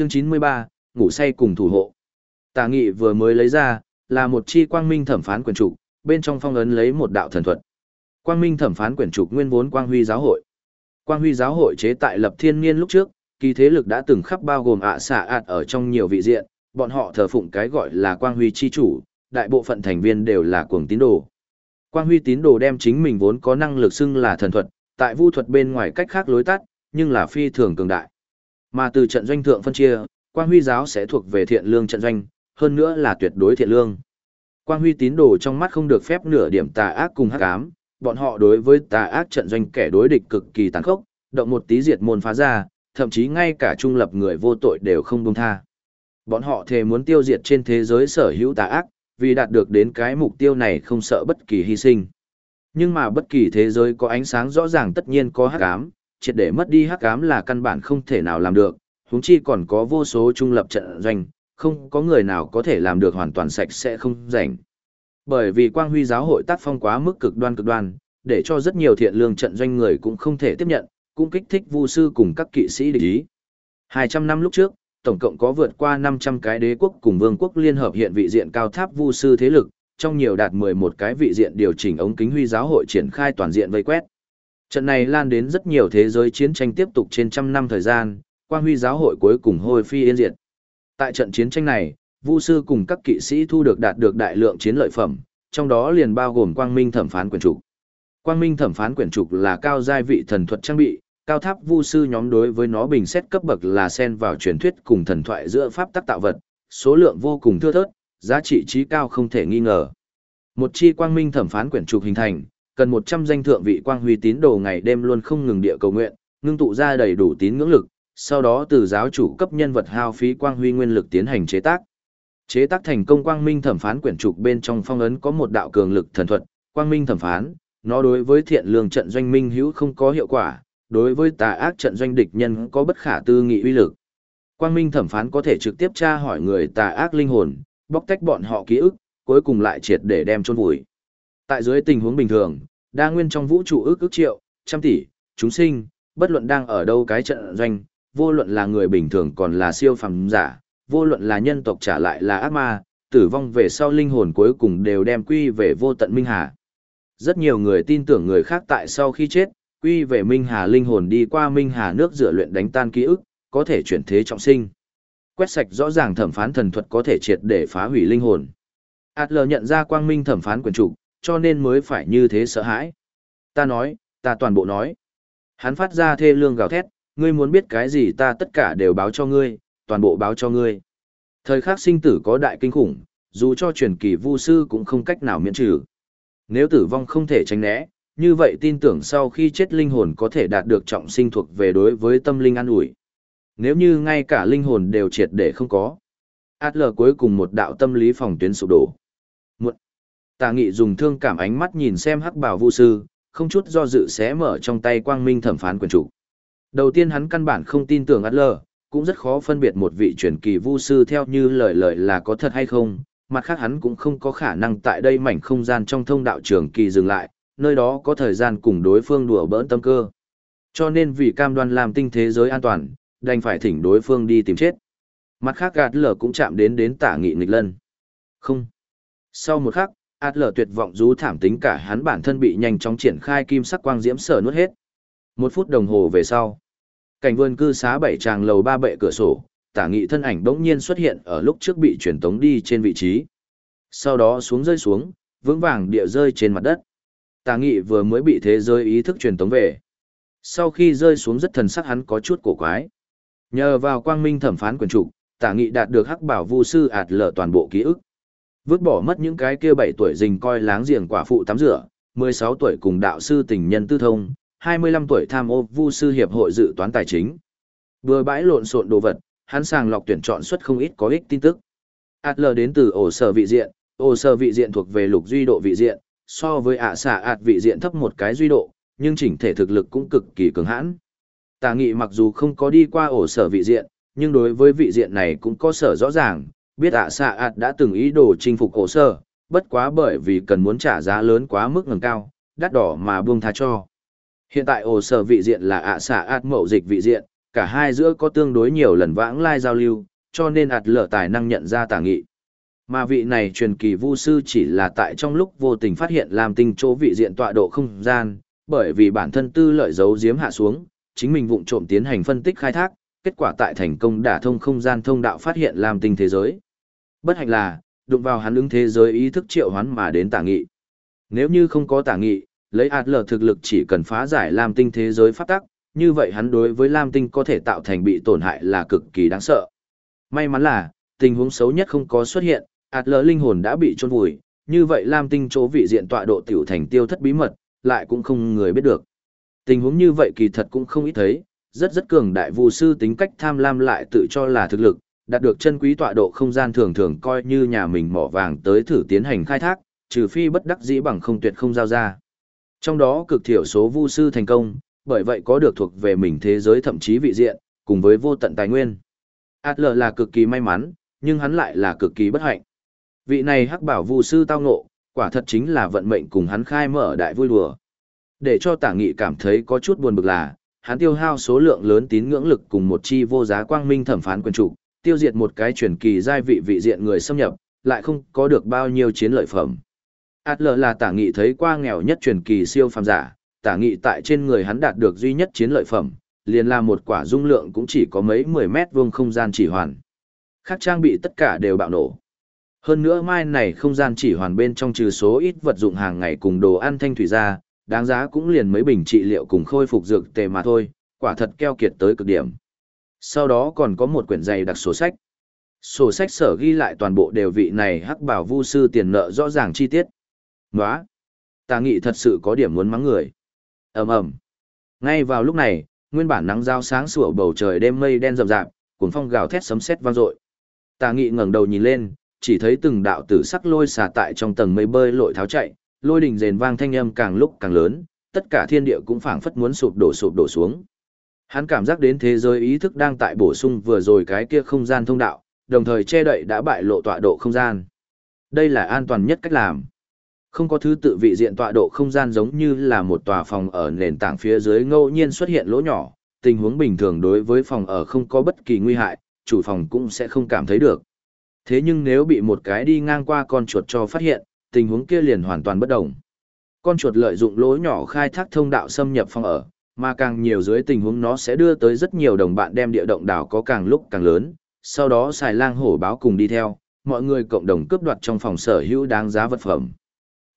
Chương 93, ngủ say cùng thủ hộ. Tà nghị vừa mới lấy ra, là một chi quang minh thẩm phán quyền trục, bên trong phong ấn lấy một đạo thần thuật. Quang minh thẩm phán quyền trục nguyên vốn quang huy giáo hội. Quang huy giáo hội chế tại lập thiên niên lúc trước, kỳ thế lực đã từng khắp bao gồm ạ xạ ạt ở trong nhiều vị diện, bọn họ thờ phụng cái gọi là quang huy chi chủ, đại bộ phận thành viên đều là cuồng tín đồ. Quang huy tín đồ đem chính mình vốn có năng lực xưng là thần thuật, tại vu thuật bên ngoài cách khác lối tắt, nhưng là phi thường cường đại. Mà từ trận doanh thượng phân chia, quang huy giáo sẽ thuộc về thiện lương trận doanh, hơn nữa là tuyệt đối thiện lương. Quang huy tín đồ trong mắt không được phép nửa điểm tà ác cùng hắc ám, bọn họ đối với tà ác trận doanh kẻ đối địch cực kỳ tàn khốc, động một tí diệt môn phá ra, thậm chí ngay cả trung lập người vô tội đều không buông tha. Bọn họ thề muốn tiêu diệt trên thế giới sở hữu tà ác, vì đạt được đến cái mục tiêu này không sợ bất kỳ hy sinh. Nhưng mà bất kỳ thế giới có ánh sáng rõ ràng tất nhiên có hắc ám, triệt để mất đi hắc ám là căn bản không thể nào làm được, huống chi còn có vô số trung lập trận doanh, không có người nào có thể làm được hoàn toàn sạch sẽ không rảnh. Bởi vì quang huy giáo hội tác phong quá mức cực đoan cực đoan, để cho rất nhiều thiện lương trận doanh người cũng không thể tiếp nhận, cũng kích thích vu sư cùng các kỵ sĩ địch ý. 200 năm lúc trước, tổng cộng có vượt qua 500 cái đế quốc cùng vương quốc liên hợp hiện vị diện cao tháp vu sư thế lực, trong nhiều đạt 11 cái vị diện điều chỉnh ống kính huy giáo hội triển khai toàn diện vây quét. Trận này lan đến rất nhiều thế giới chiến tranh tiếp tục trên trăm năm thời gian, quang huy giáo hội cuối cùng hôi phi yên diệt. Tại trận chiến tranh này, Vu sư cùng các kỵ sĩ thu được đạt được đại lượng chiến lợi phẩm, trong đó liền bao gồm Quang Minh thẩm phán quyển trục. Quang Minh thẩm phán quyển trục là cao giai vị thần thuật trang bị, cao tháp Vu sư nhóm đối với nó bình xét cấp bậc là xen vào truyền thuyết cùng thần thoại giữa pháp tắc tạo vật, số lượng vô cùng thưa thớt, giá trị trí cao không thể nghi ngờ. Một chi Quang Minh thẩm phán quyển trục hình thành, cần 100 danh thượng vị quang huy tín đồ ngày đêm luôn không ngừng địa cầu nguyện, ngưng tụ ra đầy đủ tín ngưỡng lực, sau đó từ giáo chủ cấp nhân vật hao phí quang huy nguyên lực tiến hành chế tác. Chế tác thành công quang minh thẩm phán quyển trục bên trong phong ấn có một đạo cường lực thần thuật, quang minh thẩm phán, nó đối với thiện lương trận doanh minh hữu không có hiệu quả, đối với tà ác trận doanh địch nhân có bất khả tư nghị uy lực. Quang minh thẩm phán có thể trực tiếp tra hỏi người tà ác linh hồn, bóc tách bọn họ ký ức, cuối cùng lại triệt để đem chôn vùi. Tại dưới tình huống bình thường, đa nguyên trong vũ trụ ước ước triệu, trăm tỷ, chúng sinh, bất luận đang ở đâu cái trận doanh, vô luận là người bình thường còn là siêu phàm giả, vô luận là nhân tộc trả lại là ác ma, tử vong về sau linh hồn cuối cùng đều đem quy về vô tận minh hà. Rất nhiều người tin tưởng người khác tại sau khi chết, quy về minh hà linh hồn đi qua minh hà nước rửa luyện đánh tan ký ức, có thể chuyển thế trọng sinh. Quét sạch rõ ràng thẩm phán thần thuật có thể triệt để phá hủy linh hồn. Adler nhận ra quang minh thẩm phán quyền chủ, cho nên mới phải như thế sợ hãi. Ta nói, ta toàn bộ nói. Hắn phát ra thê lương gào thét, ngươi muốn biết cái gì ta tất cả đều báo cho ngươi, toàn bộ báo cho ngươi. Thời khắc sinh tử có đại kinh khủng, dù cho truyền kỳ vu sư cũng không cách nào miễn trừ. Nếu tử vong không thể tránh né, như vậy tin tưởng sau khi chết linh hồn có thể đạt được trọng sinh thuộc về đối với tâm linh an ủi. Nếu như ngay cả linh hồn đều triệt để không có. át lờ cuối cùng một đạo tâm lý phòng tuyến sụp đổ. Tà nghị dùng thương cảm ánh mắt nhìn xem hắc bảo vu sư, không chút do dự xé mở trong tay quang minh thẩm phán quyền chủ. Đầu tiên hắn căn bản không tin tưởng Adler, cũng rất khó phân biệt một vị truyền kỳ vu sư theo như lời lời là có thật hay không, mặt khác hắn cũng không có khả năng tại đây mảnh không gian trong thông đạo trường kỳ dừng lại, nơi đó có thời gian cùng đối phương đùa bỡn tâm cơ. Cho nên vì cam đoan làm tinh thế giới an toàn, đành phải thỉnh đối phương đi tìm chết. Mặt khác gạt lở cũng chạm đến đến tả nghị nghịch lân. Không. Sau một khắc, ạt lở tuyệt vọng rú thảm tính cả hắn bản thân bị nhanh chóng triển khai kim sắc quang diễm sở nuốt hết. Một phút đồng hồ về sau, cảnh vườn cư xá bảy tràng lầu ba bệ cửa sổ, tả nghị thân ảnh bỗng nhiên xuất hiện ở lúc trước bị truyền tống đi trên vị trí. Sau đó xuống rơi xuống, vững vàng địa rơi trên mặt đất. Tả nghị vừa mới bị thế giới ý thức truyền tống về. Sau khi rơi xuống rất thần sắc hắn có chút cổ quái. Nhờ vào quang minh thẩm phán quyền chủ, tả nghị đạt được hắc bảo vu sư ạt lở toàn bộ ký ức. Vứt bỏ mất những cái kia bảy tuổi dình coi láng giềng quả phụ tắm rửa, 16 tuổi cùng đạo sư tình nhân tư thông, 25 tuổi tham ô vu sư hiệp hội dự toán tài chính. Vừa bãi lộn xộn đồ vật, hắn sàng lọc tuyển chọn xuất không ít có ích tin tức. Adler đến từ ổ sở vị diện, ổ sở vị diện thuộc về lục duy độ vị diện, so với ạ xạ ạt vị diện thấp một cái duy độ, nhưng chỉnh thể thực lực cũng cực kỳ cường hãn. Tà nghị mặc dù không có đi qua ổ sở vị diện, nhưng đối với vị diện này cũng có sở rõ ràng, biết ạ xạ ạt đã từng ý đồ chinh phục ổ sở, bất quá bởi vì cần muốn trả giá lớn quá mức ngừng cao, đắt đỏ mà buông tha cho. Hiện tại ổ sở vị diện là ạ xạ ạt mậu dịch vị diện, cả hai giữa có tương đối nhiều lần vãng lai giao lưu, cho nên ạt lở tài năng nhận ra tả nghị. Mà vị này truyền kỳ vu sư chỉ là tại trong lúc vô tình phát hiện làm tinh chỗ vị diện tọa độ không gian, bởi vì bản thân tư lợi giấu giếm hạ xuống, chính mình vụng trộm tiến hành phân tích khai thác, kết quả tại thành công đả thông không gian thông đạo phát hiện làm tinh thế giới. Bất hạnh là, đụng vào hắn ứng thế giới ý thức triệu hoán mà đến tả nghị. Nếu như không có tả nghị, lấy ạt lở thực lực chỉ cần phá giải làm tinh thế giới phát tắc, như vậy hắn đối với Lam Tinh có thể tạo thành bị tổn hại là cực kỳ đáng sợ. May mắn là, tình huống xấu nhất không có xuất hiện, ạt lỡ linh hồn đã bị chôn vùi, như vậy Lam Tinh chỗ vị diện tọa độ tiểu thành tiêu thất bí mật, lại cũng không người biết được. Tình huống như vậy kỳ thật cũng không ít thấy, rất rất cường đại vu sư tính cách tham lam lại tự cho là thực lực, đạt được chân quý tọa độ không gian thường thường coi như nhà mình mỏ vàng tới thử tiến hành khai thác, trừ phi bất đắc dĩ bằng không tuyệt không giao ra. Trong đó cực thiểu số vu sư thành công, bởi vậy có được thuộc về mình thế giới thậm chí vị diện, cùng với vô tận tài nguyên. Adler là cực kỳ may mắn, nhưng hắn lại là cực kỳ bất hạnh. Vị này hắc bảo vu sư tao ngộ, quả thật chính là vận mệnh cùng hắn khai mở đại vui đùa. Để cho tả nghị cảm thấy có chút buồn bực là, hắn tiêu hao số lượng lớn tín ngưỡng lực cùng một chi vô giá quang minh thẩm phán quyền chủ, tiêu diệt một cái truyền kỳ giai vị vị diện người xâm nhập, lại không có được bao nhiêu chiến lợi phẩm. Adler là tả nghị thấy qua nghèo nhất truyền kỳ siêu phàm giả, tả nghị tại trên người hắn đạt được duy nhất chiến lợi phẩm, liền là một quả dung lượng cũng chỉ có mấy 10 mét vuông không gian chỉ hoàn. Khác trang bị tất cả đều bạo nổ. Hơn nữa mai này không gian chỉ hoàn bên trong trừ số ít vật dụng hàng ngày cùng đồ ăn thanh thủy ra, đáng giá cũng liền mấy bình trị liệu cùng khôi phục dược tề mà thôi, quả thật keo kiệt tới cực điểm. Sau đó còn có một quyển dày đặc sổ sách. Sổ sách sở ghi lại toàn bộ đều vị này hắc bảo vu sư tiền nợ rõ ràng chi tiết. Nóa! Ta nghĩ thật sự có điểm muốn mắng người ầm ầm ngay vào lúc này nguyên bản nắng giao sáng sủa bầu trời đêm mây đen rậm rạp cuốn phong gào thét sấm sét vang dội tà nghị ngẩng đầu nhìn lên chỉ thấy từng đạo tử sắc lôi xà tại trong tầng mây bơi lội tháo chạy lôi đình rền vang thanh âm càng lúc càng lớn tất cả thiên địa cũng phảng phất muốn sụp đổ sụp đổ xuống. Hắn cảm giác đến thế giới ý thức đang tại bổ sung vừa rồi cái kia không gian thông đạo đồng thời che đậy đã bại lộ tọa độ không gian. Đây là an toàn nhất cách làm. Không có thứ tự vị diện tọa độ không gian giống như là một tòa phòng ở nền tảng phía dưới ngẫu nhiên xuất hiện lỗ nhỏ, tình huống bình thường đối với phòng ở không có bất kỳ nguy hại, chủ phòng cũng sẽ không cảm thấy được. Thế nhưng nếu bị một cái đi ngang qua con chuột cho phát hiện, tình huống kia liền hoàn toàn bất đồng. Con chuột lợi dụng lỗ nhỏ khai thác thông đạo xâm nhập phòng ở, mà càng nhiều dưới tình huống nó sẽ đưa tới rất nhiều đồng bạn đem địa động đảo có càng lúc càng lớn, sau đó xài lang hổ báo cùng đi theo, mọi người cộng đồng cướp đoạt trong phòng sở hữu đáng giá vật phẩm.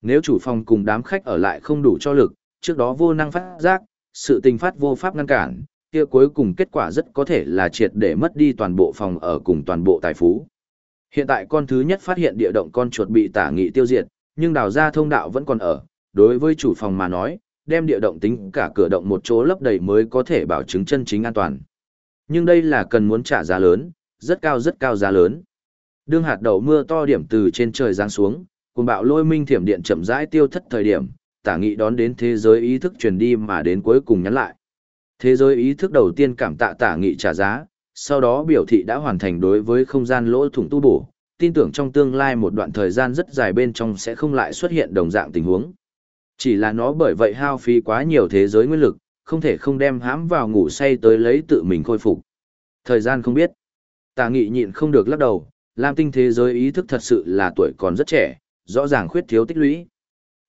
Nếu chủ phòng cùng đám khách ở lại không đủ cho lực, trước đó vô năng phát giác, sự tình phát vô pháp ngăn cản, kia cuối cùng kết quả rất có thể là triệt để mất đi toàn bộ phòng ở cùng toàn bộ tài phú. Hiện tại con thứ nhất phát hiện địa động con chuột bị tả nghị tiêu diệt, nhưng đào ra thông đạo vẫn còn ở, đối với chủ phòng mà nói, đem địa động tính cả cửa động một chỗ lấp đầy mới có thể bảo chứng chân chính an toàn. Nhưng đây là cần muốn trả giá lớn, rất cao rất cao giá lớn. Đương hạt đậu mưa to điểm từ trên trời giáng xuống, cùng bạo lôi minh thiểm điện chậm rãi tiêu thất thời điểm, tả nghị đón đến thế giới ý thức truyền đi mà đến cuối cùng nhắn lại. Thế giới ý thức đầu tiên cảm tạ tả nghị trả giá, sau đó biểu thị đã hoàn thành đối với không gian lỗ thủng tu bổ, tin tưởng trong tương lai một đoạn thời gian rất dài bên trong sẽ không lại xuất hiện đồng dạng tình huống. Chỉ là nó bởi vậy hao phí quá nhiều thế giới nguyên lực, không thể không đem hãm vào ngủ say tới lấy tự mình khôi phục. Thời gian không biết. Tà nghị nhịn không được lắc đầu, Lam tinh thế giới ý thức thật sự là tuổi còn rất trẻ, rõ ràng khuyết thiếu tích lũy.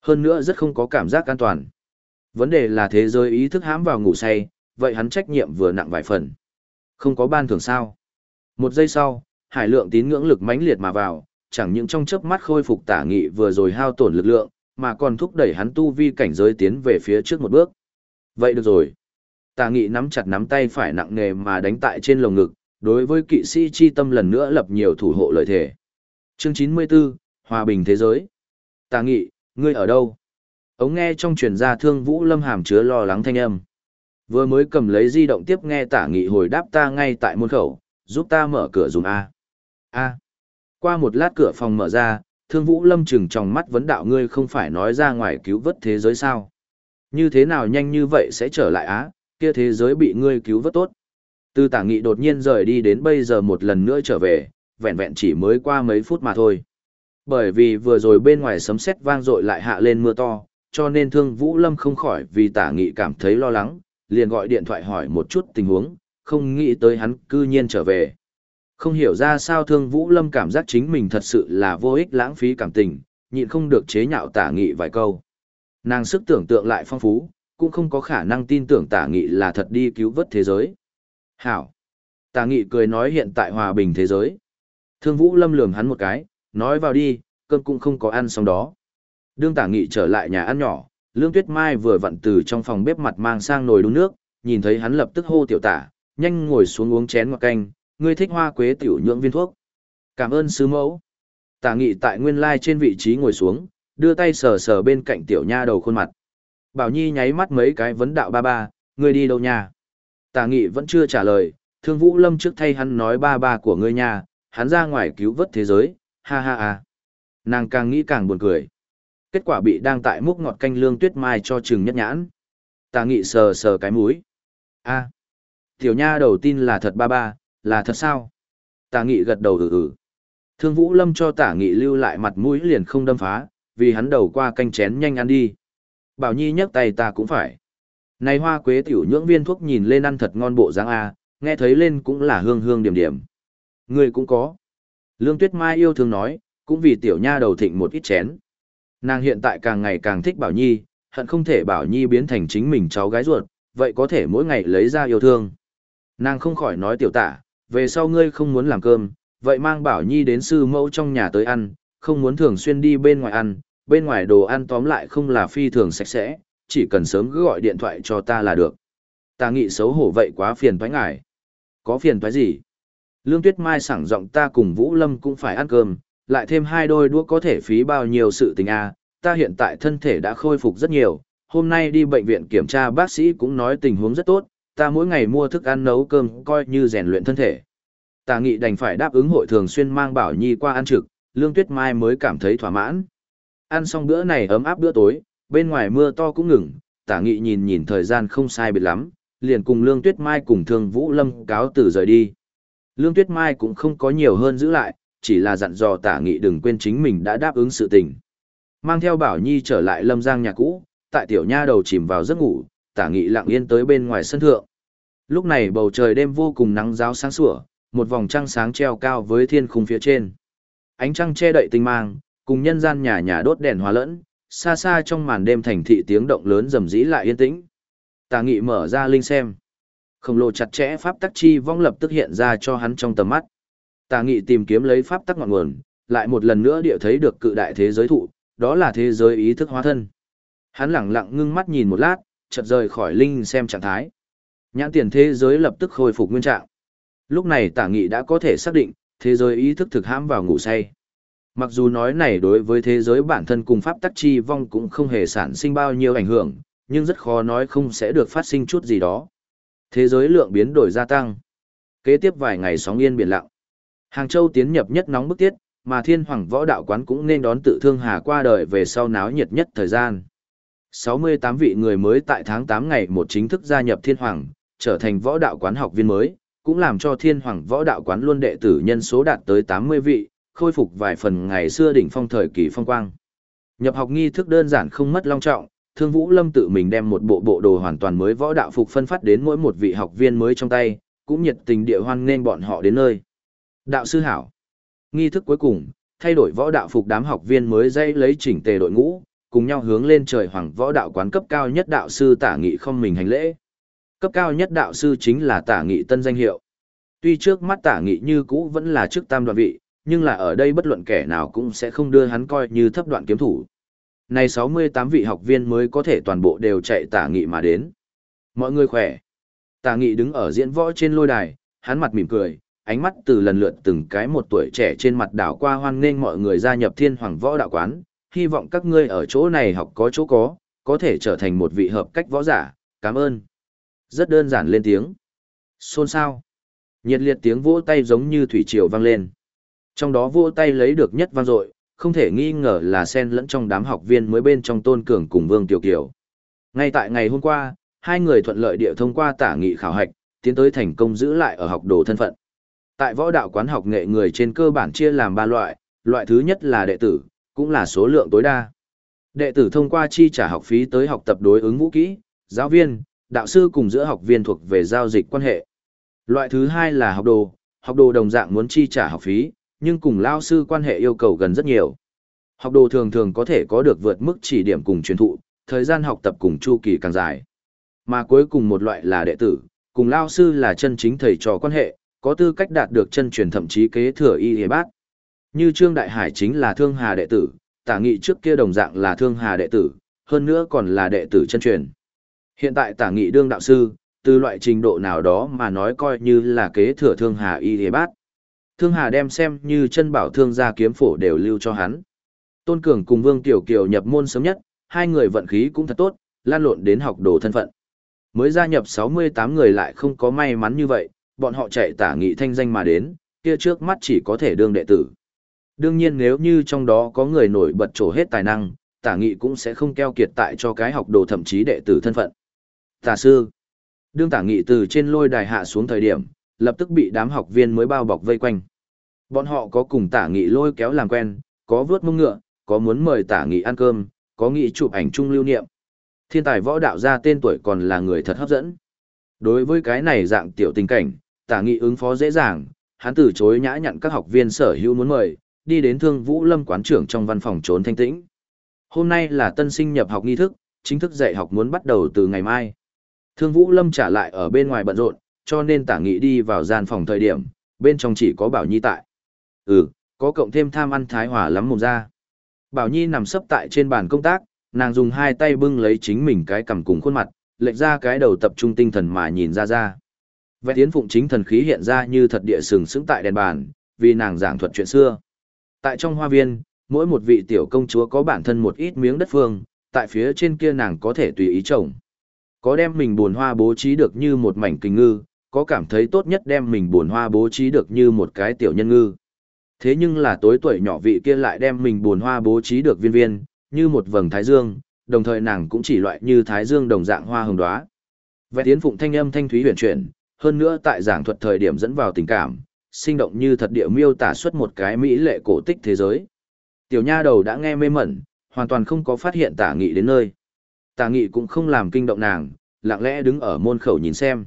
Hơn nữa rất không có cảm giác an toàn. Vấn đề là thế giới ý thức hãm vào ngủ say, vậy hắn trách nhiệm vừa nặng vài phần. Không có ban thưởng sao. Một giây sau, hải lượng tín ngưỡng lực mãnh liệt mà vào, chẳng những trong chớp mắt khôi phục tả nghị vừa rồi hao tổn lực lượng, mà còn thúc đẩy hắn tu vi cảnh giới tiến về phía trước một bước. Vậy được rồi. Tả nghị nắm chặt nắm tay phải nặng nề mà đánh tại trên lồng ngực, đối với kỵ sĩ chi tâm lần nữa lập nhiều thủ hộ lợi thể. Chương 94, hòa bình thế giới. Tà nghị, ngươi ở đâu? Ống nghe trong truyền ra thương vũ lâm hàm chứa lo lắng thanh âm. Vừa mới cầm lấy di động tiếp nghe tả nghị hồi đáp ta ngay tại môn khẩu, giúp ta mở cửa dùng A. A. Qua một lát cửa phòng mở ra, thương vũ lâm trừng trong mắt vấn đạo ngươi không phải nói ra ngoài cứu vớt thế giới sao. Như thế nào nhanh như vậy sẽ trở lại Á, kia thế giới bị ngươi cứu vớt tốt. Từ tả nghị đột nhiên rời đi đến bây giờ một lần nữa trở về, vẹn vẹn chỉ mới qua mấy phút mà thôi. Bởi vì vừa rồi bên ngoài sấm sét vang dội lại hạ lên mưa to, cho nên Thương Vũ Lâm không khỏi vì tả nghị cảm thấy lo lắng, liền gọi điện thoại hỏi một chút tình huống, không nghĩ tới hắn cư nhiên trở về. Không hiểu ra sao thương Vũ Lâm cảm giác chính mình thật sự là vô ích lãng phí cảm tình, nhịn không được chế nhạo tả nghị vài câu. Nàng sức tưởng tượng lại phong phú, cũng không có khả năng tin tưởng tả nghị là thật đi cứu vớt thế giới. Hảo! Tả nghị cười nói hiện tại hòa bình thế giới. Thương Vũ Lâm lườm hắn một cái, nói vào đi, cơm cũng không có ăn xong đó. Đương tả nghị trở lại nhà ăn nhỏ, Lương Tuyết Mai vừa vặn từ trong phòng bếp mặt mang sang nồi đun nước, nhìn thấy hắn lập tức hô tiểu tả, nhanh ngồi xuống uống chén ngọt canh, ngươi thích hoa quế tiểu nhượng viên thuốc. Cảm ơn sư mẫu. Tả nghị tại nguyên lai trên vị trí ngồi xuống, đưa tay sờ sờ bên cạnh tiểu nha đầu khuôn mặt. Bảo Nhi nháy mắt mấy cái vấn đạo ba ba, ngươi đi đâu nha? Tả nghị vẫn chưa trả lời, thương vũ lâm trước thay hắn nói ba ba của ngươi nha, hắn ra ngoài cứu vớt thế giới, ha ha ha. Nàng càng nghĩ càng buồn cười. Kết quả bị đang tại múc ngọt canh lương tuyết mai cho chừng nhất nhãn. Tà nghị sờ sờ cái mũi. a tiểu nha đầu tin là thật ba ba, là thật sao? Tà nghị gật đầu ừ ừ. Thương Vũ Lâm cho tả nghị lưu lại mặt mũi liền không đâm phá, vì hắn đầu qua canh chén nhanh ăn đi. Bảo Nhi nhấc tay ta cũng phải. Này hoa quế tiểu nhưỡng viên thuốc nhìn lên ăn thật ngon bộ dáng A, nghe thấy lên cũng là hương hương điểm điểm. Người cũng có. Lương Tuyết Mai yêu thương nói, cũng vì tiểu nha đầu thịnh một ít chén. Nàng hiện tại càng ngày càng thích Bảo Nhi, hận không thể Bảo Nhi biến thành chính mình cháu gái ruột, vậy có thể mỗi ngày lấy ra yêu thương. Nàng không khỏi nói tiểu tả, về sau ngươi không muốn làm cơm, vậy mang Bảo Nhi đến sư mẫu trong nhà tới ăn, không muốn thường xuyên đi bên ngoài ăn, bên ngoài đồ ăn tóm lại không là phi thường sạch sẽ, chỉ cần sớm cứ gọi điện thoại cho ta là được. Ta nghĩ xấu hổ vậy quá phiền toái ngài. Có phiền toái gì? Lương Tuyết Mai sẵn giọng ta cùng Vũ Lâm cũng phải ăn cơm, lại thêm hai đôi đũa có thể phí bao nhiêu sự tình a à. ta hiện tại thân thể đã khôi phục rất nhiều, hôm nay đi bệnh viện kiểm tra bác sĩ cũng nói tình huống rất tốt, ta mỗi ngày mua thức ăn nấu cơm coi như rèn luyện thân thể. Tà nghị đành phải đáp ứng hội thường xuyên mang Bảo Nhi qua ăn trực, Lương Tuyết Mai mới cảm thấy thỏa mãn. Ăn xong bữa này ấm áp bữa tối, bên ngoài mưa to cũng ngừng, tả nghị nhìn nhìn thời gian không sai biệt lắm, liền cùng Lương Tuyết Mai cùng Thương Vũ Lâm cáo từ rời đi. Lương Tuyết Mai cũng không có nhiều hơn giữ lại, chỉ là dặn dò tả nghị đừng quên chính mình đã đáp ứng sự tình. Mang theo Bảo Nhi trở lại Lâm Giang nhà cũ, tại tiểu nha đầu chìm vào giấc ngủ, tả nghị lặng yên tới bên ngoài sân thượng. Lúc này bầu trời đêm vô cùng nắng giáo sáng sủa, một vòng trăng sáng treo cao với thiên khung phía trên. Ánh trăng che đậy tinh mang, cùng nhân gian nhà nhà đốt đèn hóa lẫn, xa xa trong màn đêm thành thị tiếng động lớn rầm rĩ lại yên tĩnh. Tà nghị mở ra linh xem. Khổng lồ chặt chẽ pháp tắc chi vong lập tức hiện ra cho hắn trong tầm mắt. Tà nghị tìm kiếm lấy pháp tắc ngọn nguồn, lại một lần nữa địa thấy được cự đại thế giới thụ, đó là thế giới ý thức hóa thân. Hắn lẳng lặng ngưng mắt nhìn một lát, chợt rời khỏi linh xem trạng thái. Nhãn tiền thế giới lập tức khôi phục nguyên trạng. Lúc này tả nghị đã có thể xác định, thế giới ý thức thực hãm vào ngủ say. Mặc dù nói này đối với thế giới bản thân cùng pháp tắc chi vong cũng không hề sản sinh bao nhiêu ảnh hưởng, nhưng rất khó nói không sẽ được phát sinh chút gì đó. Thế giới lượng biến đổi gia tăng. Kế tiếp vài ngày sóng yên biển lặng. Hàng Châu tiến nhập nhất nóng bức tiết, mà Thiên Hoàng Võ Đạo Quán cũng nên đón tự thương hà qua đời về sau náo nhiệt nhất thời gian. 68 vị người mới tại tháng 8 ngày một chính thức gia nhập Thiên Hoàng, trở thành võ đạo quán học viên mới, cũng làm cho Thiên Hoàng Võ Đạo Quán luôn đệ tử nhân số đạt tới 80 vị, khôi phục vài phần ngày xưa đỉnh phong thời kỳ phong quang. Nhập học nghi thức đơn giản không mất long trọng, Thương Vũ Lâm tự mình đem một bộ bộ đồ hoàn toàn mới võ đạo phục phân phát đến mỗi một vị học viên mới trong tay, cũng nhiệt tình địa hoan nên bọn họ đến nơi. Đạo sư hảo. Nghi thức cuối cùng, thay đổi võ đạo phục đám học viên mới dây lấy chỉnh tề đội ngũ, cùng nhau hướng lên trời hoàng võ đạo quán cấp cao nhất đạo sư tả nghị không mình hành lễ. Cấp cao nhất đạo sư chính là tả nghị tân danh hiệu. Tuy trước mắt tả nghị như cũ vẫn là chức tam đoạn vị, nhưng là ở đây bất luận kẻ nào cũng sẽ không đưa hắn coi như thấp đoạn kiếm thủ. Này 68 vị học viên mới có thể toàn bộ đều chạy tả nghị mà đến. Mọi người khỏe. Tả nghị đứng ở diễn võ trên lôi đài, hắn mặt mỉm cười, ánh mắt từ lần lượt từng cái một tuổi trẻ trên mặt đảo qua hoan nghênh mọi người gia nhập thiên hoàng võ đạo quán, hy vọng các ngươi ở chỗ này học có chỗ có, có thể trở thành một vị hợp cách võ giả, cảm ơn. Rất đơn giản lên tiếng. Xôn sao. Nhiệt liệt tiếng vỗ tay giống như thủy triều vang lên. Trong đó vỗ tay lấy được nhất vang dội, không thể nghi ngờ là sen lẫn trong đám học viên mới bên trong Tôn Cường cùng Vương Tiểu Kiều. Ngay tại ngày hôm qua, hai người thuận lợi địa thông qua tả nghị khảo hạch, tiến tới thành công giữ lại ở học đồ thân phận. Tại võ đạo quán học nghệ người trên cơ bản chia làm ba loại, loại thứ nhất là đệ tử, cũng là số lượng tối đa. Đệ tử thông qua chi trả học phí tới học tập đối ứng vũ kỹ, giáo viên, đạo sư cùng giữa học viên thuộc về giao dịch quan hệ. Loại thứ hai là học đồ, học đồ đồng dạng muốn chi trả học phí, nhưng cùng lao sư quan hệ yêu cầu gần rất nhiều. Học đồ thường thường có thể có được vượt mức chỉ điểm cùng truyền thụ, thời gian học tập cùng chu kỳ càng dài. Mà cuối cùng một loại là đệ tử, cùng lao sư là chân chính thầy trò quan hệ, có tư cách đạt được chân truyền thậm chí kế thừa y hề bát. Như Trương Đại Hải chính là thương hà đệ tử, tả nghị trước kia đồng dạng là thương hà đệ tử, hơn nữa còn là đệ tử chân truyền. Hiện tại tả nghị đương đạo sư, từ loại trình độ nào đó mà nói coi như là kế thừa thương hà y hề bát. Thương hà đem xem như chân bảo thương gia kiếm phổ đều lưu cho hắn. Tôn Cường cùng Vương Tiểu Kiều nhập môn sớm nhất, hai người vận khí cũng thật tốt, lan lộn đến học đồ thân phận. Mới gia nhập 68 người lại không có may mắn như vậy, bọn họ chạy tả nghị thanh danh mà đến, kia trước mắt chỉ có thể đương đệ tử. Đương nhiên nếu như trong đó có người nổi bật trổ hết tài năng, tả nghị cũng sẽ không keo kiệt tại cho cái học đồ thậm chí đệ tử thân phận. Tả sư, đương tả nghị từ trên lôi đài hạ xuống thời điểm, lập tức bị đám học viên mới bao bọc vây quanh. Bọn họ có cùng tả nghị lôi kéo làm quen, có vướt mông ngựa, có muốn mời tả nghị ăn cơm, có nghị chụp ảnh chung lưu niệm. Thiên tài võ đạo ra tên tuổi còn là người thật hấp dẫn. Đối với cái này dạng tiểu tình cảnh, tả nghị ứng phó dễ dàng, hắn từ chối nhã nhặn các học viên sở hữu muốn mời, đi đến thương vũ lâm quán trưởng trong văn phòng trốn thanh tĩnh. Hôm nay là tân sinh nhập học nghi thức, chính thức dạy học muốn bắt đầu từ ngày mai. Thương vũ lâm trả lại ở bên ngoài bận rộn, cho nên tả nghị đi vào gian phòng thời điểm, bên trong chỉ có Bảo Nhi tại. Ừ, có cộng thêm tham ăn thái hòa lắm mồm ra. Bảo Nhi nằm sấp tại trên bàn công tác, nàng dùng hai tay bưng lấy chính mình cái cằm cùng khuôn mặt, lệch ra cái đầu tập trung tinh thần mà nhìn ra ra. Vẽ tiến phụng chính thần khí hiện ra như thật địa sừng sững tại đèn bàn, vì nàng giảng thuật chuyện xưa. Tại trong hoa viên, mỗi một vị tiểu công chúa có bản thân một ít miếng đất phương, tại phía trên kia nàng có thể tùy ý trồng. Có đem mình buồn hoa bố trí được như một mảnh kinh ngư, có cảm thấy tốt nhất đem mình buồn hoa bố trí được như một cái tiểu nhân ngư. Thế nhưng là tối tuổi nhỏ vị kia lại đem mình buồn hoa bố trí được viên viên, như một vầng thái dương, đồng thời nàng cũng chỉ loại như thái dương đồng dạng hoa hồng đóa. Vẽ tiến phụng thanh âm thanh thúy huyền chuyển, hơn nữa tại giảng thuật thời điểm dẫn vào tình cảm, sinh động như thật địa miêu tả xuất một cái mỹ lệ cổ tích thế giới. Tiểu nha đầu đã nghe mê mẩn, hoàn toàn không có phát hiện tả nghị đến nơi. Tả nghị cũng không làm kinh động nàng, lặng lẽ đứng ở môn khẩu nhìn xem.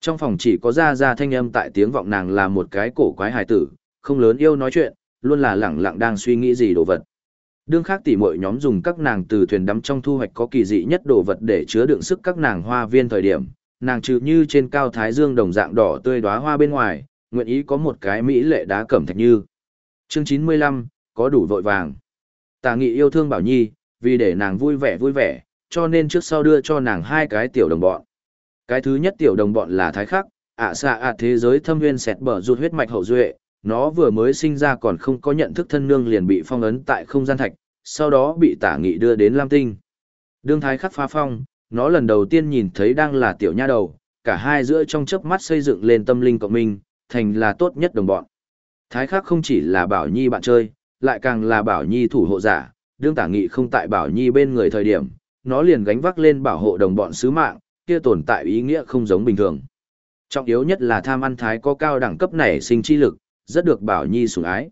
Trong phòng chỉ có ra ra thanh âm tại tiếng vọng nàng là một cái cổ quái hài tử, không lớn yêu nói chuyện, luôn là lẳng lặng đang suy nghĩ gì đồ vật. Đương khác tỉ muội nhóm dùng các nàng từ thuyền đắm trong thu hoạch có kỳ dị nhất đồ vật để chứa đựng sức các nàng hoa viên thời điểm, nàng trừ như trên cao thái dương đồng dạng đỏ tươi đóa hoa bên ngoài, nguyện ý có một cái mỹ lệ đá cẩm thạch như. Chương 95, có đủ vội vàng. Tà nghị yêu thương Bảo Nhi, vì để nàng vui vẻ vui vẻ, cho nên trước sau đưa cho nàng hai cái tiểu đồng bọn. Cái thứ nhất tiểu đồng bọn là Thái Khắc, ạ xạ ạ thế giới thâm nguyên sẹt bờ rụt huyết mạch hậu duệ, nó vừa mới sinh ra còn không có nhận thức thân nương liền bị phong ấn tại không gian thạch, sau đó bị tả nghị đưa đến Lam Tinh. Đương Thái Khắc phá phong, nó lần đầu tiên nhìn thấy đang là tiểu nha đầu, cả hai giữa trong chớp mắt xây dựng lên tâm linh cộng minh, thành là tốt nhất đồng bọn. Thái Khắc không chỉ là Bảo Nhi bạn chơi, lại càng là Bảo Nhi thủ hộ giả, đương tả nghị không tại Bảo Nhi bên người thời điểm, nó liền gánh vác lên bảo hộ đồng bọn sứ mạng, kia tồn tại ý nghĩa không giống bình thường. Trọng yếu nhất là tham ăn thái có cao đẳng cấp này sinh chi lực, rất được Bảo Nhi sủng ái.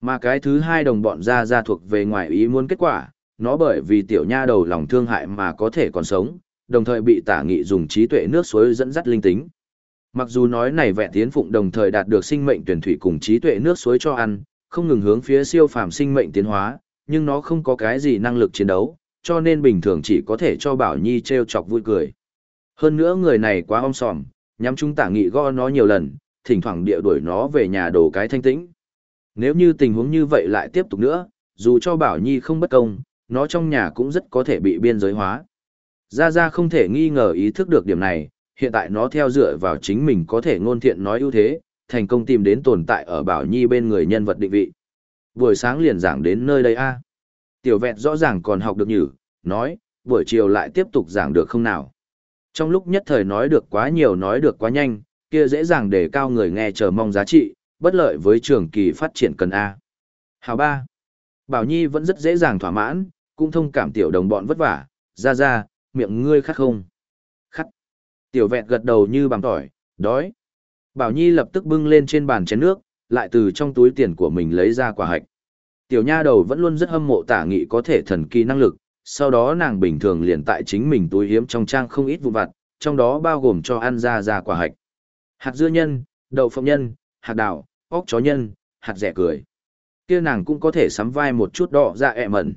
Mà cái thứ hai đồng bọn ra ra thuộc về ngoài ý muốn kết quả, nó bởi vì tiểu nha đầu lòng thương hại mà có thể còn sống, đồng thời bị tả nghị dùng trí tuệ nước suối dẫn dắt linh tính. Mặc dù nói này vẹn tiến phụng đồng thời đạt được sinh mệnh tuyển thủy cùng trí tuệ nước suối cho ăn, không ngừng hướng phía siêu phàm sinh mệnh tiến hóa, nhưng nó không có cái gì năng lực chiến đấu, cho nên bình thường chỉ có thể cho Bảo Nhi treo chọc vui cười. Hơn nữa người này quá om sòm, nhắm chúng tả nghị go nó nhiều lần, thỉnh thoảng địa đuổi nó về nhà đổ cái thanh tĩnh. Nếu như tình huống như vậy lại tiếp tục nữa, dù cho Bảo Nhi không bất công, nó trong nhà cũng rất có thể bị biên giới hóa. Gia Gia không thể nghi ngờ ý thức được điểm này, hiện tại nó theo dựa vào chính mình có thể ngôn thiện nói ưu thế, thành công tìm đến tồn tại ở Bảo Nhi bên người nhân vật định vị. Buổi sáng liền giảng đến nơi đây a. Tiểu vẹn rõ ràng còn học được nhử, nói, buổi chiều lại tiếp tục giảng được không nào. Trong lúc nhất thời nói được quá nhiều nói được quá nhanh, kia dễ dàng để cao người nghe chờ mong giá trị, bất lợi với trường kỳ phát triển cần A. Hào ba. Bảo Nhi vẫn rất dễ dàng thỏa mãn, cũng thông cảm tiểu đồng bọn vất vả, ra ra, miệng ngươi khát không? Khát. Tiểu vẹn gật đầu như bằng tỏi, đói. Bảo Nhi lập tức bưng lên trên bàn chén nước, lại từ trong túi tiền của mình lấy ra quả hạch. Tiểu nha đầu vẫn luôn rất hâm mộ tả nghị có thể thần kỳ năng lực, sau đó nàng bình thường liền tại chính mình túi hiếm trong trang không ít vụ vặt, trong đó bao gồm cho ăn ra ra quả hạch. Hạt dưa nhân, đậu phộng nhân, hạt đào, óc chó nhân, hạt rẻ cười. Kia nàng cũng có thể sắm vai một chút đỏ dạ ẹ mẩn.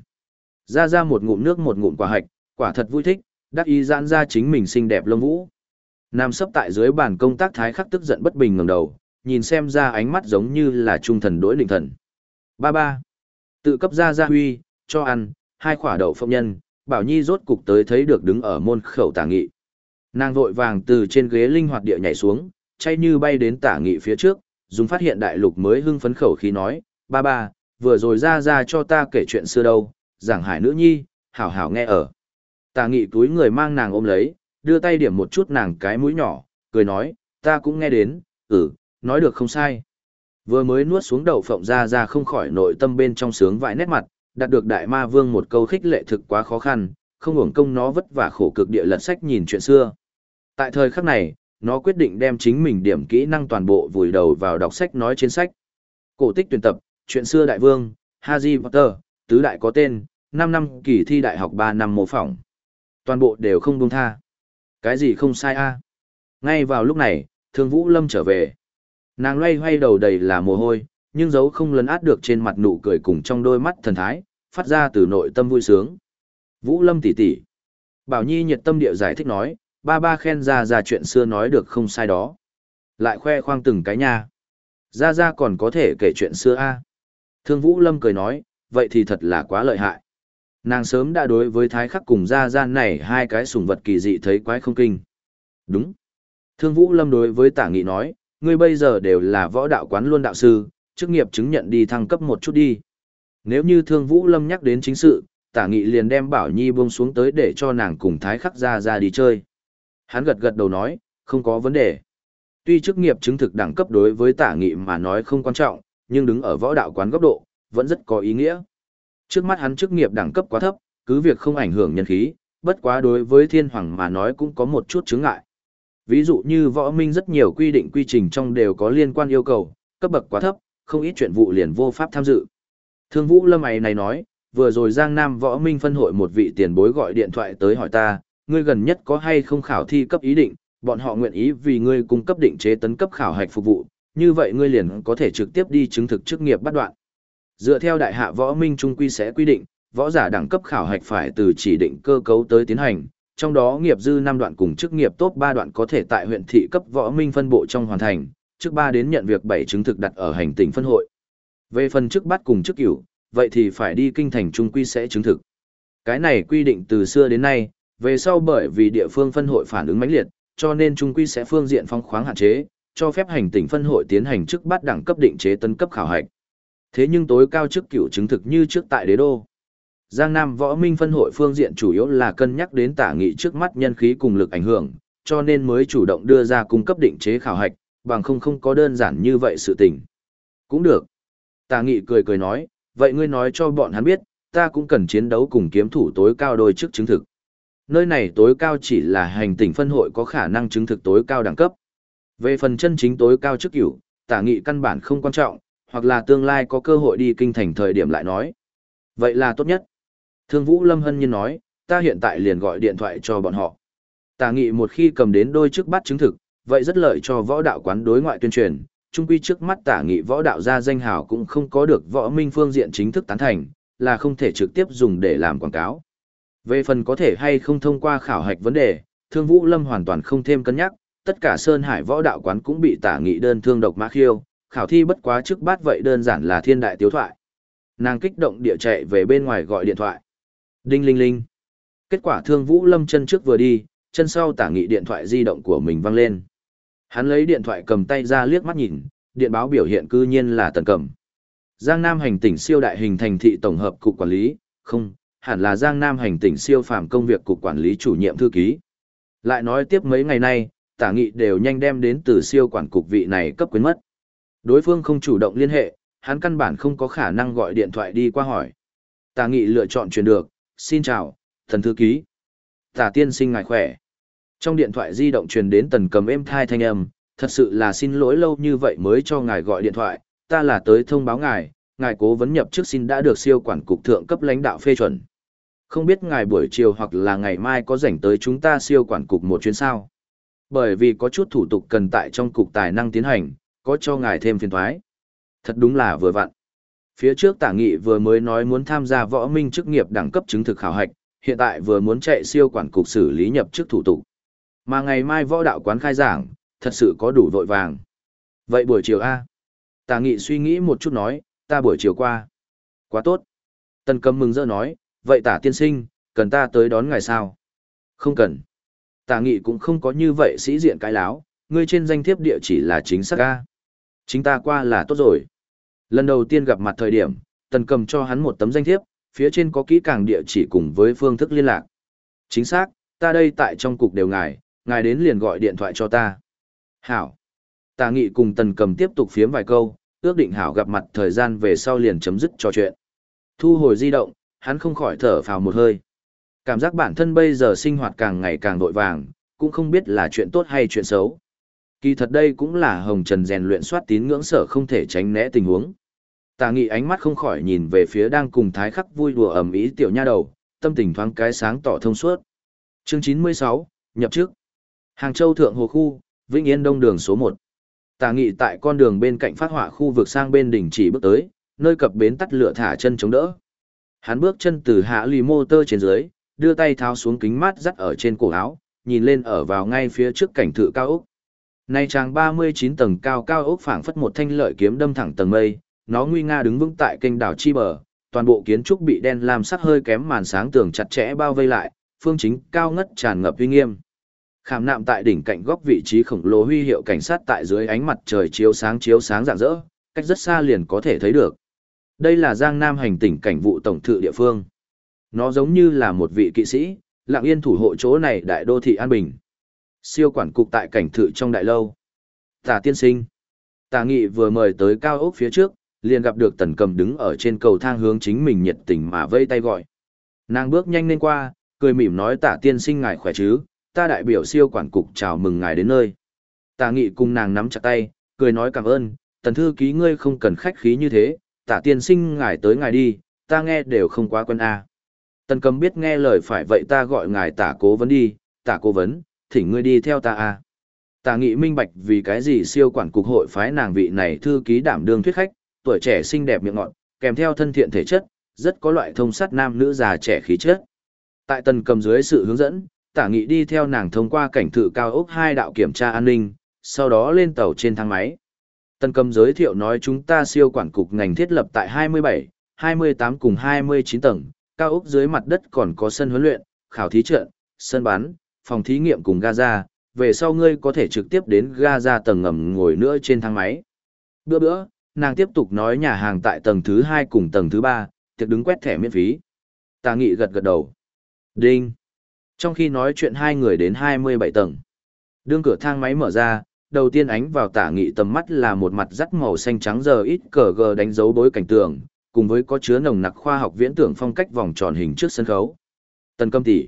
Ra ra một ngụm nước một ngụm quả hạch, quả thật vui thích, đắc ý giãn ra chính mình xinh đẹp lông vũ. Nam sấp tại dưới bàn công tác thái khắc tức giận bất bình ngẩng đầu, nhìn xem ra ánh mắt giống như là trung thần đối định thần. Ba ba. Tự cấp ra gia huy, cho ăn, hai quả đậu phộng nhân, Bảo Nhi rốt cục tới thấy được đứng ở môn khẩu tả nghị. Nàng vội vàng từ trên ghế linh hoạt địa nhảy xuống, chay như bay đến tả nghị phía trước, dùng phát hiện đại lục mới hưng phấn khẩu khí nói, ba ba, vừa rồi ra ra cho ta kể chuyện xưa đâu, giảng hải nữ nhi, hảo hảo nghe ở. Tà nghị túi người mang nàng ôm lấy, đưa tay điểm một chút nàng cái mũi nhỏ, cười nói, ta cũng nghe đến, ừ, nói được không sai. Vừa mới nuốt xuống đầu phộng ra ra không khỏi nội tâm bên trong sướng vãi nét mặt, đạt được đại ma vương một câu khích lệ thực quá khó khăn, không hưởng công nó vất vả khổ cực địa lật sách nhìn chuyện xưa. Tại thời khắc này, nó quyết định đem chính mình điểm kỹ năng toàn bộ vùi đầu vào đọc sách nói trên sách. Cổ tích tuyển tập, chuyện xưa đại vương, Harry Potter, tứ đại có tên, 5 năm kỳ thi đại học 3 năm mô phỏng. Toàn bộ đều không buông tha. Cái gì không sai a? Ngay vào lúc này, Thương Vũ Lâm trở về. Nàng loay hoay đầu đầy là mồ hôi, nhưng dấu không lấn át được trên mặt nụ cười cùng trong đôi mắt thần thái, phát ra từ nội tâm vui sướng. Vũ Lâm tỷ tỷ. Bảo Nhi nhiệt tâm địa giải thích nói, ba ba khen ra ra chuyện xưa nói được không sai đó. Lại khoe khoang từng cái nha. Ra ra còn có thể kể chuyện xưa a. Thương Vũ Lâm cười nói, vậy thì thật là quá lợi hại. Nàng sớm đã đối với thái khắc cùng ra gian này hai cái sùng vật kỳ dị thấy quái không kinh. Đúng. Thương Vũ Lâm đối với tả nghị nói, ngươi bây giờ đều là võ đạo quán luôn đạo sư, chức nghiệp chứng nhận đi thăng cấp một chút đi. Nếu như Thương Vũ Lâm nhắc đến chính sự, tả nghị liền đem Bảo Nhi buông xuống tới để cho nàng cùng thái khắc ra ra đi chơi. Hắn gật gật đầu nói, không có vấn đề. Tuy chức nghiệp chứng thực đẳng cấp đối với tả nghị mà nói không quan trọng, nhưng đứng ở võ đạo quán góc độ, vẫn rất có ý nghĩa. Trước mắt hắn chức nghiệp đẳng cấp quá thấp, cứ việc không ảnh hưởng nhân khí, bất quá đối với thiên hoàng mà nói cũng có một chút chướng ngại. Ví dụ như võ minh rất nhiều quy định quy trình trong đều có liên quan yêu cầu, cấp bậc quá thấp, không ít chuyện vụ liền vô pháp tham dự. Thương Vũ Lâm ấy này nói, vừa rồi Giang Nam Võ Minh phân hội một vị tiền bối gọi điện thoại tới hỏi ta, ngươi gần nhất có hay không khảo thi cấp ý định, bọn họ nguyện ý vì ngươi cung cấp định chế tấn cấp khảo hạch phục vụ, như vậy ngươi liền có thể trực tiếp đi chứng thực chức nghiệp bắt đoạn. Dựa theo đại hạ võ minh trung quy sẽ quy định, võ giả đẳng cấp khảo hạch phải từ chỉ định cơ cấu tới tiến hành, trong đó nghiệp dư năm đoạn cùng chức nghiệp tốt ba đoạn có thể tại huyện thị cấp võ minh phân bộ trong hoàn thành, chức ba đến nhận việc bảy chứng thực đặt ở hành tỉnh phân hội. Về phần chức bắt cùng chức cửu, vậy thì phải đi kinh thành trung quy sẽ chứng thực. Cái này quy định từ xưa đến nay, về sau bởi vì địa phương phân hội phản ứng mãnh liệt, cho nên trung quy sẽ phương diện phong khoáng hạn chế, cho phép hành tỉnh phân hội tiến hành chức bắt đẳng cấp định chế tân cấp khảo hạch. Thế nhưng tối cao chức cửu chứng thực như trước tại đế đô. Giang Nam Võ Minh phân hội phương diện chủ yếu là cân nhắc đến tả nghị trước mắt nhân khí cùng lực ảnh hưởng, cho nên mới chủ động đưa ra cung cấp định chế khảo hạch, bằng không không có đơn giản như vậy sự tình. Cũng được. Tả nghị cười cười nói, vậy ngươi nói cho bọn hắn biết, ta cũng cần chiến đấu cùng kiếm thủ tối cao đôi chức chứng thực. Nơi này tối cao chỉ là hành tỉnh phân hội có khả năng chứng thực tối cao đẳng cấp. Về phần chân chính tối cao chức cửu, tả nghị căn bản không quan trọng, hoặc là tương lai có cơ hội đi kinh thành thời điểm lại nói. Vậy là tốt nhất. Thương Vũ Lâm Hân Nhiên nói, ta hiện tại liền gọi điện thoại cho bọn họ. Tả nghị một khi cầm đến đôi chức bắt chứng thực, vậy rất lợi cho võ đạo quán đối ngoại tuyên truyền. Trung quy trước mắt tả nghị võ đạo ra danh hào cũng không có được võ minh phương diện chính thức tán thành, là không thể trực tiếp dùng để làm quảng cáo. Về phần có thể hay không thông qua khảo hạch vấn đề, Thương Vũ Lâm hoàn toàn không thêm cân nhắc, tất cả Sơn Hải võ đạo quán cũng bị tả nghị đơn thương độc mã khiêu, khảo thi bất quá trước bát vậy đơn giản là thiên đại tiếu thoại. Nàng kích động địa chạy về bên ngoài gọi điện thoại. Đinh linh linh. Kết quả Thương Vũ Lâm chân trước vừa đi, chân sau tả nghị điện thoại di động của mình văng lên. Hắn lấy điện thoại cầm tay ra liếc mắt nhìn, điện báo biểu hiện cư nhiên là tần cầm. Giang Nam hành tỉnh siêu đại hình thành thị tổng hợp cục quản lý, không, hẳn là Giang Nam hành tỉnh siêu phàm công việc cục quản lý chủ nhiệm thư ký. Lại nói tiếp mấy ngày nay, tả nghị đều nhanh đem đến từ siêu quản cục vị này cấp quyến mất. Đối phương không chủ động liên hệ, hắn căn bản không có khả năng gọi điện thoại đi qua hỏi. Tả nghị lựa chọn truyền được, xin chào, thần thư ký. Tả tiên sinh ngài khỏe. Trong điện thoại di động truyền đến tần cầm êm thai thanh âm, thật sự là xin lỗi lâu như vậy mới cho ngài gọi điện thoại, ta là tới thông báo ngài, ngài cố vấn nhập trước xin đã được siêu quản cục thượng cấp lãnh đạo phê chuẩn. Không biết ngài buổi chiều hoặc là ngày mai có rảnh tới chúng ta siêu quản cục một chuyến sao. Bởi vì có chút thủ tục cần tại trong cục tài năng tiến hành, có cho ngài thêm phiền thoái. Thật đúng là vừa vặn. Phía trước tả nghị vừa mới nói muốn tham gia võ minh chức nghiệp đẳng cấp chứng thực khảo hạch, hiện tại vừa muốn chạy siêu quản cục xử lý nhập chức thủ tục. Mà ngày mai võ đạo quán khai giảng, thật sự có đủ vội vàng. Vậy buổi chiều A. Tả nghị suy nghĩ một chút nói, ta buổi chiều qua. Quá tốt. Tần cầm mừng rỡ nói, vậy tả tiên sinh, cần ta tới đón ngài sao? Không cần. Tả nghị cũng không có như vậy sĩ diện cái láo, ngươi trên danh thiếp địa chỉ là chính xác A. Chính ta qua là tốt rồi. Lần đầu tiên gặp mặt thời điểm, tần cầm cho hắn một tấm danh thiếp, phía trên có kỹ càng địa chỉ cùng với phương thức liên lạc. Chính xác, ta đây tại trong cục đều ngài, ngài đến liền gọi điện thoại cho ta. Hảo. Tà nghị cùng tần cầm tiếp tục phiếm vài câu, ước định Hảo gặp mặt thời gian về sau liền chấm dứt trò chuyện. Thu hồi di động, hắn không khỏi thở phào một hơi. Cảm giác bản thân bây giờ sinh hoạt càng ngày càng vội vàng, cũng không biết là chuyện tốt hay chuyện xấu. Kỳ thật đây cũng là Hồng Trần rèn luyện soát tín ngưỡng sở không thể tránh né tình huống. Tà nghị ánh mắt không khỏi nhìn về phía đang cùng thái khắc vui đùa ẩm ý tiểu nha đầu, tâm tình thoáng cái sáng tỏ thông suốt. Chương 96, nhập chức. Hàng Châu Thượng Hồ Khu, Vĩnh Yên Đông Đường số 1. Tà nghị tại con đường bên cạnh phát họa khu vực sang bên đỉnh chỉ bước tới, nơi cập bến tắt lửa thả chân chống đỡ. Hắn bước chân từ hạ lì mô tơ trên dưới, đưa tay tháo xuống kính mát dắt ở trên cổ áo, nhìn lên ở vào ngay phía trước cảnh thự cao ốc. Nay trang 39 tầng cao cao ốc phảng phất một thanh lợi kiếm đâm thẳng tầng mây, nó nguy nga đứng vững tại kênh đảo chi bờ, toàn bộ kiến trúc bị đen làm sắc hơi kém màn sáng tường chặt chẽ bao vây lại, phương chính cao ngất tràn ngập uy nghiêm. Khảm nạm tại đỉnh cạnh góc vị trí khổng lồ huy hiệu cảnh sát tại dưới ánh mặt trời chiếu sáng chiếu sáng rạng rỡ, cách rất xa liền có thể thấy được. Đây là Giang Nam hành tỉnh cảnh vụ tổng thự địa phương. Nó giống như là một vị kỵ sĩ, lặng yên thủ hộ chỗ này đại đô thị an bình. Siêu quản cục tại cảnh thự trong đại lâu. Tả tiên sinh. Tả nghị vừa mời tới cao ốc phía trước, liền gặp được tần cầm đứng ở trên cầu thang hướng chính mình nhiệt tình mà vây tay gọi. Nàng bước nhanh lên qua, cười mỉm nói tả tiên sinh ngài khỏe chứ, ta đại biểu siêu quản cục chào mừng ngài đến nơi. Tả nghị cùng nàng nắm chặt tay, cười nói cảm ơn, tần thư ký ngươi không cần khách khí như thế, tả tiên sinh ngài tới ngài đi, ta nghe đều không quá quen a. Tần cầm biết nghe lời phải vậy ta gọi ngài tả cố vấn đi, tả cố vấn, thỉnh ngươi đi theo ta à. a. Tả nghị minh bạch vì cái gì siêu quản cục hội phái nàng vị này thư ký đảm đương thuyết khách, tuổi trẻ xinh đẹp miệng ngọn, kèm theo thân thiện thể chất, rất có loại thông sát nam nữ già trẻ khí chất. Tại tần cầm dưới sự hướng dẫn, tả nghị đi theo nàng thông qua cảnh thự cao ốc hai đạo kiểm tra an ninh, sau đó lên tàu trên thang máy. Tần cầm giới thiệu nói chúng ta siêu quản cục ngành thiết lập tại 27, 28 cùng 29 tầng, cao ốc dưới mặt đất còn có sân huấn luyện, khảo thí trận, sân bắn, phòng thí nghiệm cùng Gaza, về sau ngươi có thể trực tiếp đến Gaza tầng ngầm ngồi nữa trên thang máy. Bữa bữa, nàng tiếp tục nói nhà hàng tại tầng thứ 2 cùng tầng thứ 3, tiệc đứng quét thẻ miễn phí. Tà nghị gật gật đầu. Đinh. Trong khi nói chuyện hai người đến 27 tầng. Đương cửa thang máy mở ra, đầu tiên ánh vào tả nghị tầm mắt là một mặt rắt màu xanh trắng giờ ít cờ gờ đánh dấu bối cảnh tường, cùng với có chứa nồng nặc khoa học viễn tưởng phong cách vòng tròn hình trước sân khấu. Tần Câm tỷ,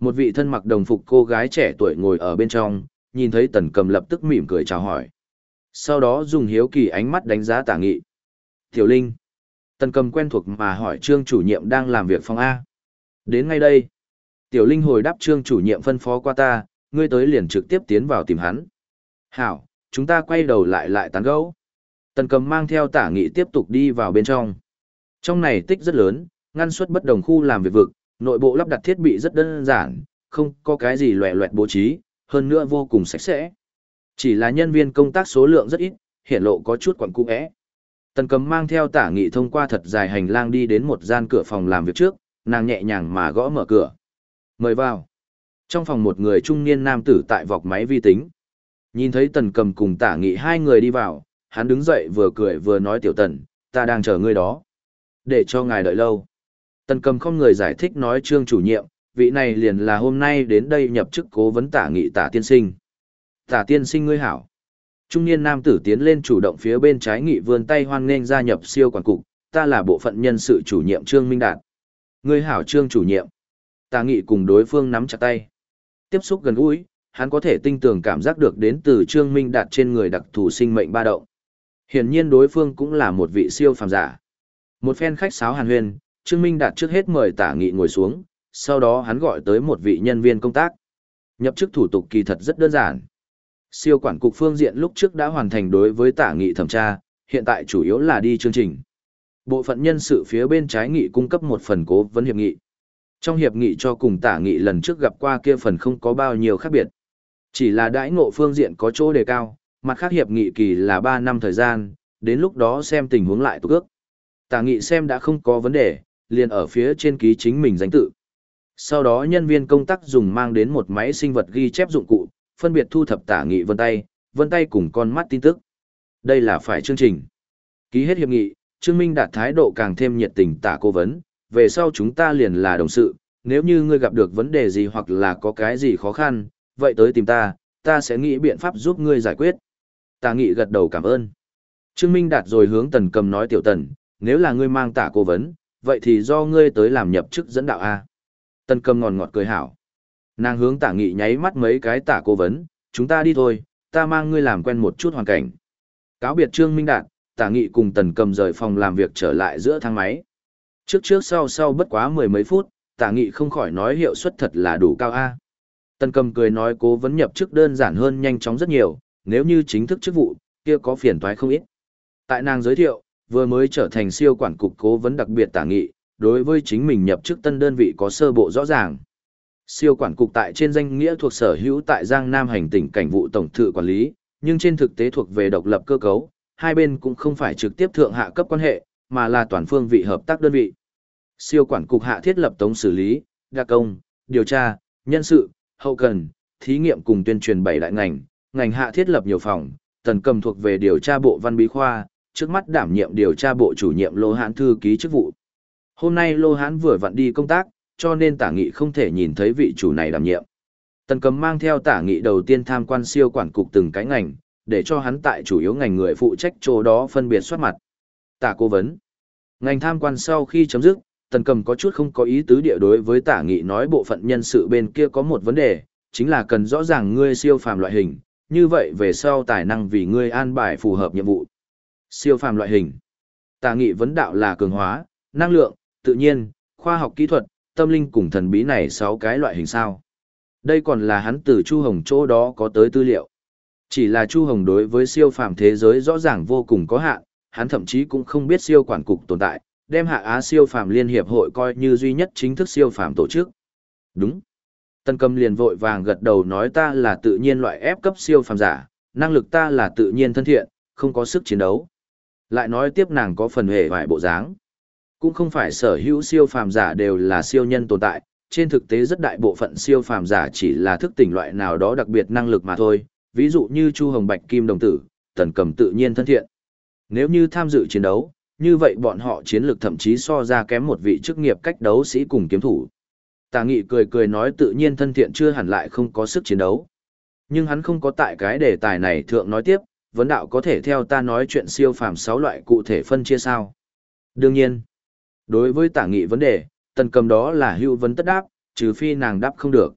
một vị thân mặc đồng phục cô gái trẻ tuổi ngồi ở bên trong, nhìn thấy Tần Cầm lập tức mỉm cười chào hỏi. Sau đó dùng hiếu kỳ ánh mắt đánh giá Tả Nghị. "Tiểu Linh." Tần Cầm quen thuộc mà hỏi Trương chủ nhiệm đang làm việc phòng a. "Đến ngay đây." Tiểu Linh hồi đáp Trương chủ nhiệm phân phó qua ta, ngươi tới liền trực tiếp tiến vào tìm hắn. "Hảo, chúng ta quay đầu lại lại tán gẫu." Tần Cầm mang theo Tả Nghị tiếp tục đi vào bên trong. Trong này tích rất lớn, ngăn suất bất đồng khu làm việc vực, nội bộ lắp đặt thiết bị rất đơn giản, không có cái gì loẹ loẹt bố trí, hơn nữa vô cùng sạch sẽ. Chỉ là nhân viên công tác số lượng rất ít, hiện lộ có chút quẩn cung ẽ. Tần cầm mang theo tả nghị thông qua thật dài hành lang đi đến một gian cửa phòng làm việc trước, nàng nhẹ nhàng mà gõ mở cửa. Mời vào. Trong phòng một người trung niên nam tử tại vọc máy vi tính. Nhìn thấy tần cầm cùng tả nghị hai người đi vào, hắn đứng dậy vừa cười vừa nói tiểu tần, ta đang chờ ngươi đó. Để cho ngài đợi lâu. Tần cầm không người giải thích nói trương chủ nhiệm, vị này liền là hôm nay đến đây nhập chức cố vấn tả nghị tả tiên sinh. Tả tiên sinh ngươi hảo. Trung niên nam tử tiến lên chủ động phía bên trái nghị vươn tay hoan nghênh gia nhập siêu quản cục, ta là bộ phận nhân sự chủ nhiệm Trương Minh Đạt. Ngươi hảo Trương chủ nhiệm. Tả nghị cùng đối phương nắm chặt tay. Tiếp xúc gần gũi, hắn có thể tinh tường cảm giác được đến từ Trương Minh Đạt trên người đặc thù sinh mệnh ba động. Hiển nhiên đối phương cũng là một vị siêu phàm giả. Một phen khách sáo hàn huyền, Trương Minh Đạt trước hết mời tả nghị ngồi xuống, sau đó hắn gọi tới một vị nhân viên công tác. Nhập chức thủ tục kỳ thật rất đơn giản. Siêu quản cục phương diện lúc trước đã hoàn thành đối với tả nghị thẩm tra, hiện tại chủ yếu là đi chương trình. Bộ phận nhân sự phía bên trái nghị cung cấp một phần cố vấn hiệp nghị. Trong hiệp nghị cho cùng tả nghị lần trước gặp qua kia phần không có bao nhiêu khác biệt. Chỉ là đãi ngộ phương diện có chỗ đề cao, mặt khác hiệp nghị kỳ là 3 năm thời gian, đến lúc đó xem tình huống lại tục ước. Tả nghị xem đã không có vấn đề, liền ở phía trên ký chính mình danh tự. Sau đó nhân viên công tác dùng mang đến một máy sinh vật ghi chép dụng cụ, phân biệt thu thập tả nghị vân tay, vân tay cùng con mắt tin tức. Đây là phải chương trình. Ký hết hiệp nghị, Trương Minh đạt thái độ càng thêm nhiệt tình tả cố vấn, về sau chúng ta liền là đồng sự, nếu như ngươi gặp được vấn đề gì hoặc là có cái gì khó khăn, vậy tới tìm ta, ta sẽ nghĩ biện pháp giúp ngươi giải quyết. Tả nghị gật đầu cảm ơn. Trương Minh đạt rồi hướng tần cầm nói tiểu tần, nếu là ngươi mang tả cố vấn, vậy thì do ngươi tới làm nhập chức dẫn đạo A. Tần cầm ngòn ngọt cười hảo. Nàng hướng tả nghị nháy mắt mấy cái tả cố vấn, chúng ta đi thôi, ta mang ngươi làm quen một chút hoàn cảnh. Cáo biệt Trương Minh Đạt, tả nghị cùng tần cầm rời phòng làm việc trở lại giữa thang máy. Trước trước sau sau bất quá mười mấy phút, tả nghị không khỏi nói hiệu suất thật là đủ cao A. Tần cầm cười nói cố vấn nhập chức đơn giản hơn nhanh chóng rất nhiều, nếu như chính thức chức vụ, kia có phiền toái không ít. Tại nàng giới thiệu, vừa mới trở thành siêu quản cục cố vấn đặc biệt tả nghị, đối với chính mình nhập chức tân đơn vị có sơ bộ rõ ràng. Siêu quản cục tại trên danh nghĩa thuộc sở hữu tại Giang Nam hành tỉnh cảnh vụ tổng thự quản lý, nhưng trên thực tế thuộc về độc lập cơ cấu, hai bên cũng không phải trực tiếp thượng hạ cấp quan hệ, mà là toàn phương vị hợp tác đơn vị. Siêu quản cục hạ thiết lập tống xử lý, đặc công, điều tra, nhân sự, hậu cần, thí nghiệm cùng tuyên truyền bảy đại ngành, ngành hạ thiết lập nhiều phòng, tần cầm thuộc về điều tra bộ văn bí khoa, trước mắt đảm nhiệm điều tra bộ chủ nhiệm Lô hán thư ký chức vụ. Hôm nay Lô hán vừa vặn đi công tác, cho nên tả nghị không thể nhìn thấy vị chủ này đảm nhiệm. Tần Cấm mang theo tả nghị đầu tiên tham quan siêu quản cục từng cái ngành, để cho hắn tại chủ yếu ngành người phụ trách chỗ đó phân biệt soát mặt. Tả cố vấn. Ngành tham quan sau khi chấm dứt, tần cầm có chút không có ý tứ địa đối với tả nghị nói bộ phận nhân sự bên kia có một vấn đề, chính là cần rõ ràng ngươi siêu phàm loại hình, như vậy về sau tài năng vì ngươi an bài phù hợp nhiệm vụ. Siêu phàm loại hình. Tà nghị vấn đạo là cường hóa, năng lượng, tự nhiên, khoa học kỹ thuật, tâm linh cùng thần bí này sáu cái loại hình sao. Đây còn là hắn từ Chu Hồng chỗ đó có tới tư liệu. Chỉ là Chu Hồng đối với siêu phàm thế giới rõ ràng vô cùng có hạn, hắn thậm chí cũng không biết siêu quản cục tồn tại, đem Hạ Á siêu phàm liên hiệp hội coi như duy nhất chính thức siêu phàm tổ chức. Đúng. Tân Cầm liền vội vàng gật đầu nói ta là tự nhiên loại ép cấp siêu phàm giả, năng lực ta là tự nhiên thân thiện, không có sức chiến đấu. Lại nói tiếp nàng có phần hề hoại bộ dáng. Cũng không phải sở hữu siêu phàm giả đều là siêu nhân tồn tại, trên thực tế rất đại bộ phận siêu phàm giả chỉ là thức tỉnh loại nào đó đặc biệt năng lực mà thôi, ví dụ như Chu Hồng Bạch Kim Đồng Tử, Tần Cầm tự nhiên thân thiện. Nếu như tham dự chiến đấu, như vậy bọn họ chiến lược thậm chí so ra kém một vị chức nghiệp cách đấu sĩ cùng kiếm thủ. Tà Nghị cười cười nói tự nhiên thân thiện chưa hẳn lại không có sức chiến đấu. Nhưng hắn không có tại cái đề tài này thượng nói tiếp, vấn đạo có thể theo ta nói chuyện siêu phàm sáu loại cụ thể phân chia sao. Đương nhiên, đối với tả nghị vấn đề, tần cầm đó là hữu vấn tất đáp, trừ phi nàng đáp không được.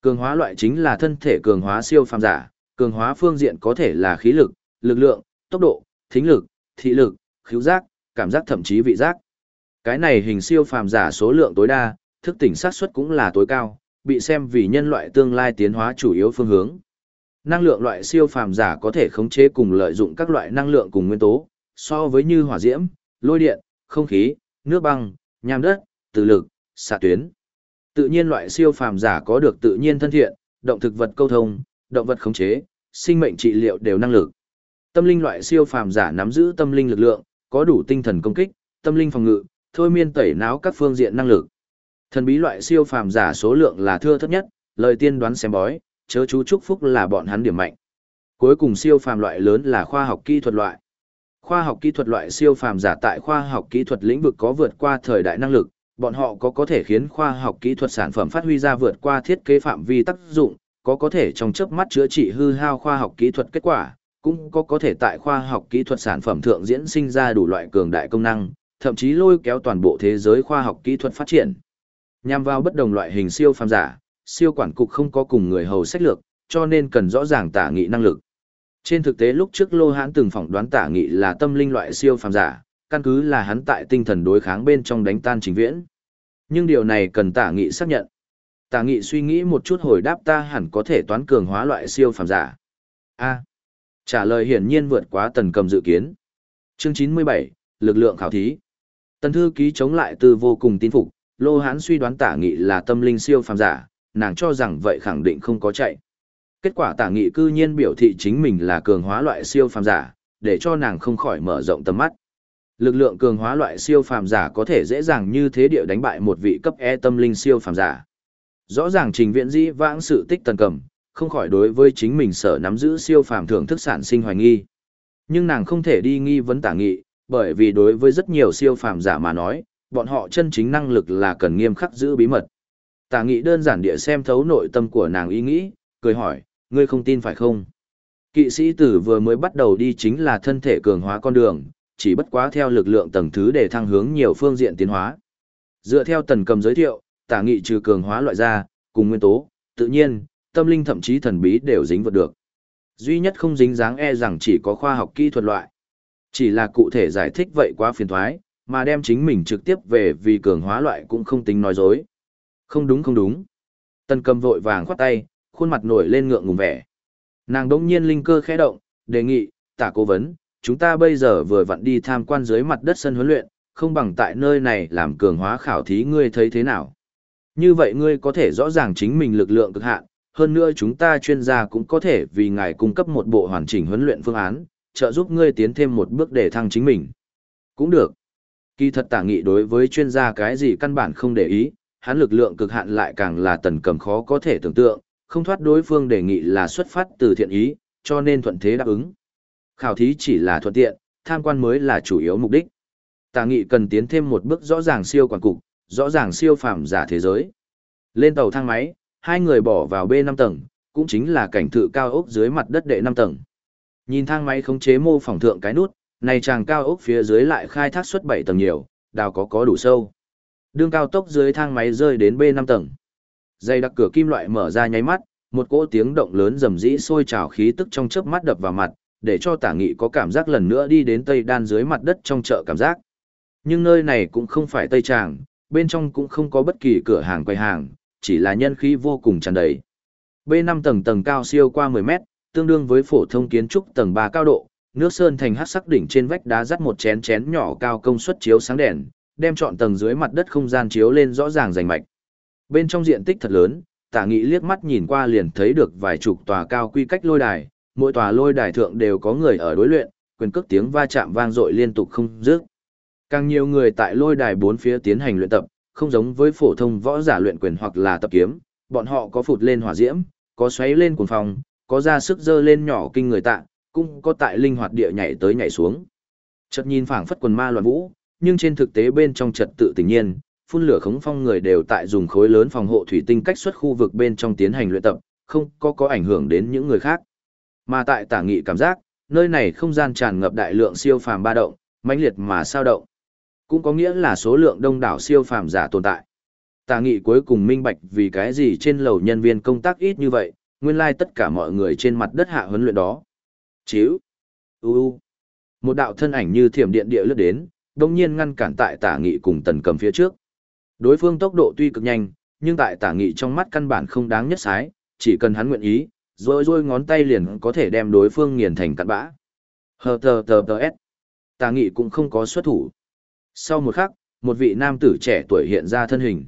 Cường hóa loại chính là thân thể cường hóa siêu phàm giả, cường hóa phương diện có thể là khí lực, lực lượng, tốc độ, thính lực, thị lực, khứu giác, cảm giác thậm chí vị giác. Cái này hình siêu phàm giả số lượng tối đa, thức tỉnh xác suất cũng là tối cao, bị xem vì nhân loại tương lai tiến hóa chủ yếu phương hướng. Năng lượng loại siêu phàm giả có thể khống chế cùng lợi dụng các loại năng lượng cùng nguyên tố, so với như hỏa diễm, lôi điện, không khí, nước băng, nham đất, từ lực, xạ tuyến. Tự nhiên loại siêu phàm giả có được tự nhiên thân thiện, động thực vật câu thông, động vật khống chế, sinh mệnh trị liệu đều năng lực. Tâm linh loại siêu phàm giả nắm giữ tâm linh lực lượng, có đủ tinh thần công kích, tâm linh phòng ngự, thôi miên tẩy não các phương diện năng lực. Thần bí loại siêu phàm giả số lượng là thưa thấp nhất, lời tiên đoán xem bói, chớ chú chúc phúc là bọn hắn điểm mạnh. Cuối cùng siêu phàm loại lớn là khoa học kỹ thuật loại. Khoa học kỹ thuật loại siêu phàm giả tại khoa học kỹ thuật lĩnh vực có vượt qua thời đại năng lực, bọn họ có có thể khiến khoa học kỹ thuật sản phẩm phát huy ra vượt qua thiết kế phạm vi tác dụng, có có thể trong chớp mắt chữa trị hư hao khoa học kỹ thuật kết quả, cũng có có thể tại khoa học kỹ thuật sản phẩm thượng diễn sinh ra đủ loại cường đại công năng, thậm chí lôi kéo toàn bộ thế giới khoa học kỹ thuật phát triển. Nhằm vào bất đồng loại hình siêu phàm giả, siêu quản cục không có cùng người hầu sách lược, cho nên cần rõ ràng tả nghị năng lực. Trên thực tế lúc trước Lô Hãn từng phỏng đoán tả nghị là tâm linh loại siêu phàm giả, căn cứ là hắn tại tinh thần đối kháng bên trong đánh tan chính viễn. Nhưng điều này cần tả nghị xác nhận. Tả nghị suy nghĩ một chút hồi đáp ta hẳn có thể toán cường hóa loại siêu phàm giả. A. trả lời hiển nhiên vượt quá tần cầm dự kiến. Chương 97, lực lượng khảo thí. Tần thư ký chống lại từ vô cùng tin phục, lô hán suy đoán tả nghị là tâm linh siêu phàm giả, nàng cho rằng vậy khẳng định không có chạy. Kết quả tả nghị cư nhiên biểu thị chính mình là cường hóa loại siêu phàm giả, để cho nàng không khỏi mở rộng tầm mắt. Lực lượng cường hóa loại siêu phàm giả có thể dễ dàng như thế địa đánh bại một vị cấp E tâm linh siêu phàm giả. Rõ ràng trình viện dĩ vãng sự tích tần cầm, không khỏi đối với chính mình sở nắm giữ siêu phàm thưởng thức sản sinh hoài nghi. Nhưng nàng không thể đi nghi vấn tả nghị, bởi vì đối với rất nhiều siêu phàm giả mà nói, bọn họ chân chính năng lực là cần nghiêm khắc giữ bí mật. Tả nghị đơn giản địa xem thấu nội tâm của nàng ý nghĩ, cười hỏi, ngươi không tin phải không? Kỵ sĩ tử vừa mới bắt đầu đi chính là thân thể cường hóa con đường, chỉ bất quá theo lực lượng tầng thứ để thăng hướng nhiều phương diện tiến hóa. Dựa theo tần cầm giới thiệu, tả nghị trừ cường hóa loại ra, cùng nguyên tố, tự nhiên, tâm linh thậm chí thần bí đều dính vật được. Duy nhất không dính dáng e rằng chỉ có khoa học kỹ thuật loại. Chỉ là cụ thể giải thích vậy quá phiền thoái, mà đem chính mình trực tiếp về vì cường hóa loại cũng không tính nói dối. Không đúng không đúng. Tần cầm vội vàng khoát tay, khuôn mặt nổi lên ngượng ngùng vẻ. Nàng đống nhiên linh cơ khẽ động, đề nghị, tả cố vấn, chúng ta bây giờ vừa vặn đi tham quan dưới mặt đất sân huấn luyện, không bằng tại nơi này làm cường hóa khảo thí ngươi thấy thế nào. Như vậy ngươi có thể rõ ràng chính mình lực lượng cực hạn, hơn nữa chúng ta chuyên gia cũng có thể vì ngài cung cấp một bộ hoàn chỉnh huấn luyện phương án, trợ giúp ngươi tiến thêm một bước để thăng chính mình. Cũng được. Kỳ thật tả nghị đối với chuyên gia cái gì căn bản không để ý, hắn lực lượng cực hạn lại càng là tần cầm khó có thể tưởng tượng, không thoát đối phương đề nghị là xuất phát từ thiện ý, cho nên thuận thế đáp ứng. Khảo thí chỉ là thuận tiện, tham quan mới là chủ yếu mục đích. Tà nghị cần tiến thêm một bước rõ ràng siêu quản cục, rõ ràng siêu phàm giả thế giới. Lên tàu thang máy, hai người bỏ vào B5 tầng, cũng chính là cảnh thự cao ốc dưới mặt đất đệ 5 tầng. Nhìn thang máy khống chế mô phỏng thượng cái nút, này chàng cao ốc phía dưới lại khai thác suất 7 tầng nhiều, đào có có đủ sâu. Đường cao tốc dưới thang máy rơi đến B5 tầng. Dây đặc cửa kim loại mở ra nháy mắt, một cỗ tiếng động lớn rầm rĩ sôi trào khí tức trong chớp mắt đập vào mặt, để cho tả nghị có cảm giác lần nữa đi đến tây đan dưới mặt đất trong chợ cảm giác. Nhưng nơi này cũng không phải tây tràng, bên trong cũng không có bất kỳ cửa hàng quầy hàng, chỉ là nhân khí vô cùng tràn đầy. B5 tầng tầng cao siêu qua 10 mét, tương đương với phổ thông kiến trúc tầng 3 cao độ, nước sơn thành hắc sắc đỉnh trên vách đá dắt một chén chén nhỏ cao công suất chiếu sáng đèn, đem trọn tầng dưới mặt đất không gian chiếu lên rõ ràng rành mạch. Bên trong diện tích thật lớn, Tả Nghị liếc mắt nhìn qua liền thấy được vài chục tòa cao quy cách lôi đài, mỗi tòa lôi đài thượng đều có người ở đối luyện, quyền cước tiếng va chạm vang dội liên tục không dứt. Càng nhiều người tại lôi đài bốn phía tiến hành luyện tập, không giống với phổ thông võ giả luyện quyền hoặc là tập kiếm, bọn họ có phụt lên hỏa diễm, có xoáy lên cuồng phong, có ra sức dơ lên nhỏ kinh người tạ, cũng có tại linh hoạt địa nhảy tới nhảy xuống. Chợt nhìn phảng phất quần ma loạn vũ, nhưng trên thực tế bên trong trật tự tự nhiên, phun lửa khống phong người đều tại dùng khối lớn phòng hộ thủy tinh cách xuất khu vực bên trong tiến hành luyện tập, không có có ảnh hưởng đến những người khác. Mà tại tả nghị cảm giác, nơi này không gian tràn ngập đại lượng siêu phàm ba động, mãnh liệt mà sao động. Cũng có nghĩa là số lượng đông đảo siêu phàm giả tồn tại. Tả nghị cuối cùng minh bạch vì cái gì trên lầu nhân viên công tác ít như vậy, nguyên lai tất cả mọi người trên mặt đất hạ huấn luyện đó. Chíu. U u. Một đạo thân ảnh như thiểm điện địa lướt đến, đồng nhiên ngăn cản tại tả nghị cùng tần cầm phía trước. Đối phương tốc độ tuy cực nhanh, nhưng tại tả nghị trong mắt căn bản không đáng nhất sái, chỉ cần hắn nguyện ý, rồi rồi ngón tay liền có thể đem đối phương nghiền thành cặn bã. Hờ tờ tờ tờ s. Tả nghị cũng không có xuất thủ. Sau một khắc, một vị nam tử trẻ tuổi hiện ra thân hình.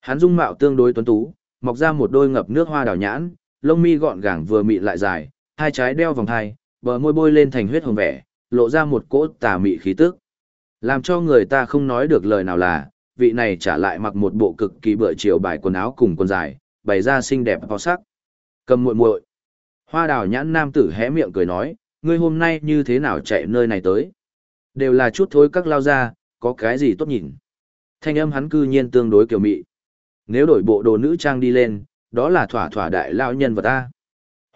Hắn dung mạo tương đối tuấn tú, mọc ra một đôi ngập nước hoa đào nhãn, lông mi gọn gàng vừa mịn lại dài, hai trái đeo vòng hai, bờ môi bôi lên thành huyết hồng vẻ, lộ ra một cỗ tà mị khí tức. Làm cho người ta không nói được lời nào là, vị này trả lại mặc một bộ cực kỳ bựa chiều bài quần áo cùng quần dài, bày ra xinh đẹp ho sắc. Cầm muội muội. Hoa đào nhãn nam tử hé miệng cười nói, ngươi hôm nay như thế nào chạy nơi này tới? Đều là chút thối các lao ra, có cái gì tốt nhìn. Thanh âm hắn cư nhiên tương đối kiểu mị. Nếu đổi bộ đồ nữ trang đi lên, đó là thỏa thỏa đại lao nhân vật ta.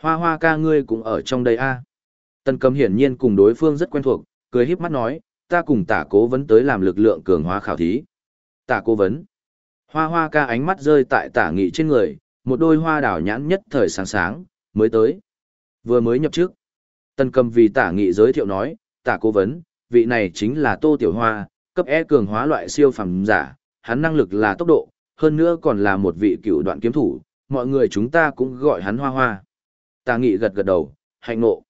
Hoa hoa ca ngươi cũng ở trong đây A. Tần cầm hiển nhiên cùng đối phương rất quen thuộc, cười híp mắt nói, ta cùng tả cố vấn tới làm lực lượng cường hóa khảo thí. Tả cố vấn. Hoa hoa ca ánh mắt rơi tại tả nghị trên người, một đôi hoa đảo nhãn nhất thời sáng sáng, mới tới. Vừa mới nhập trước. Tần cầm vì tả nghị giới thiệu nói, tả cố vấn, vị này chính là tô tiểu hoa, cấp E cường hóa loại siêu phẩm giả, hắn năng lực là tốc độ, hơn nữa còn là một vị cựu đoạn kiếm thủ, mọi người chúng ta cũng gọi hắn hoa hoa. Tà nghị gật gật đầu, hạnh nộ.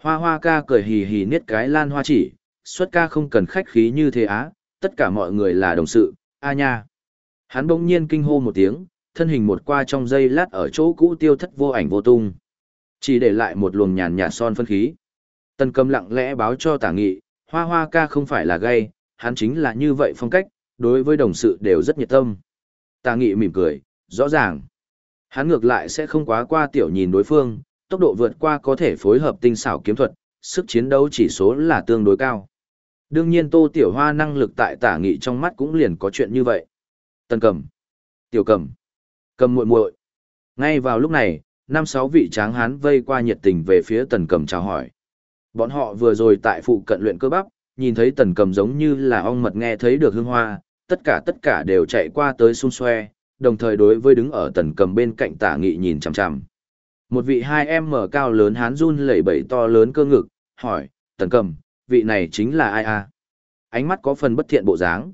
Hoa hoa ca cười hì hì niết cái lan hoa chỉ, xuất ca không cần khách khí như thế á, tất cả mọi người là đồng sự, a nha. Hắn bỗng nhiên kinh hô một tiếng, thân hình một qua trong giây lát ở chỗ cũ tiêu thất vô ảnh vô tung. Chỉ để lại một luồng nhàn nhạt son phân khí. Tần cầm lặng lẽ báo cho tả nghị, hoa hoa ca không phải là gay, hắn chính là như vậy phong cách, đối với đồng sự đều rất nhiệt tâm. Tả nghị mỉm cười, rõ ràng. Hắn ngược lại sẽ không quá qua tiểu nhìn đối phương, tốc độ vượt qua có thể phối hợp tinh xảo kiếm thuật, sức chiến đấu chỉ số là tương đối cao. Đương nhiên Tô Tiểu Hoa năng lực tại tả nghị trong mắt cũng liền có chuyện như vậy. Tần cầm, tiểu cầm, cầm muội muội. Ngay vào lúc này, năm sáu vị tráng hán vây qua nhiệt tình về phía tần cầm chào hỏi. Bọn họ vừa rồi tại phụ cận luyện cơ bắp, nhìn thấy tần cầm giống như là ong mật nghe thấy được hương hoa, tất cả tất cả đều chạy qua tới xung xoe, đồng thời đối với đứng ở tần cầm bên cạnh tả nghị nhìn chằm chằm. Một vị hai em mở cao lớn hán run lẩy bẩy to lớn cơ ngực, hỏi, tần cầm, vị này chính là ai a? Ánh mắt có phần bất thiện bộ dáng.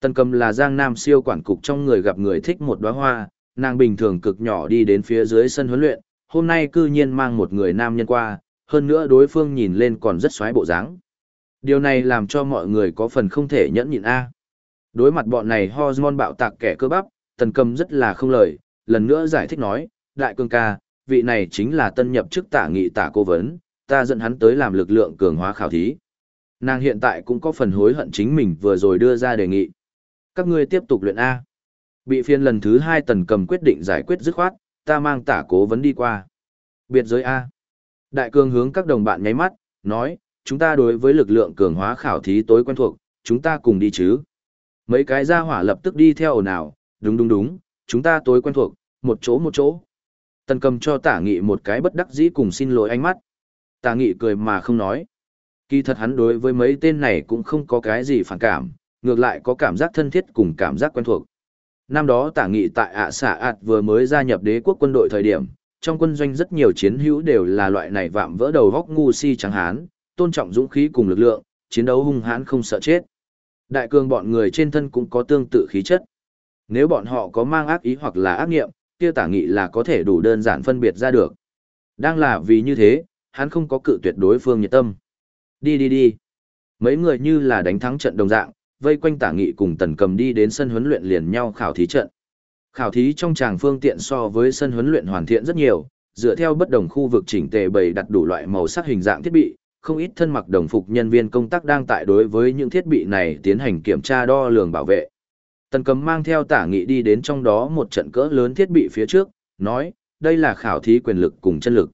Tần cầm là giang nam siêu quản cục trong người gặp người thích một đóa hoa, nàng bình thường cực nhỏ đi đến phía dưới sân huấn luyện, hôm nay cư nhiên mang một người nam nhân qua, hơn nữa đối phương nhìn lên còn rất xoáy bộ dáng. Điều này làm cho mọi người có phần không thể nhẫn nhịn a. Đối mặt bọn này hormone bạo tạc kẻ cơ bắp, tần cầm rất là không lời, lần nữa giải thích nói, đại cương ca, vị này chính là tân nhập chức tả nghị tả cố vấn, ta dẫn hắn tới làm lực lượng cường hóa khảo thí. Nàng hiện tại cũng có phần hối hận chính mình vừa rồi đưa ra đề nghị. Các ngươi tiếp tục luyện A. Bị phiên lần thứ hai tần cầm quyết định giải quyết dứt khoát, ta mang tả cố vấn đi qua. Biệt giới A. Đại cường hướng các đồng bạn nháy mắt, nói, chúng ta đối với lực lượng cường hóa khảo thí tối quen thuộc, chúng ta cùng đi chứ. Mấy cái gia hỏa lập tức đi theo ồn ào, đúng đúng đúng, chúng ta tối quen thuộc, một chỗ một chỗ. Tần cầm cho tả nghị một cái bất đắc dĩ cùng xin lỗi ánh mắt. Tả nghị cười mà không nói. Kỳ thật hắn đối với mấy tên này cũng không có cái gì phản cảm, ngược lại có cảm giác thân thiết cùng cảm giác quen thuộc. Năm đó tả nghị tại ạ xạ ạt vừa mới gia nhập đế quốc quân đội thời điểm, trong quân doanh rất nhiều chiến hữu đều là loại này vạm vỡ đầu góc ngu si trắng hán, tôn trọng dũng khí cùng lực lượng, chiến đấu hung hãn không sợ chết. Đại cường bọn người trên thân cũng có tương tự khí chất. Nếu bọn họ có mang ác ý hoặc là ác nghiệm, kia tả nghị là có thể đủ đơn giản phân biệt ra được. Đang là vì như thế, hắn không có cự tuyệt đối phương nhiệt tâm. Đi đi đi. Mấy người như là đánh thắng trận đồng dạng, vây quanh tả nghị cùng tần cầm đi đến sân huấn luyện liền nhau khảo thí trận. Khảo thí trong tràng phương tiện so với sân huấn luyện hoàn thiện rất nhiều, dựa theo bất đồng khu vực chỉnh tề bày đặt đủ loại màu sắc hình dạng thiết bị, không ít thân mặc đồng phục nhân viên công tác đang tại đối với những thiết bị này tiến hành kiểm tra đo lường bảo vệ. Tần cầm mang theo tả nghị đi đến trong đó một trận cỡ lớn thiết bị phía trước, nói, đây là khảo thí quyền lực cùng chân lực.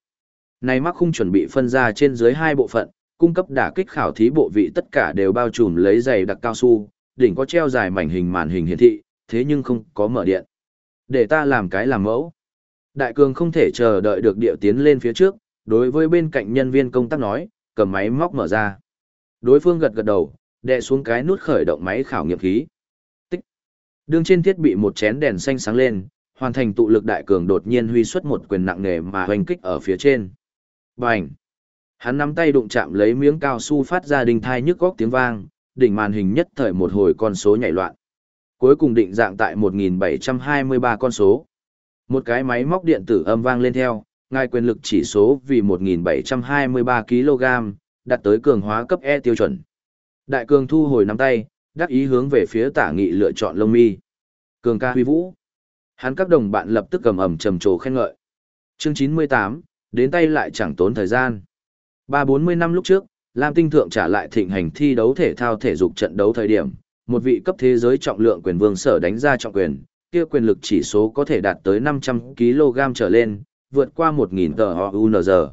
Này mắc khung chuẩn bị phân ra trên dưới hai bộ phận, cung cấp đả kích khảo thí bộ vị tất cả đều bao trùm lấy giày đặc cao su, đỉnh có treo dài mảnh hình màn hình hiển thị, thế nhưng không có mở điện. Để ta làm cái làm mẫu. Đại cường không thể chờ đợi được điệu tiến lên phía trước, đối với bên cạnh nhân viên công tác nói, cầm máy móc mở ra. Đối phương gật gật đầu, đè xuống cái nút khởi động máy khảo nghiệm khí. Tích. đường trên thiết bị một chén đèn xanh sáng lên, hoàn thành tụ lực đại cường đột nhiên huy xuất một quyền nặng nề mà hoành kích ở phía trên. Bành. Hắn nắm tay đụng chạm lấy miếng cao su phát ra đình thai nhức góc tiếng vang, đỉnh màn hình nhất thời một hồi con số nhảy loạn. Cuối cùng định dạng tại 1723 con số. Một cái máy móc điện tử âm vang lên theo, ngài quyền lực chỉ số vì 1723 kg, đặt tới cường hóa cấp E tiêu chuẩn. Đại cường thu hồi nắm tay, đắc ý hướng về phía tả nghị lựa chọn lông mi. Cường ca huy vũ. Hắn các đồng bạn lập tức cầm ẩm trầm trồ khen ngợi. Chương 98, đến tay lại chẳng tốn thời gian. Ba bốn mươi năm lúc trước, Lam Tinh Thượng trả lại thịnh hành thi đấu thể thao thể dục trận đấu thời điểm, một vị cấp thế giới trọng lượng quyền vương sở đánh ra trọng quyền, kia quyền lực chỉ số có thể đạt tới 500 kg trở lên, vượt qua 1000 TOUNZ.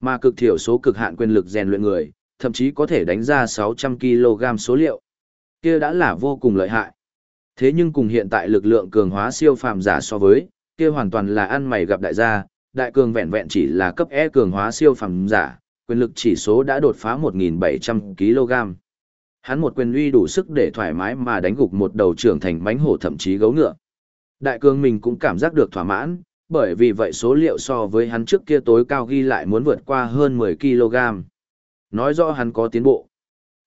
Mà cực thiểu số cực hạn quyền lực rèn luyện người, thậm chí có thể đánh ra 600 kg số liệu. Kia đã là vô cùng lợi hại. Thế nhưng cùng hiện tại lực lượng cường hóa siêu phàm giả so với, kia hoàn toàn là ăn mày gặp đại gia, đại cường vẹn vẹn chỉ là cấp E cường hóa siêu phẩm giả, quyền lực chỉ số đã đột phá 1.700 kg. Hắn một quyền uy đủ sức để thoải mái mà đánh gục một đầu trưởng thành bánh hổ thậm chí gấu ngựa. Đại cường mình cũng cảm giác được thỏa mãn, bởi vì vậy số liệu so với hắn trước kia tối cao ghi lại muốn vượt qua hơn 10 kg. Nói rõ hắn có tiến bộ.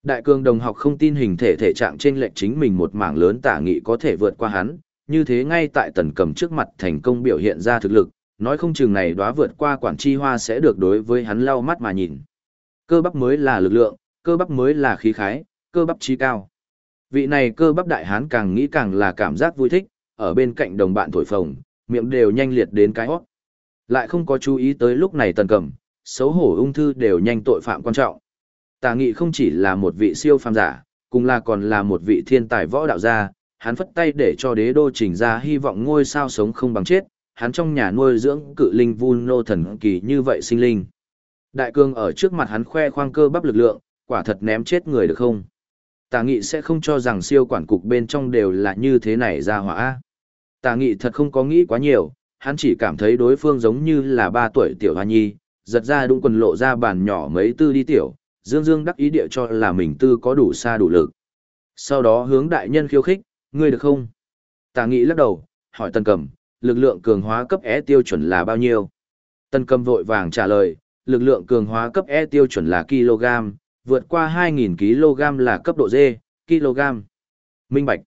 Đại cường đồng học không tin hình thể thể trạng trên lệch chính mình một mảng lớn tả nghị có thể vượt qua hắn, như thế ngay tại tần cầm trước mặt thành công biểu hiện ra thực lực, nói không chừng này đóa vượt qua quản chi hoa sẽ được đối với hắn lau mắt mà nhìn. Cơ bắp mới là lực lượng, cơ bắp mới là khí khái, cơ bắp trí cao. Vị này cơ bắp đại hán càng nghĩ càng là cảm giác vui thích, ở bên cạnh đồng bạn thổi phồng, miệng đều nhanh liệt đến cái hót. Lại không có chú ý tới lúc này tần cầm, xấu hổ ung thư đều nhanh tội phạm quan trọng. Tà nghị không chỉ là một vị siêu phàm giả, cùng là còn là một vị thiên tài võ đạo gia, hắn phất tay để cho đế đô trình ra hy vọng ngôi sao sống không bằng chết, hắn trong nhà nuôi dưỡng cự linh vun nô thần kỳ như vậy sinh linh. Đại cương ở trước mặt hắn khoe khoang cơ bắp lực lượng, quả thật ném chết người được không? Tà nghị sẽ không cho rằng siêu quản cục bên trong đều là như thế này ra hỏa. Tà nghị thật không có nghĩ quá nhiều, hắn chỉ cảm thấy đối phương giống như là ba tuổi tiểu hoa nhi, giật ra đúng quần lộ ra bàn nhỏ mấy tư đi tiểu, dương dương đắc ý địa cho là mình tư có đủ xa đủ lực. Sau đó hướng đại nhân khiêu khích, ngươi được không? Tà nghị lắc đầu, hỏi tần cầm, lực lượng cường hóa cấp E tiêu chuẩn là bao nhiêu? Tần cầm vội vàng trả lời, lực lượng cường hóa cấp E tiêu chuẩn là kg, vượt qua 2.000 kg là cấp độ D, kg. Minh Bạch.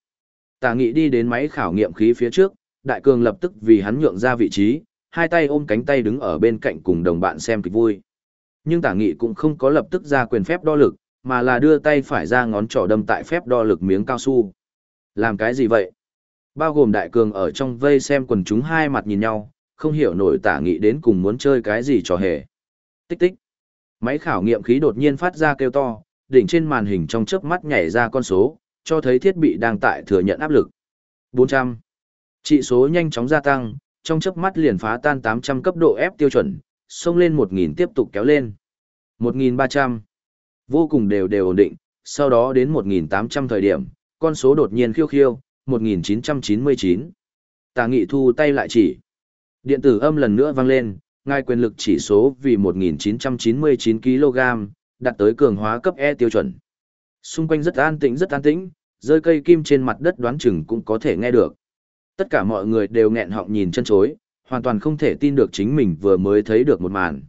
Tà nghị đi đến máy khảo nghiệm khí phía trước, đại cường lập tức vì hắn nhượng ra vị trí, hai tay ôm cánh tay đứng ở bên cạnh cùng đồng bạn xem kịch vui. Nhưng tả nghị cũng không có lập tức ra quyền phép đo lực, mà là đưa tay phải ra ngón trỏ đâm tại phép đo lực miếng cao su. Làm cái gì vậy? Bao gồm đại cường ở trong vây xem quần chúng hai mặt nhìn nhau, không hiểu nổi tả nghị đến cùng muốn chơi cái gì trò hề. Tích tích. Máy khảo nghiệm khí đột nhiên phát ra kêu to, đỉnh trên màn hình trong chớp mắt nhảy ra con số, cho thấy thiết bị đang tại thừa nhận áp lực. 400. Trị số nhanh chóng gia tăng, trong chớp mắt liền phá tan 800 cấp độ ép tiêu chuẩn, xông lên 1000 tiếp tục kéo lên. 1300. Vô cùng đều đều ổn định, sau đó đến 1800 thời điểm, con số đột nhiên khiêu khiêu, 1999. Tà nghị thu tay lại chỉ. Điện tử âm lần nữa vang lên, ngài quyền lực chỉ số vì 1999 kg, đạt tới cường hóa cấp E tiêu chuẩn. Xung quanh rất an tĩnh rất an tĩnh, rơi cây kim trên mặt đất đoán chừng cũng có thể nghe được. Tất cả mọi người đều nghẹn họng nhìn chân chối, hoàn toàn không thể tin được chính mình vừa mới thấy được một màn.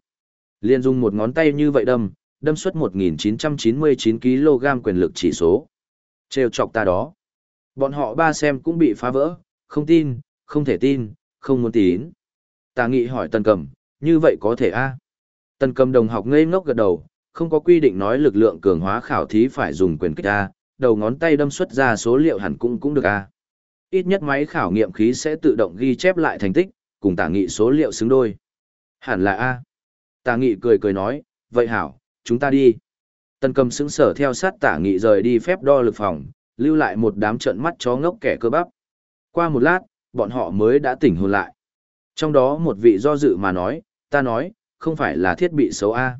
Liên dung một ngón tay như vậy đâm, đâm suất 1999 kg quyền lực chỉ số. Trêu chọc ta đó. Bọn họ ba xem cũng bị phá vỡ, không tin, không thể tin, không muốn tín. Tà nghị hỏi tần cầm, như vậy có thể a Tần cầm đồng học ngây ngốc gật đầu, không có quy định nói lực lượng cường hóa khảo thí phải dùng quyền kích a đầu ngón tay đâm xuất ra số liệu hẳn cũng cũng được a Ít nhất máy khảo nghiệm khí sẽ tự động ghi chép lại thành tích, cùng tả nghị số liệu xứng đôi. Hẳn là A. Tả nghị cười cười nói, vậy hảo, chúng ta đi. Tần cầm xứng sở theo sát tả nghị rời đi phép đo lực phòng, lưu lại một đám trận mắt chó ngốc kẻ cơ bắp. Qua một lát, bọn họ mới đã tỉnh hồn lại. Trong đó một vị do dự mà nói, ta nói, không phải là thiết bị xấu A.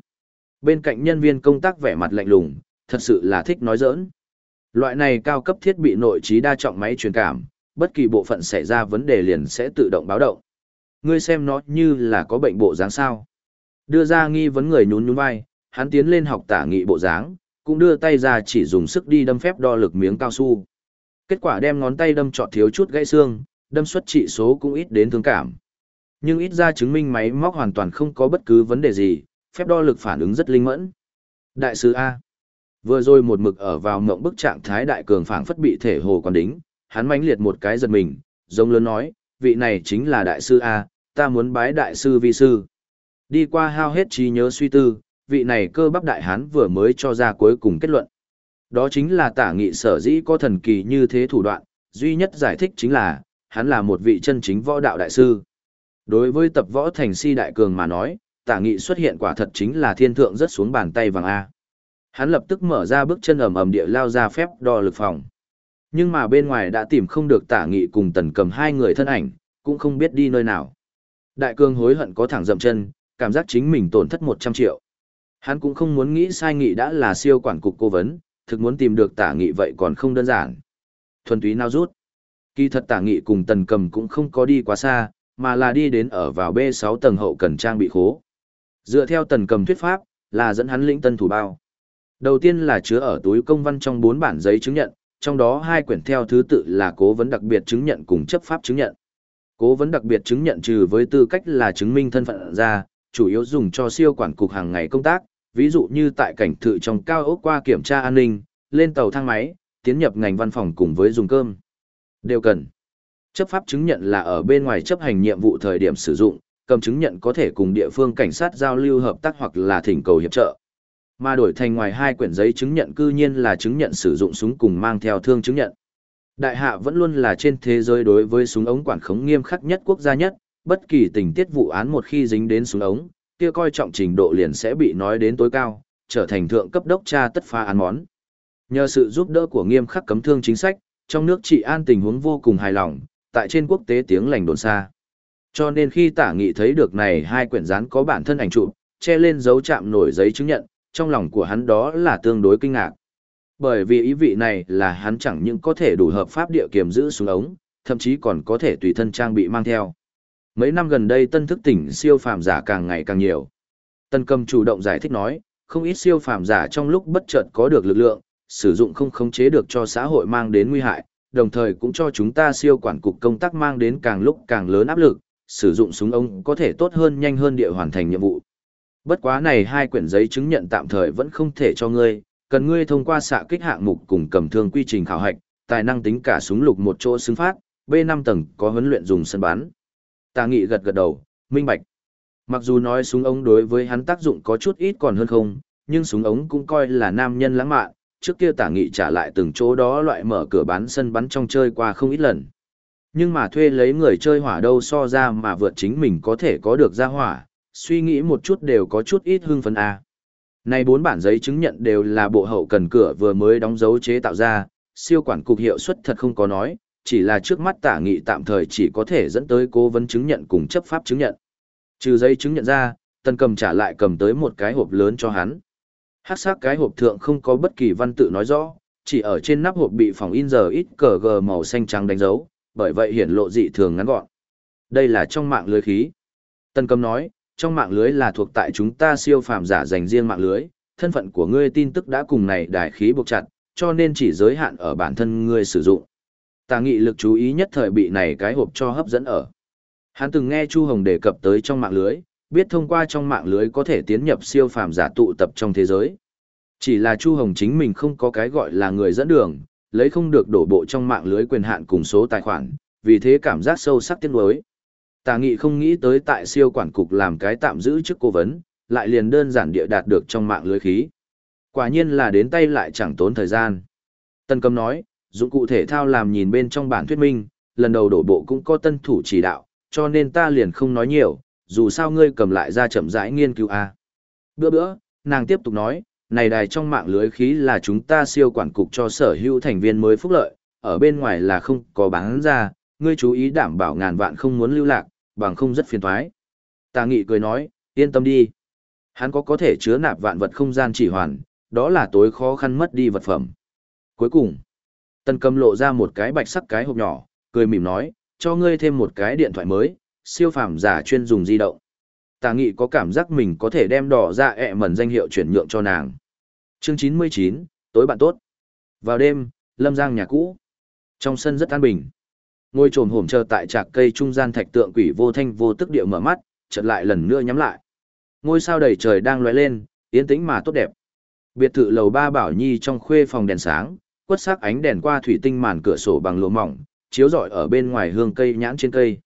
Bên cạnh nhân viên công tác vẻ mặt lạnh lùng, thật sự là thích nói giỡn. Loại này cao cấp thiết bị nội trí đa trọng máy truyền cảm, bất kỳ bộ phận xảy ra vấn đề liền sẽ tự động báo động. Ngươi xem nó như là có bệnh bộ dáng sao. Đưa ra nghi vấn người nhún nhún vai, hắn tiến lên học tả nghị bộ dáng, cũng đưa tay ra chỉ dùng sức đi đâm phép đo lực miếng cao su. Kết quả đem ngón tay đâm trọt thiếu chút gãy xương, đâm xuất trị số cũng ít đến thương cảm. Nhưng ít ra chứng minh máy móc hoàn toàn không có bất cứ vấn đề gì, phép đo lực phản ứng rất linh mẫn. Đại sứ A. Vừa rồi một mực ở vào mộng bức trạng thái đại cường phảng phất bị thể hồ còn đính, hắn mãnh liệt một cái giật mình, giống lớn nói, vị này chính là đại sư A, ta muốn bái đại sư vi sư. Đi qua hao hết trí nhớ suy tư, vị này cơ bắp đại hán vừa mới cho ra cuối cùng kết luận. Đó chính là tả nghị sở dĩ có thần kỳ như thế thủ đoạn, duy nhất giải thích chính là, hắn là một vị chân chính võ đạo đại sư. Đối với tập võ thành si đại cường mà nói, tả nghị xuất hiện quả thật chính là thiên thượng rất xuống bàn tay vàng A. Hắn lập tức mở ra bước chân ầm ầm địa lao ra phép đo lực phòng. Nhưng mà bên ngoài đã tìm không được tả nghị cùng tần cầm hai người thân ảnh, cũng không biết đi nơi nào. Đại cường hối hận có thẳng dậm chân, cảm giác chính mình tổn thất 100 triệu. Hắn cũng không muốn nghĩ sai nghị đã là siêu quản cục cố vấn, thực muốn tìm được tả nghị vậy còn không đơn giản. Thuần túy nào rút. Kỳ thật tả nghị cùng tần cầm cũng không có đi quá xa, mà là đi đến ở vào B6 tầng hậu cần trang bị khố. Dựa theo tần cầm thuyết pháp, là dẫn hắn lĩnh tân thủ bao. Đầu tiên là chứa ở túi công văn trong bốn bản giấy chứng nhận, trong đó hai quyển theo thứ tự là cố vấn đặc biệt chứng nhận cùng chấp pháp chứng nhận. Cố vấn đặc biệt chứng nhận trừ với tư cách là chứng minh thân phận ra, chủ yếu dùng cho siêu quản cục hàng ngày công tác, ví dụ như tại cảnh thự trong cao ốc qua kiểm tra an ninh, lên tàu thang máy, tiến nhập ngành văn phòng cùng với dùng cơm. Đều cần. Chấp pháp chứng nhận là ở bên ngoài chấp hành nhiệm vụ thời điểm sử dụng, cầm chứng nhận có thể cùng địa phương cảnh sát giao lưu hợp tác hoặc là thỉnh cầu hiệp trợ. Mà đổi thành ngoài hai quyển giấy chứng nhận cư nhiên là chứng nhận sử dụng súng cùng mang theo thương chứng nhận. Đại hạ vẫn luôn là trên thế giới đối với súng ống quản khống nghiêm khắc nhất quốc gia nhất, bất kỳ tình tiết vụ án một khi dính đến súng ống, kia coi trọng trình độ liền sẽ bị nói đến tối cao, trở thành thượng cấp đốc tra tất phá án món. Nhờ sự giúp đỡ của nghiêm khắc cấm thương chính sách, trong nước trị an tình huống vô cùng hài lòng, tại trên quốc tế tiếng lành đồn xa. Cho nên khi tả nghị thấy được này hai quyển dán có bản thân ảnh chụp, che lên dấu chạm nổi giấy chứng nhận, trong lòng của hắn đó là tương đối kinh ngạc. Bởi vì ý vị này là hắn chẳng những có thể đủ hợp pháp địa kiểm giữ xuống ống, thậm chí còn có thể tùy thân trang bị mang theo. Mấy năm gần đây tân thức tỉnh siêu phàm giả càng ngày càng nhiều. Tân cầm chủ động giải thích nói, không ít siêu phàm giả trong lúc bất chợt có được lực lượng, sử dụng không khống chế được cho xã hội mang đến nguy hại, đồng thời cũng cho chúng ta siêu quản cục công tác mang đến càng lúc càng lớn áp lực, sử dụng súng ống có thể tốt hơn nhanh hơn địa hoàn thành nhiệm vụ. Bất quá này hai quyển giấy chứng nhận tạm thời vẫn không thể cho ngươi, cần ngươi thông qua xạ kích hạng mục cùng cầm thương quy trình khảo hạch, tài năng tính cả súng lục một chỗ xứng phát, B5 tầng có huấn luyện dùng sân bắn. Tà nghị gật gật đầu, minh bạch. Mặc dù nói súng ống đối với hắn tác dụng có chút ít còn hơn không, nhưng súng ống cũng coi là nam nhân lãng mạn, trước kia tả nghị trả lại từng chỗ đó loại mở cửa bán sân bắn trong chơi qua không ít lần. Nhưng mà thuê lấy người chơi hỏa đâu so ra mà vượt chính mình có thể có được ra hỏa, suy nghĩ một chút đều có chút ít hưng phấn a. Này bốn bản giấy chứng nhận đều là bộ hậu cần cửa vừa mới đóng dấu chế tạo ra, siêu quản cục hiệu suất thật không có nói, chỉ là trước mắt tả nghị tạm thời chỉ có thể dẫn tới cố vấn chứng nhận cùng chấp pháp chứng nhận. Trừ giấy chứng nhận ra, tần cầm trả lại cầm tới một cái hộp lớn cho hắn. Hát sắc cái hộp thượng không có bất kỳ văn tự nói rõ, chỉ ở trên nắp hộp bị phòng in giờ ít cờ gờ màu xanh trắng đánh dấu, bởi vậy hiển lộ dị thường ngắn gọn. Đây là trong mạng lưới khí. Tần cầm nói, trong mạng lưới là thuộc tại chúng ta siêu phàm giả dành riêng mạng lưới, thân phận của ngươi tin tức đã cùng này đài khí buộc chặt, cho nên chỉ giới hạn ở bản thân ngươi sử dụng. Tà nghị lực chú ý nhất thời bị này cái hộp cho hấp dẫn ở. Hắn từng nghe Chu Hồng đề cập tới trong mạng lưới, biết thông qua trong mạng lưới có thể tiến nhập siêu phàm giả tụ tập trong thế giới. Chỉ là Chu Hồng chính mình không có cái gọi là người dẫn đường, lấy không được đổ bộ trong mạng lưới quyền hạn cùng số tài khoản, vì thế cảm giác sâu sắc tiếc nuối. Tà nghị không nghĩ tới tại siêu quản cục làm cái tạm giữ chức cố vấn, lại liền đơn giản địa đạt được trong mạng lưới khí. Quả nhiên là đến tay lại chẳng tốn thời gian. Tân cầm nói, dụng cụ thể thao làm nhìn bên trong bản thuyết minh, lần đầu đổ bộ cũng có tân thủ chỉ đạo, cho nên ta liền không nói nhiều, dù sao ngươi cầm lại ra chậm rãi nghiên cứu a. Bữa bữa, nàng tiếp tục nói, này đài trong mạng lưới khí là chúng ta siêu quản cục cho sở hữu thành viên mới phúc lợi, ở bên ngoài là không có bán ra, ngươi chú ý đảm bảo ngàn vạn không muốn lưu lạc, bằng không rất phiền toái. Tà nghị cười nói, yên tâm đi. Hắn có có thể chứa nạp vạn vật không gian chỉ hoàn, đó là tối khó khăn mất đi vật phẩm. Cuối cùng, tần cầm lộ ra một cái bạch sắc cái hộp nhỏ, cười mỉm nói, cho ngươi thêm một cái điện thoại mới, siêu phàm giả chuyên dùng di động. Tà nghị có cảm giác mình có thể đem đỏ ra ẹ mẩn danh hiệu chuyển nhượng cho nàng. Chương 99, tối bạn tốt. Vào đêm, Lâm Giang nhà cũ. Trong sân rất an bình. Ngôi trồm hổm chờ tại trạc cây trung gian thạch tượng quỷ vô thanh vô tức địa mở mắt, chợt lại lần nữa nhắm lại. Ngôi sao đầy trời đang lóe lên, yên tĩnh mà tốt đẹp. Biệt thự lầu ba bảo nhi trong khuê phòng đèn sáng, quất sắc ánh đèn qua thủy tinh màn cửa sổ bằng lụa mỏng, chiếu rọi ở bên ngoài hương cây nhãn trên cây.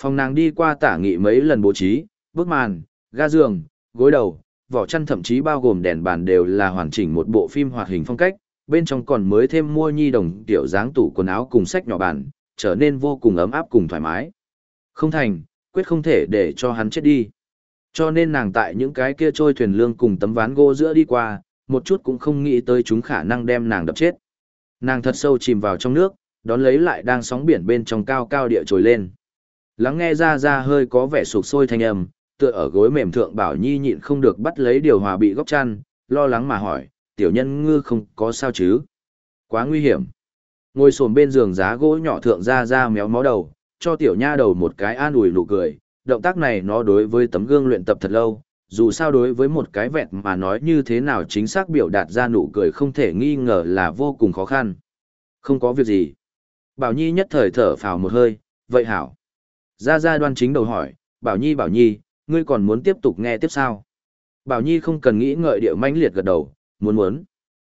Phòng nàng đi qua tả nghị mấy lần bố trí, bước màn, ga giường, gối đầu, vỏ chăn thậm chí bao gồm đèn bàn đều là hoàn chỉnh một bộ phim hoạt hình phong cách, bên trong còn mới thêm mua nhi đồng tiểu dáng tủ quần áo cùng sách nhỏ bàn, trở nên vô cùng ấm áp cùng thoải mái. Không thành, quyết không thể để cho hắn chết đi. Cho nên nàng tại những cái kia trôi thuyền lương cùng tấm ván gỗ giữa đi qua, một chút cũng không nghĩ tới chúng khả năng đem nàng đập chết. Nàng thật sâu chìm vào trong nước, đón lấy lại đang sóng biển bên trong cao cao địa trồi lên. Lắng nghe ra ra hơi có vẻ sụp sôi thanh âm, tựa ở gối mềm thượng bảo nhi nhịn không được bắt lấy điều hòa bị góc chăn, lo lắng mà hỏi, tiểu nhân ngư không có sao chứ? Quá nguy hiểm. Ngồi sồn bên giường giá gỗ nhỏ thượng ra ra méo mó đầu, cho tiểu nha đầu một cái an ủi nụ cười, động tác này nó đối với tấm gương luyện tập thật lâu, dù sao đối với một cái vẹn mà nói như thế nào chính xác biểu đạt ra nụ cười không thể nghi ngờ là vô cùng khó khăn. Không có việc gì. Bảo Nhi nhất thời thở phào một hơi, vậy hảo. Ra ra đoan chính đầu hỏi, Bảo Nhi Bảo Nhi, ngươi còn muốn tiếp tục nghe tiếp sao? Bảo Nhi không cần nghĩ ngợi điệu mãnh liệt gật đầu, muốn muốn.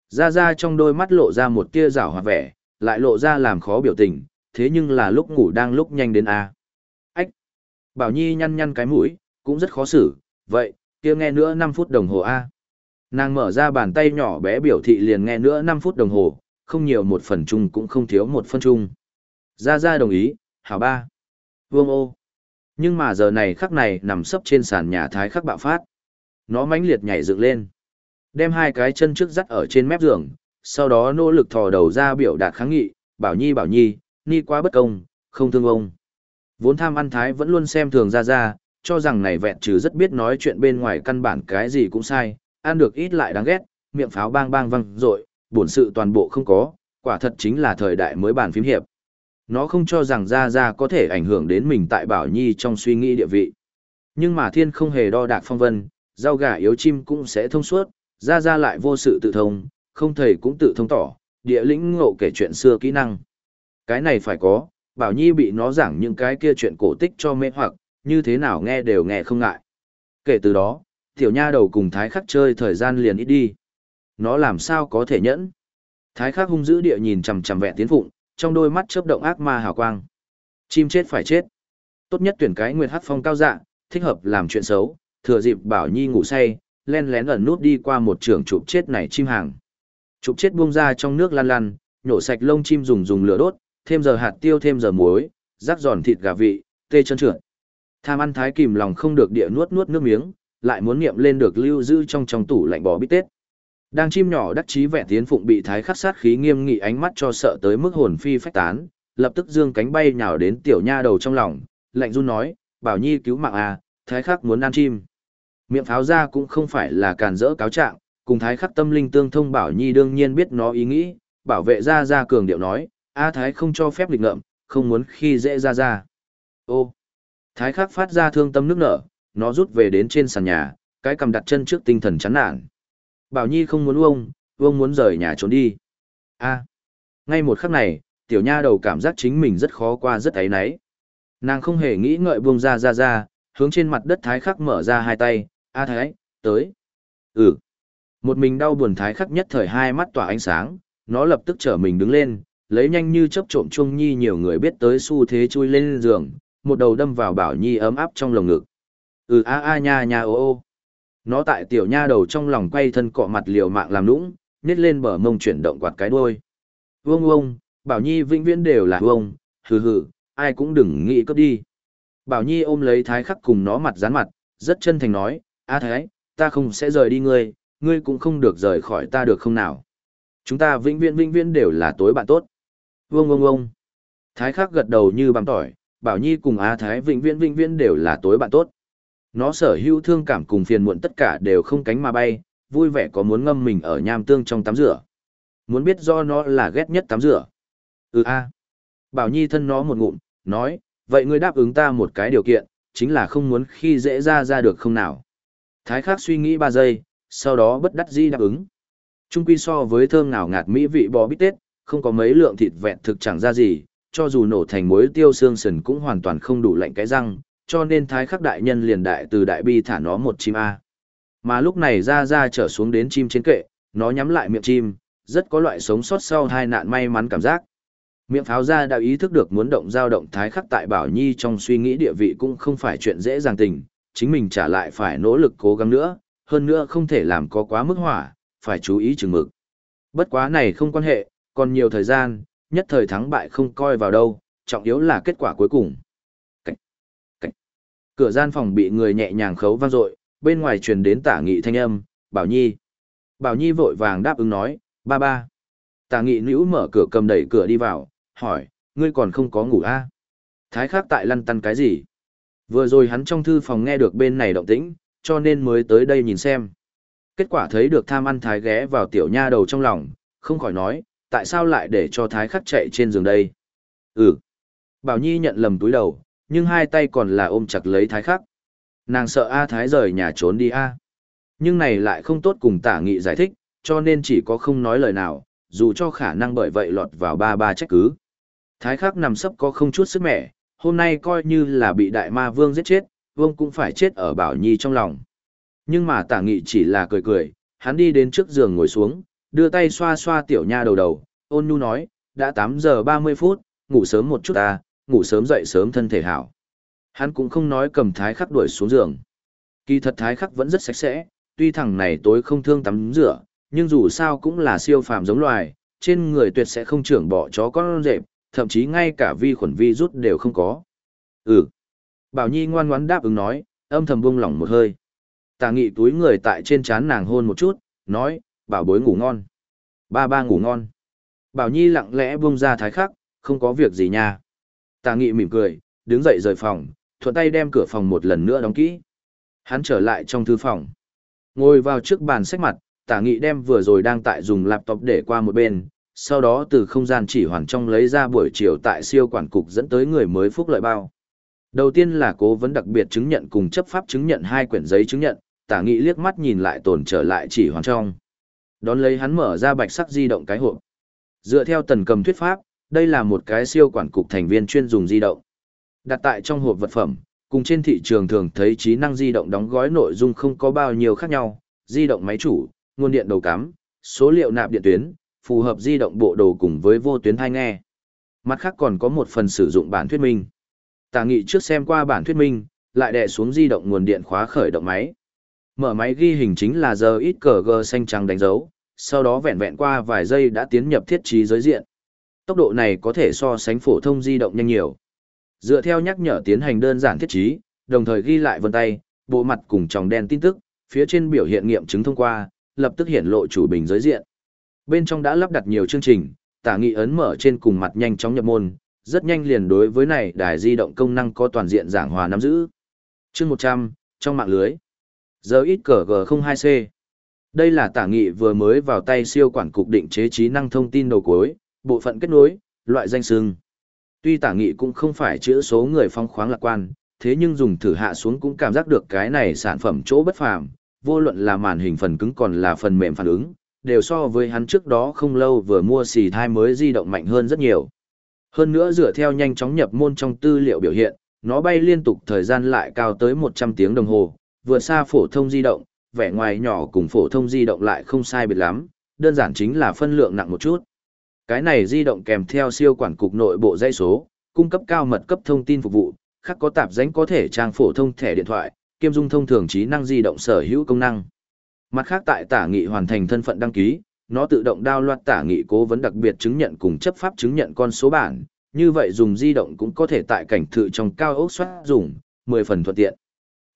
Ra ra trong đôi mắt lộ ra một tia rảo hoạt vẻ, lại lộ ra làm khó biểu tình, thế nhưng là lúc ngủ đang lúc nhanh đến a. Ách. Bảo Nhi nhăn nhăn cái mũi, cũng rất khó xử, vậy, kia nghe nữa 5 phút đồng hồ a. Nàng mở ra bàn tay nhỏ bé biểu thị liền nghe nữa 5 phút đồng hồ, không nhiều một phần chung cũng không thiếu một phân chung. Ra ra đồng ý, hảo ba. Vương ô. Nhưng mà giờ này khắc này nằm sấp trên sàn nhà thái khắc bạo phát. Nó mãnh liệt nhảy dựng lên. Đem hai cái chân trước dắt ở trên mép giường, sau đó nỗ lực thò đầu ra biểu đạt kháng nghị, bảo nhi bảo nhi, ni quá bất công, không thương ông. Vốn tham ăn thái vẫn luôn xem thường ra ra, cho rằng này vẹn trừ rất biết nói chuyện bên ngoài căn bản cái gì cũng sai, ăn được ít lại đáng ghét, miệng pháo bang bang văng rội, bổn sự toàn bộ không có, quả thật chính là thời đại mới bàn phím hiệp. Nó không cho rằng ra ra có thể ảnh hưởng đến mình tại Bảo Nhi trong suy nghĩ địa vị. Nhưng mà thiên không hề đo đạc phong vân, rau gà yếu chim cũng sẽ thông suốt, ra ra lại vô sự tự thông, không thầy cũng tự thông tỏ, địa lĩnh ngộ kể chuyện xưa kỹ năng. Cái này phải có, Bảo Nhi bị nó giảng những cái kia chuyện cổ tích cho mê hoặc, như thế nào nghe đều nghe không ngại. Kể từ đó, tiểu nha đầu cùng thái khắc chơi thời gian liền ít đi. Nó làm sao có thể nhẫn? Thái khắc hung dữ địa nhìn chằm chằm vẹn tiến phụng, trong đôi mắt chớp động ác ma hào quang. Chim chết phải chết. Tốt nhất tuyển cái nguyệt hắc phong cao dạ, thích hợp làm chuyện xấu, thừa dịp bảo nhi ngủ say, len lén ẩn nút đi qua một trường chụp chết này chim hàng. Chụp chết buông ra trong nước lăn lăn, nhổ sạch lông chim dùng dùng lửa đốt, thêm giờ hạt tiêu thêm giờ muối, rắc giòn thịt gà vị, tê chân trượt. Tham ăn thái kìm lòng không được địa nuốt nuốt nước miếng, lại muốn niệm lên được lưu giữ trong trong tủ lạnh bò bít tết. Đang chim nhỏ đắc chí vẻ tiến phụng bị thái khắc sát khí nghiêm nghị ánh mắt cho sợ tới mức hồn phi phách tán, lập tức dương cánh bay nhào đến tiểu nha đầu trong lòng, lạnh run nói, bảo nhi cứu mạng à, thái khắc muốn ăn chim. Miệng pháo ra cũng không phải là càn rỡ cáo trạng, cùng thái khắc tâm linh tương thông bảo nhi đương nhiên biết nó ý nghĩ, bảo vệ ra ra cường điệu nói, a thái không cho phép lịch ngợm, không muốn khi dễ ra ra. Ô, thái khắc phát ra thương tâm nước nở, nó rút về đến trên sàn nhà, cái cầm đặt chân trước tinh thần chán nản. Bảo Nhi không muốn uông, uông muốn rời nhà trốn đi. a ngay một khắc này, tiểu nha đầu cảm giác chính mình rất khó qua rất ấy náy. Nàng không hề nghĩ ngợi buông ra ra ra, hướng trên mặt đất thái khắc mở ra hai tay, a thái, tới. Ừ. Một mình đau buồn thái khắc nhất thời hai mắt tỏa ánh sáng, nó lập tức trở mình đứng lên, lấy nhanh như chớp trộm chung nhi nhiều người biết tới xu thế chui lên giường, một đầu đâm vào bảo nhi ấm áp trong lồng ngực. Ừ a a nha nha ô ô. Nó tại tiểu nha đầu trong lòng quay thân cọ mặt liều mạng làm nũng, nhét lên bờ mông chuyển động quạt cái đuôi. Vương vương, Bảo Nhi vĩnh viễn đều là vương, hừ hừ, ai cũng đừng nghĩ cướp đi. Bảo Nhi ôm lấy thái khắc cùng nó mặt dán mặt, rất chân thành nói, a thái, ta không sẽ rời đi ngươi, ngươi cũng không được rời khỏi ta được không nào. Chúng ta vĩnh viễn vĩnh viễn đều là tối bạn tốt. Vương vương vương. Thái khắc gật đầu như bằng tỏi, Bảo Nhi cùng A Thái vĩnh viễn vĩnh viễn đều là tối bạn tốt. Nó sở hữu thương cảm cùng phiền muộn tất cả đều không cánh mà bay, vui vẻ có muốn ngâm mình ở nham tương trong tắm rửa. Muốn biết do nó là ghét nhất tắm rửa. Ừ a. Bảo Nhi thân nó một ngụm, nói, vậy ngươi đáp ứng ta một cái điều kiện, chính là không muốn khi dễ ra ra được không nào. Thái khắc suy nghĩ ba giây, sau đó bất đắc dĩ đáp ứng. Trung quy so với thơm ngào ngạt mỹ vị bò bít tết, không có mấy lượng thịt vẹn thực chẳng ra gì, cho dù nổ thành muối tiêu xương sườn cũng hoàn toàn không đủ lạnh cái răng, cho nên thái khắc đại nhân liền đại từ đại bi thả nó một chim A. Mà lúc này ra ra trở xuống đến chim trên kệ, nó nhắm lại miệng chim, rất có loại sống sót sau hai nạn may mắn cảm giác. Miệng pháo ra đã ý thức được muốn động dao động thái khắc tại Bảo Nhi trong suy nghĩ địa vị cũng không phải chuyện dễ dàng tình, chính mình trả lại phải nỗ lực cố gắng nữa, hơn nữa không thể làm có quá mức hỏa, phải chú ý chừng mực. Bất quá này không quan hệ, còn nhiều thời gian, nhất thời thắng bại không coi vào đâu, trọng yếu là kết quả cuối cùng. Cửa gian phòng bị người nhẹ nhàng khấu vang dội, bên ngoài truyền đến tả nghị thanh âm, Bảo Nhi. Bảo Nhi vội vàng đáp ứng nói, ba ba. Tả nghị nữ mở cửa cầm đẩy cửa đi vào, hỏi, ngươi còn không có ngủ a? À? Thái khác tại lăn tăn cái gì? Vừa rồi hắn trong thư phòng nghe được bên này động tĩnh, cho nên mới tới đây nhìn xem. Kết quả thấy được tham ăn thái ghé vào tiểu nha đầu trong lòng, không khỏi nói, tại sao lại để cho thái khắc chạy trên giường đây? Ừ. Bảo Nhi nhận lầm túi đầu, nhưng hai tay còn là ôm chặt lấy thái khắc. Nàng sợ A Thái rời nhà trốn đi A. Nhưng này lại không tốt cùng tả nghị giải thích, cho nên chỉ có không nói lời nào, dù cho khả năng bởi vậy lọt vào ba ba trách cứ. Thái khắc nằm sấp có không chút sức mẻ, hôm nay coi như là bị đại ma vương giết chết, vương cũng phải chết ở bảo nhi trong lòng. Nhưng mà tả nghị chỉ là cười cười, hắn đi đến trước giường ngồi xuống, đưa tay xoa xoa tiểu nha đầu đầu, ôn nhu nói, đã 8 giờ 30 phút, ngủ sớm một chút ta, ngủ sớm dậy sớm thân thể hảo. Hắn cũng không nói cầm thái khắc đuổi xuống giường. Kỳ thật thái khắc vẫn rất sạch sẽ, tuy thằng này tối không thương tắm rửa, nhưng dù sao cũng là siêu phàm giống loài, trên người tuyệt sẽ không trưởng bỏ chó con rệp, thậm chí ngay cả vi khuẩn vi rút đều không có. Ừ. Bảo Nhi ngoan ngoãn đáp ứng nói, âm thầm buông lỏng một hơi. Tà nghị túi người tại trên trán nàng hôn một chút, nói, bảo bối ngủ ngon. Ba ba ngủ ngon. Bảo Nhi lặng lẽ buông ra thái khắc, không có việc gì nha. Tà nghị mỉm cười, đứng dậy rời phòng, thuận tay đem cửa phòng một lần nữa đóng kỹ. Hắn trở lại trong thư phòng. Ngồi vào trước bàn sách mặt, tả nghị đem vừa rồi đang tại dùng laptop để qua một bên, sau đó từ không gian chỉ hoàn trong lấy ra buổi chiều tại siêu quản cục dẫn tới người mới phúc lợi bao. Đầu tiên là cố vấn đặc biệt chứng nhận cùng chấp pháp chứng nhận hai quyển giấy chứng nhận, tả nghị liếc mắt nhìn lại tồn trở lại chỉ hoàn trong. Đón lấy hắn mở ra bạch sắc di động cái hộp. Dựa theo tần cầm thuyết pháp, đây là một cái siêu quản cục thành viên chuyên dùng di động. Đặt tại trong hộp vật phẩm, cùng trên thị trường thường thấy trí năng di động đóng gói nội dung không có bao nhiêu khác nhau, di động máy chủ, nguồn điện đầu cắm, số liệu nạp điện tuyến, phù hợp di động bộ đồ cùng với vô tuyến thai nghe. Mặt khác còn có một phần sử dụng bản thuyết minh. Tả nghị trước xem qua bản thuyết minh, lại đè xuống di động nguồn điện khóa khởi động máy. Mở máy ghi hình chính là giờ ít cờ gờ xanh trắng đánh dấu, sau đó vẹn vẹn qua vài giây đã tiến nhập thiết trí giới diện. Tốc độ này có thể so sánh phổ thông di động nhanh nhiều. Dựa theo nhắc nhở tiến hành đơn giản thiết trí, đồng thời ghi lại vân tay, bộ mặt cùng tròng đen tin tức, phía trên biểu hiện nghiệm chứng thông qua, lập tức hiện lộ chủ bình giới diện. Bên trong đã lắp đặt nhiều chương trình, tả nghị ấn mở trên cùng mặt nhanh chóng nhập môn, rất nhanh liền đối với này đài di động công năng có toàn diện giảng hòa nắm giữ. Chương 100, trong mạng lưới. Giờ ít cờ G02C. Đây là tả nghị vừa mới vào tay siêu quản cục định chế trí năng thông tin đầu cuối, bộ phận kết nối, loại danh xưng. Tuy tả nghị cũng không phải chữa số người phong khoáng lạc quan, thế nhưng dùng thử hạ xuống cũng cảm giác được cái này sản phẩm chỗ bất phàm, vô luận là màn hình phần cứng còn là phần mềm phản ứng, đều so với hắn trước đó không lâu vừa mua xì thai mới di động mạnh hơn rất nhiều. Hơn nữa dựa theo nhanh chóng nhập môn trong tư liệu biểu hiện, nó bay liên tục thời gian lại cao tới 100 tiếng đồng hồ, vượt xa phổ thông di động, vẻ ngoài nhỏ cùng phổ thông di động lại không sai biệt lắm, đơn giản chính là phân lượng nặng một chút. Cái này di động kèm theo siêu quản cục nội bộ dây số, cung cấp cao mật cấp thông tin phục vụ, khác có tạp danh có thể trang phổ thông thẻ điện thoại, kiêm dung thông thường trí năng di động sở hữu công năng. Mặt khác tại tả nghị hoàn thành thân phận đăng ký, nó tự động đao loạt tả nghị cố vấn đặc biệt chứng nhận cùng chấp pháp chứng nhận con số bản, như vậy dùng di động cũng có thể tại cảnh thự trong cao ốc soát dùng, 10 phần thuận tiện.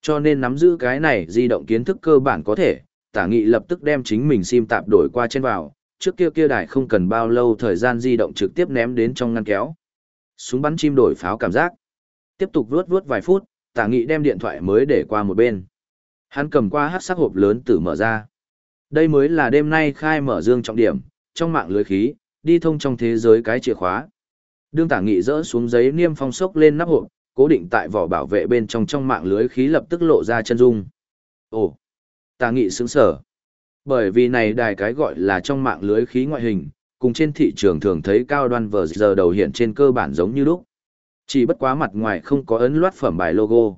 Cho nên nắm giữ cái này di động kiến thức cơ bản có thể, tả nghị lập tức đem chính mình sim tạp đổi qua trên vào, trước kia kia đài không cần bao lâu thời gian di động trực tiếp ném đến trong ngăn kéo. Súng bắn chim đổi pháo cảm giác. Tiếp tục vuốt vuốt vài phút, tả nghị đem điện thoại mới để qua một bên. Hắn cầm qua hát sắc hộp lớn tử mở ra. Đây mới là đêm nay khai mở dương trọng điểm, trong mạng lưới khí, đi thông trong thế giới cái chìa khóa. Đương tả nghị rỡ xuống giấy niêm phong sốc lên nắp hộp, cố định tại vỏ bảo vệ bên trong trong mạng lưới khí lập tức lộ ra chân dung. Ồ, ta nghị sướng sở. Bởi vì này đài cái gọi là trong mạng lưới khí ngoại hình, cùng trên thị trường thường thấy cao đoan vờ giờ đầu hiện trên cơ bản giống như lúc. Chỉ bất quá mặt ngoài không có ấn loát phẩm bài logo.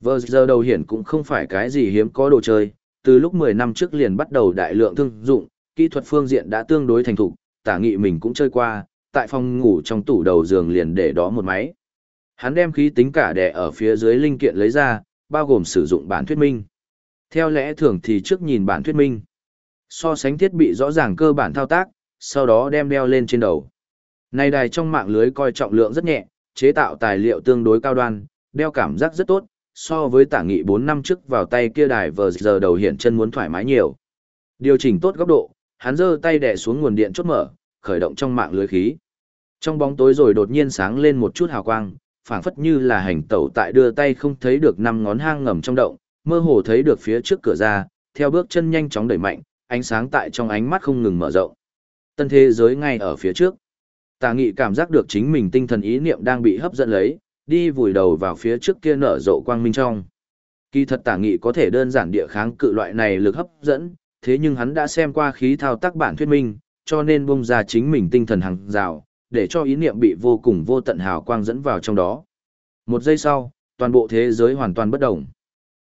Vờ giờ đầu hiện cũng không phải cái gì hiếm có đồ chơi, từ lúc 10 năm trước liền bắt đầu đại lượng thương dụng, kỹ thuật phương diện đã tương đối thành thục, tả nghị mình cũng chơi qua, tại phòng ngủ trong tủ đầu giường liền để đó một máy. Hắn đem khí tính cả đè ở phía dưới linh kiện lấy ra, bao gồm sử dụng bản thuyết minh. Theo lẽ thường thì trước nhìn bản thuyết minh. So sánh thiết bị rõ ràng cơ bản thao tác, sau đó đem đeo lên trên đầu. Này đài trong mạng lưới coi trọng lượng rất nhẹ, chế tạo tài liệu tương đối cao đoan, đeo cảm giác rất tốt, so với tả nghị 4 năm trước vào tay kia đài vờ giờ đầu hiện chân muốn thoải mái nhiều. Điều chỉnh tốt góc độ, hắn giơ tay đè xuống nguồn điện chốt mở, khởi động trong mạng lưới khí. Trong bóng tối rồi đột nhiên sáng lên một chút hào quang, phảng phất như là hành tẩu tại đưa tay không thấy được năm ngón hang ngầm trong động, mơ hồ thấy được phía trước cửa ra, theo bước chân nhanh chóng đẩy mạnh, ánh sáng tại trong ánh mắt không ngừng mở rộng. Tân thế giới ngay ở phía trước. Tà nghị cảm giác được chính mình tinh thần ý niệm đang bị hấp dẫn lấy, đi vùi đầu vào phía trước kia nở rộ quang minh trong. Kỳ thật tả nghị có thể đơn giản địa kháng cự loại này lực hấp dẫn, thế nhưng hắn đã xem qua khí thao tác bản thuyết minh, cho nên bung ra chính mình tinh thần hàng rào, để cho ý niệm bị vô cùng vô tận hào quang dẫn vào trong đó. Một giây sau, toàn bộ thế giới hoàn toàn bất động.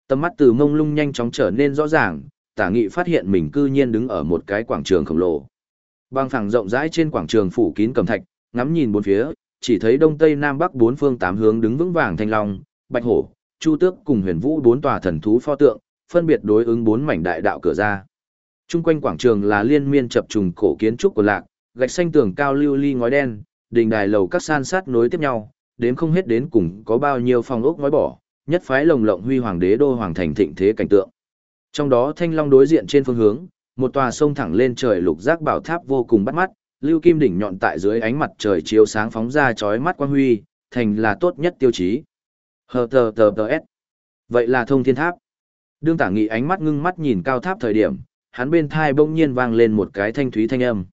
Tầm mắt từ mông lung nhanh chóng trở nên rõ ràng, tả nghị phát hiện mình cư nhiên đứng ở một cái quảng trường khổng lồ. Bang phẳng rộng rãi trên quảng trường phủ kín cầm thạch, ngắm nhìn bốn phía, chỉ thấy đông tây nam bắc bốn phương tám hướng đứng vững vàng thanh long, bạch hổ, chu tước cùng huyền vũ bốn tòa thần thú pho tượng, phân biệt đối ứng bốn mảnh đại đạo cửa ra. Trung quanh quảng trường là liên miên chập trùng cổ kiến trúc của lạc, gạch xanh tường cao lưu ly ngói đen, đình đài lầu các san sát nối tiếp nhau, đến không hết đến cùng có bao nhiêu phòng ốc ngói bỏ, nhất phái lồng lộng huy hoàng đế đô hoàng thành thịnh thế cảnh tượng. Trong đó thanh long đối diện trên phương hướng, một tòa sông thẳng lên trời lục giác bảo tháp vô cùng bắt mắt, lưu kim đỉnh nhọn tại dưới ánh mặt trời chiếu sáng phóng ra chói mắt quang huy, thành là tốt nhất tiêu chí. Hờ tờ tờ tờ S. Vậy là thông thiên tháp. Đương tả nghị ánh mắt ngưng mắt nhìn cao tháp thời điểm, hắn bên thai bỗng nhiên vang lên một cái thanh thúy thanh âm.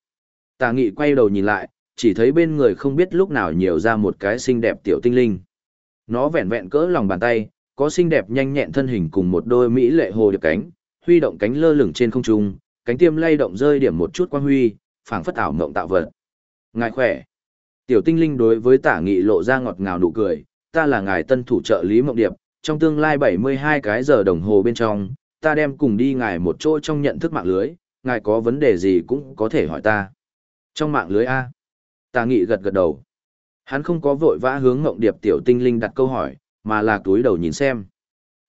Tả nghị quay đầu nhìn lại, chỉ thấy bên người không biết lúc nào nhiều ra một cái xinh đẹp tiểu tinh linh. Nó vẹn vẹn cỡ lòng bàn tay, có xinh đẹp nhanh nhẹn thân hình cùng một đôi mỹ lệ hồ điệp cánh, huy động cánh lơ lửng trên không trung, cánh tiêm lay động rơi điểm một chút quang huy, phảng phất ảo mộng tạo vật. Ngài khỏe. Tiểu tinh linh đối với tả nghị lộ ra ngọt ngào nụ cười, ta là ngài tân thủ trợ lý mộng điệp, trong tương lai 72 cái giờ đồng hồ bên trong, ta đem cùng đi ngài một chỗ trong nhận thức mạng lưới, ngài có vấn đề gì cũng có thể hỏi ta. Trong mạng lưới A. Tà nghị gật gật đầu. Hắn không có vội vã hướng ngộng điệp tiểu tinh linh đặt câu hỏi, mà là túi đầu nhìn xem.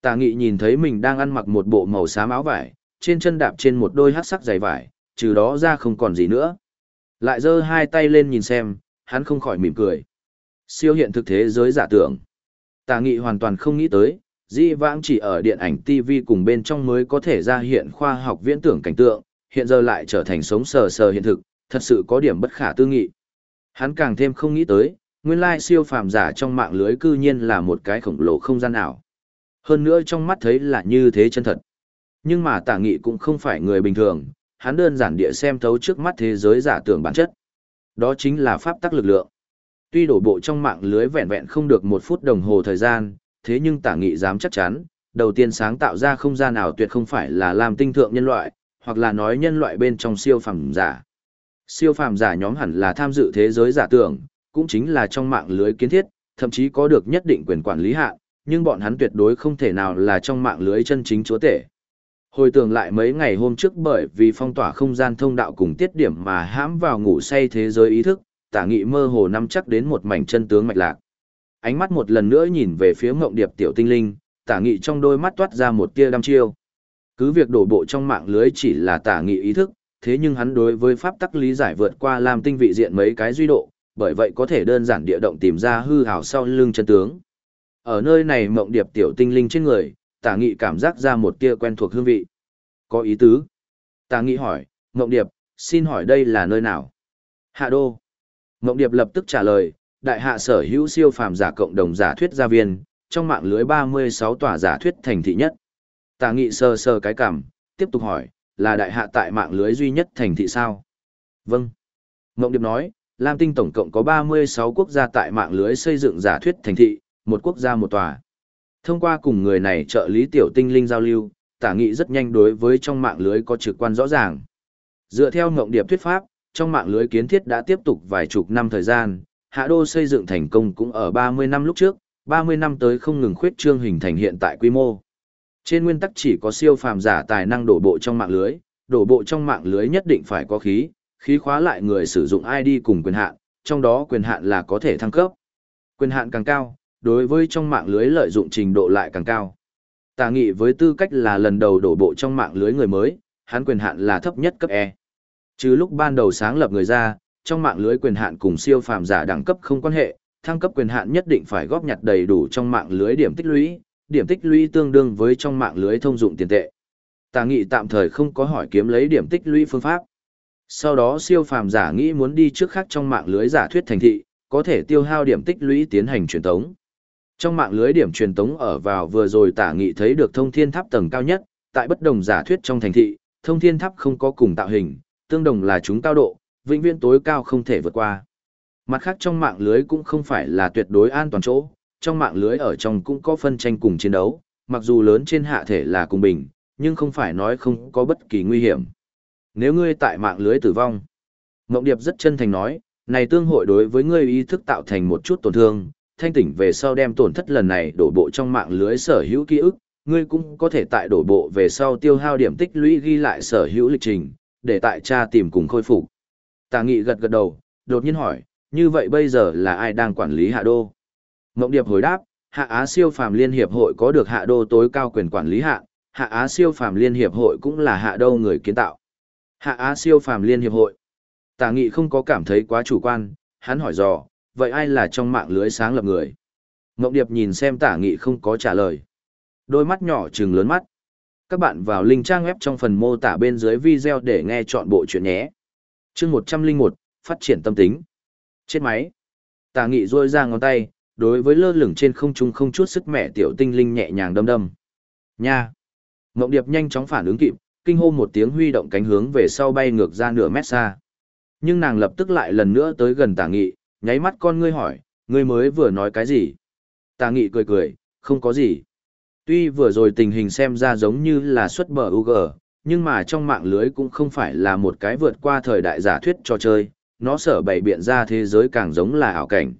Tà nghị nhìn thấy mình đang ăn mặc một bộ màu xám áo vải, trên chân đạp trên một đôi hát sắc giày vải, trừ đó ra không còn gì nữa. Lại giơ hai tay lên nhìn xem, hắn không khỏi mỉm cười. Siêu hiện thực thế giới giả tưởng. Tà nghị hoàn toàn không nghĩ tới, dĩ vãng chỉ ở điện ảnh TV cùng bên trong mới có thể ra hiện khoa học viễn tưởng cảnh tượng, hiện giờ lại trở thành sống sờ sờ hiện thực, thật sự có điểm bất khả tư nghị. Hắn càng thêm không nghĩ tới, nguyên lai siêu phàm giả trong mạng lưới cư nhiên là một cái khổng lồ không gian ảo. Hơn nữa trong mắt thấy là như thế chân thật. Nhưng mà tả nghị cũng không phải người bình thường, hắn đơn giản địa xem thấu trước mắt thế giới giả tưởng bản chất. Đó chính là pháp tắc lực lượng. Tuy đổ bộ trong mạng lưới vẹn vẹn không được một phút đồng hồ thời gian, thế nhưng tả nghị dám chắc chắn, đầu tiên sáng tạo ra không gian nào tuyệt không phải là làm tinh thượng nhân loại, hoặc là nói nhân loại bên trong siêu phàm giả. Siêu phàm giả nhóm hẳn là tham dự thế giới giả tưởng, cũng chính là trong mạng lưới kiến thiết, thậm chí có được nhất định quyền quản lý hạ, nhưng bọn hắn tuyệt đối không thể nào là trong mạng lưới chân chính chúa tể. Hồi tưởng lại mấy ngày hôm trước bởi vì phong tỏa không gian thông đạo cùng tiết điểm mà hãm vào ngủ say thế giới ý thức, tả nghị mơ hồ nắm chắc đến một mảnh chân tướng mạch lạc. Ánh mắt một lần nữa nhìn về phía mộng điệp tiểu tinh linh, tả nghị trong đôi mắt toát ra một tia đăm chiêu. Cứ việc đổ bộ trong mạng lưới chỉ là tả nghị ý thức, thế nhưng hắn đối với pháp tắc lý giải vượt qua làm tinh vị diện mấy cái duy độ, bởi vậy có thể đơn giản địa động tìm ra hư hào sau lưng chân tướng. Ở nơi này mộng điệp tiểu tinh linh trên người, tả nghị cảm giác ra một tia quen thuộc hương vị. Có ý tứ. Tả nghị hỏi, mộng điệp, xin hỏi đây là nơi nào? Hạ đô. Mộng điệp lập tức trả lời, đại hạ sở hữu siêu phàm giả cộng đồng giả thuyết gia viên, trong mạng lưới 36 tòa giả thuyết thành thị nhất. Tả nghị sờ sờ cái cảm, tiếp tục hỏi, là đại hạ tại mạng lưới duy nhất thành thị sao? Vâng. Ngộng điệp nói, Lam Tinh tổng cộng có 36 quốc gia tại mạng lưới xây dựng giả thuyết thành thị, một quốc gia một tòa. Thông qua cùng người này trợ lý tiểu tinh linh giao lưu, tả nghị rất nhanh đối với trong mạng lưới có trực quan rõ ràng. Dựa theo ngộng điệp thuyết pháp, trong mạng lưới kiến thiết đã tiếp tục vài chục năm thời gian, hạ đô xây dựng thành công cũng ở 30 năm lúc trước, 30 năm tới không ngừng khuyết trương hình thành hiện tại quy mô. Trên nguyên tắc chỉ có siêu phàm giả tài năng đổ bộ trong mạng lưới, đổ bộ trong mạng lưới nhất định phải có khí, khí khóa lại người sử dụng ID cùng quyền hạn, trong đó quyền hạn là có thể thăng cấp. Quyền hạn càng cao, đối với trong mạng lưới lợi dụng trình độ lại càng cao. Tà nghị với tư cách là lần đầu đổ bộ trong mạng lưới người mới, hắn quyền hạn là thấp nhất cấp E. Chứ lúc ban đầu sáng lập người ra, trong mạng lưới quyền hạn cùng siêu phàm giả đẳng cấp không quan hệ, thăng cấp quyền hạn nhất định phải góp nhặt đầy đủ trong mạng lưới điểm tích lũy, điểm tích lũy tương đương với trong mạng lưới thông dụng tiền tệ. Tà nghị tạm thời không có hỏi kiếm lấy điểm tích lũy phương pháp. Sau đó siêu phàm giả nghĩ muốn đi trước khác trong mạng lưới giả thuyết thành thị, có thể tiêu hao điểm tích lũy tiến hành truyền tống. Trong mạng lưới điểm truyền tống ở vào vừa rồi tả nghị thấy được thông thiên tháp tầng cao nhất, tại bất đồng giả thuyết trong thành thị, thông thiên tháp không có cùng tạo hình, tương đồng là chúng cao độ, vĩnh viễn tối cao không thể vượt qua. Mặt khác trong mạng lưới cũng không phải là tuyệt đối an toàn chỗ, trong mạng lưới ở trong cũng có phân tranh cùng chiến đấu, mặc dù lớn trên hạ thể là cùng bình, nhưng không phải nói không có bất kỳ nguy hiểm. Nếu ngươi tại mạng lưới tử vong, Ngộng Điệp rất chân thành nói, này tương hội đối với ngươi ý thức tạo thành một chút tổn thương, thanh tỉnh về sau đem tổn thất lần này đổ bộ trong mạng lưới sở hữu ký ức, ngươi cũng có thể tại đổ bộ về sau tiêu hao điểm tích lũy ghi lại sở hữu lịch trình, để tại cha tìm cùng khôi phục. Tà Nghị gật gật đầu, đột nhiên hỏi, như vậy bây giờ là ai đang quản lý hạ đô? Ngộng Điệp hồi đáp, Hạ Á siêu phàm liên hiệp hội có được hạ đô tối cao quyền quản lý hạ, Hạ Á siêu phàm liên hiệp hội cũng là hạ đô người kiến tạo. Hạ Á siêu phàm liên hiệp hội. Tả nghị không có cảm thấy quá chủ quan, hắn hỏi dò, vậy ai là trong mạng lưới sáng lập người? Ngộng Điệp nhìn xem tả nghị không có trả lời. Đôi mắt nhỏ trừng lớn mắt. Các bạn vào link trang web trong phần mô tả bên dưới video để nghe chọn bộ chuyện nhé. chương 101, phát triển tâm tính. Chết máy. Tả nghị rôi ra ngón tay, đối với lơ lửng trên không trung không chút sức mẹ tiểu tinh linh nhẹ nhàng đâm đâm. Nha. Mộng Điệp nhanh chóng phản ứng kịp, kinh hô một tiếng huy động cánh hướng về sau bay ngược ra nửa mét xa. Nhưng nàng lập tức lại lần nữa tới gần Tả Nghị, nháy mắt con ngươi hỏi, ngươi mới vừa nói cái gì? Tả Nghị cười cười, không có gì. Tuy vừa rồi tình hình xem ra giống như là xuất bờ UG, nhưng mà trong mạng lưới cũng không phải là một cái vượt qua thời đại giả thuyết trò chơi, nó sở bày biện ra thế giới càng giống là ảo cảnh.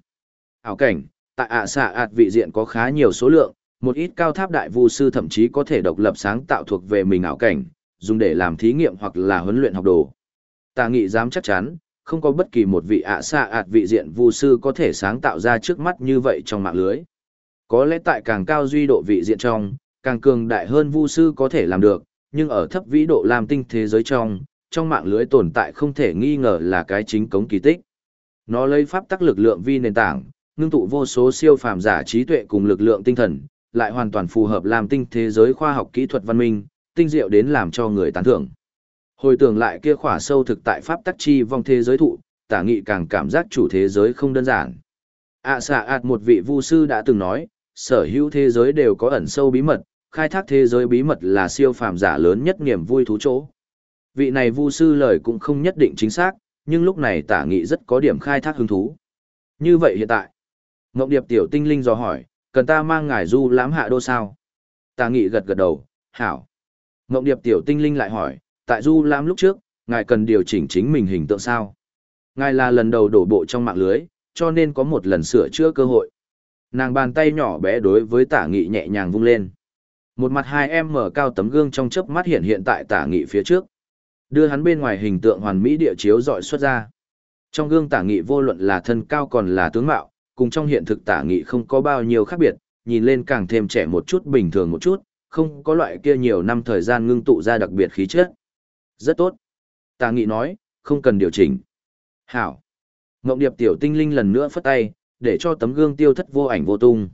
Ảo cảnh, tại ạ xạ ạt vị diện có khá nhiều số lượng, một ít cao tháp đại vu sư thậm chí có thể độc lập sáng tạo thuộc về mình ảo cảnh, dùng để làm thí nghiệm hoặc là huấn luyện học đồ. Tà nghị dám chắc chắn, không có bất kỳ một vị ạ xạ ạt vị diện vu sư có thể sáng tạo ra trước mắt như vậy trong mạng lưới. Có lẽ tại càng cao duy độ vị diện trong, càng cường đại hơn vu sư có thể làm được, nhưng ở thấp vĩ độ làm tinh thế giới trong, trong mạng lưới tồn tại không thể nghi ngờ là cái chính cống kỳ tích. Nó lấy pháp tắc lực lượng vi nền tảng, ngưng tụ vô số siêu phàm giả trí tuệ cùng lực lượng tinh thần, lại hoàn toàn phù hợp làm tinh thế giới khoa học kỹ thuật văn minh, tinh diệu đến làm cho người tán thưởng. Hồi tưởng lại kia khỏa sâu thực tại pháp tắc chi vong thế giới thụ, tả nghị càng cảm giác chủ thế giới không đơn giản. ạ xạ ạt một vị vu sư đã từng nói, sở hữu thế giới đều có ẩn sâu bí mật, khai thác thế giới bí mật là siêu phàm giả lớn nhất niềm vui thú chỗ. Vị này vu sư lời cũng không nhất định chính xác, nhưng lúc này tả nghị rất có điểm khai thác hứng thú. Như vậy hiện tại, Ngộng điệp tiểu tinh linh dò hỏi, cần ta mang ngài du lãm hạ đô sao? Tả nghị gật gật đầu, hảo. Ngộng điệp tiểu tinh linh lại hỏi, tại du lãm lúc trước, ngài cần điều chỉnh chính mình hình tượng sao? Ngài là lần đầu đổ bộ trong mạng lưới, cho nên có một lần sửa chữa cơ hội. Nàng bàn tay nhỏ bé đối với tả nghị nhẹ nhàng vung lên. Một mặt hai em mở cao tấm gương trong chớp mắt hiện hiện tại tả nghị phía trước. Đưa hắn bên ngoài hình tượng hoàn mỹ địa chiếu dọi xuất ra. Trong gương tả nghị vô luận là thân cao còn là tướng mạo, cùng trong hiện thực tả nghị không có bao nhiêu khác biệt, nhìn lên càng thêm trẻ một chút bình thường một chút, không có loại kia nhiều năm thời gian ngưng tụ ra đặc biệt khí chất. Rất tốt. Tả nghị nói, không cần điều chỉnh. Hảo. Ngộng điệp tiểu tinh linh lần nữa phất tay, để cho tấm gương tiêu thất vô ảnh vô tung.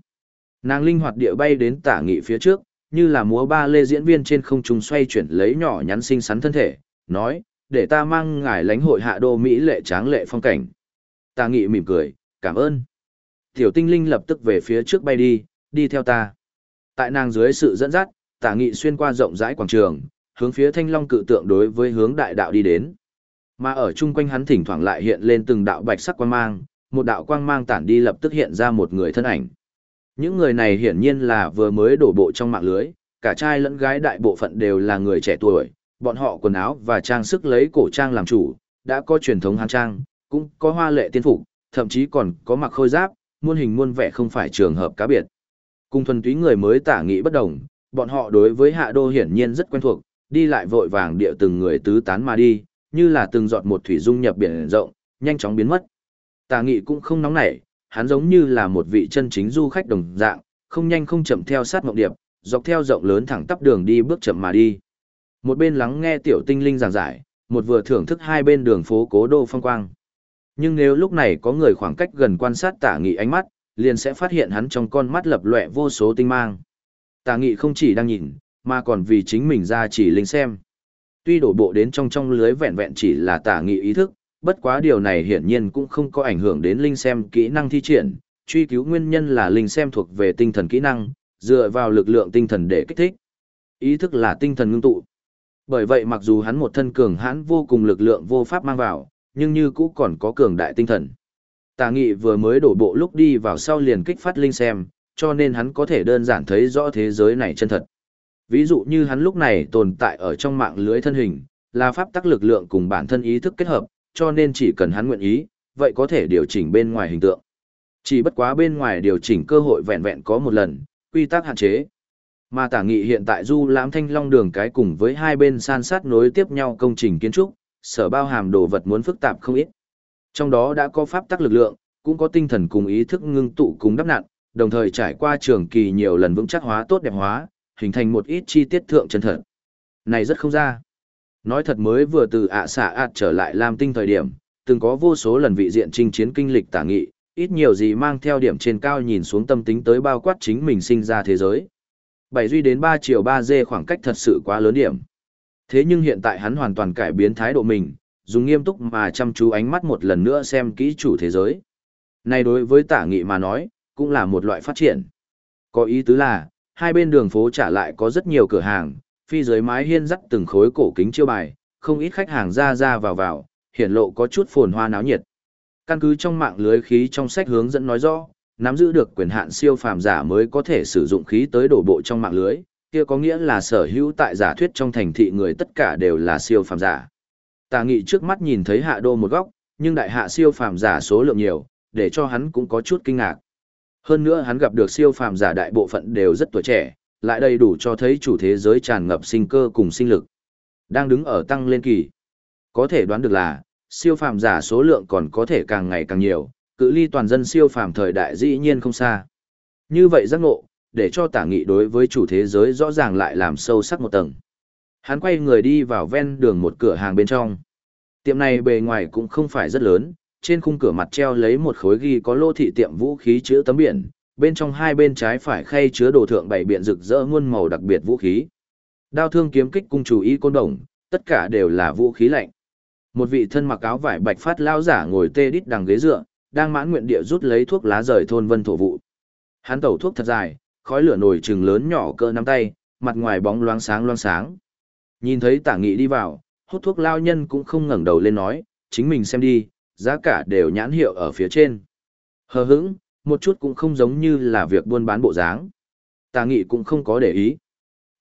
Nàng linh hoạt địa bay đến tả nghị phía trước, như là múa ba lê diễn viên trên không trung xoay chuyển lấy nhỏ nhắn xinh xắn thân thể, nói, để ta mang ngài lãnh hội hạ đô Mỹ lệ tráng lệ phong cảnh. Tả nghị mỉm cười, cảm ơn. Tiểu tinh linh lập tức về phía trước bay đi, đi theo ta. Tại nàng dưới sự dẫn dắt, tả nghị xuyên qua rộng rãi quảng trường, hướng phía thanh long cự tượng đối với hướng đại đạo đi đến. Mà ở chung quanh hắn thỉnh thoảng lại hiện lên từng đạo bạch sắc quang mang, một đạo quang mang tản đi lập tức hiện ra một người thân ảnh. Những người này hiển nhiên là vừa mới đổ bộ trong mạng lưới, cả trai lẫn gái đại bộ phận đều là người trẻ tuổi, bọn họ quần áo và trang sức lấy cổ trang làm chủ, đã có truyền thống hàn trang, cũng có hoa lệ tiên phục, thậm chí còn có mặc khôi giáp, muôn hình muôn vẻ không phải trường hợp cá biệt. Cùng thuần túy người mới tả nghị bất đồng, bọn họ đối với hạ đô hiển nhiên rất quen thuộc, đi lại vội vàng địa từng người tứ tán mà đi, như là từng giọt một thủy dung nhập biển rộng, nhanh chóng biến mất. Tả nghị cũng không nóng nảy, hắn giống như là một vị chân chính du khách đồng dạng, không nhanh không chậm theo sát mộng điệp, dọc theo rộng lớn thẳng tắp đường đi bước chậm mà đi. Một bên lắng nghe tiểu tinh linh giảng giải, một vừa thưởng thức hai bên đường phố cố đô phong quang. Nhưng nếu lúc này có người khoảng cách gần quan sát tả nghị ánh mắt, liền sẽ phát hiện hắn trong con mắt lập lòe vô số tinh mang. Tả nghị không chỉ đang nhìn, mà còn vì chính mình ra chỉ linh xem. Tuy đổ bộ đến trong trong lưới vẹn vẹn chỉ là tả nghị ý thức, bất quá điều này hiển nhiên cũng không có ảnh hưởng đến linh xem kỹ năng thi triển, truy cứu nguyên nhân là linh xem thuộc về tinh thần kỹ năng, dựa vào lực lượng tinh thần để kích thích. Ý thức là tinh thần ngưng tụ. Bởi vậy mặc dù hắn một thân cường hãn vô cùng lực lượng vô pháp mang vào, nhưng như cũ còn có cường đại tinh thần. Tà nghị vừa mới đổ bộ lúc đi vào sau liền kích phát linh xem, cho nên hắn có thể đơn giản thấy rõ thế giới này chân thật. Ví dụ như hắn lúc này tồn tại ở trong mạng lưới thân hình, là pháp tắc lực lượng cùng bản thân ý thức kết hợp, cho nên chỉ cần hắn nguyện ý, vậy có thể điều chỉnh bên ngoài hình tượng. Chỉ bất quá bên ngoài điều chỉnh cơ hội vẹn vẹn có một lần, quy tắc hạn chế. Mà tả nghị hiện tại du lãm thanh long đường cái cùng với hai bên san sát nối tiếp nhau công trình kiến trúc, sở bao hàm đồ vật muốn phức tạp không ít. Trong đó đã có pháp tắc lực lượng, cũng có tinh thần cùng ý thức ngưng tụ cùng đắp nặn, đồng thời trải qua trường kỳ nhiều lần vững chắc hóa tốt đẹp hóa, hình thành một ít chi tiết thượng chân thật. Này rất không ra. Nói thật mới vừa từ ạ xạ ạt trở lại làm tinh thời điểm, từng có vô số lần vị diện chinh chiến kinh lịch tả nghị, ít nhiều gì mang theo điểm trên cao nhìn xuống tâm tính tới bao quát chính mình sinh ra thế giới. Bảy duy đến 3 triệu 3 dê khoảng cách thật sự quá lớn điểm. Thế nhưng hiện tại hắn hoàn toàn cải biến thái độ mình, dùng nghiêm túc mà chăm chú ánh mắt một lần nữa xem kỹ chủ thế giới. Này đối với tả nghị mà nói, cũng là một loại phát triển. Có ý tứ là, hai bên đường phố trả lại có rất nhiều cửa hàng, phi dưới mái hiên dắt từng khối cổ kính chiêu bài, không ít khách hàng ra ra vào vào, hiển lộ có chút phồn hoa náo nhiệt. Căn cứ trong mạng lưới khí trong sách hướng dẫn nói rõ, nắm giữ được quyền hạn siêu phàm giả mới có thể sử dụng khí tới đổ bộ trong mạng lưới, kia có nghĩa là sở hữu tại giả thuyết trong thành thị người tất cả đều là siêu phàm giả. Tà nghị trước mắt nhìn thấy hạ đô một góc, nhưng đại hạ siêu phàm giả số lượng nhiều, để cho hắn cũng có chút kinh ngạc. Hơn nữa hắn gặp được siêu phàm giả đại bộ phận đều rất tuổi trẻ, lại đầy đủ cho thấy chủ thế giới tràn ngập sinh cơ cùng sinh lực. Đang đứng ở tăng lên kỳ. Có thể đoán được là, siêu phàm giả số lượng còn có thể càng ngày càng nhiều, cự ly toàn dân siêu phàm thời đại dĩ nhiên không xa. Như vậy giác ngộ, để cho tả nghị đối với chủ thế giới rõ ràng lại làm sâu sắc một tầng. Hắn quay người đi vào ven đường một cửa hàng bên trong. Tiệm này bề ngoài cũng không phải rất lớn, trên khung cửa mặt treo lấy một khối ghi có lô thị tiệm vũ khí chữ tấm biển, bên trong hai bên trái phải khay chứa đồ thượng bảy biện rực rỡ muôn màu đặc biệt vũ khí. Đao thương kiếm kích cung chủ ý côn đồng, tất cả đều là vũ khí lạnh. Một vị thân mặc áo vải bạch phát lao giả ngồi tê đít đằng ghế dựa, đang mãn nguyện địa rút lấy thuốc lá rời thôn vân thổ vụ. Hắn tẩu thuốc thật dài, khói lửa nổi trừng lớn nhỏ cỡ nắm tay, mặt ngoài bóng loáng sáng loáng sáng. Nhìn thấy tả nghị đi vào, hút thuốc lao nhân cũng không ngẩng đầu lên nói, chính mình xem đi, giá cả đều nhãn hiệu ở phía trên. Hờ hững, một chút cũng không giống như là việc buôn bán bộ dáng. Tà nghị cũng không có để ý.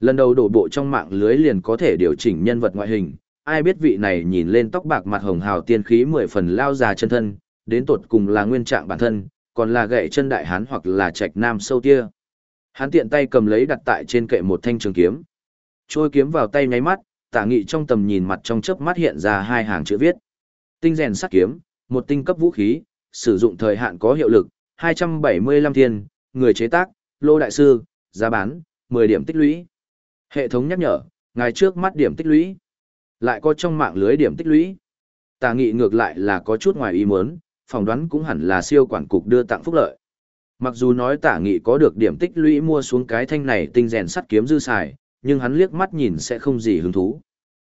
Lần đầu đổ bộ trong mạng lưới liền có thể điều chỉnh nhân vật ngoại hình, ai biết vị này nhìn lên tóc bạc mặt hồng hào tiên khí mười phần lao già chân thân, đến tột cùng là nguyên trạng bản thân, còn là gậy chân đại hán hoặc là trạch nam sâu tia. Hắn tiện tay cầm lấy đặt tại trên kệ một thanh trường kiếm. Trôi kiếm vào tay nháy mắt, tả nghị trong tầm nhìn mặt trong chớp mắt hiện ra hai hàng chữ viết. Tinh rèn sắt kiếm, một tinh cấp vũ khí, sử dụng thời hạn có hiệu lực, 275 tiền, người chế tác, lô đại sư, giá bán, 10 điểm tích lũy. Hệ thống nhắc nhở, ngài trước mắt điểm tích lũy. Lại có trong mạng lưới điểm tích lũy. Tà nghị ngược lại là có chút ngoài ý muốn, phỏng đoán cũng hẳn là siêu quản cục đưa tặng phúc lợi. Mặc dù nói tả nghị có được điểm tích lũy mua xuống cái thanh này tinh rèn sắt kiếm dư xài, nhưng hắn liếc mắt nhìn sẽ không gì hứng thú.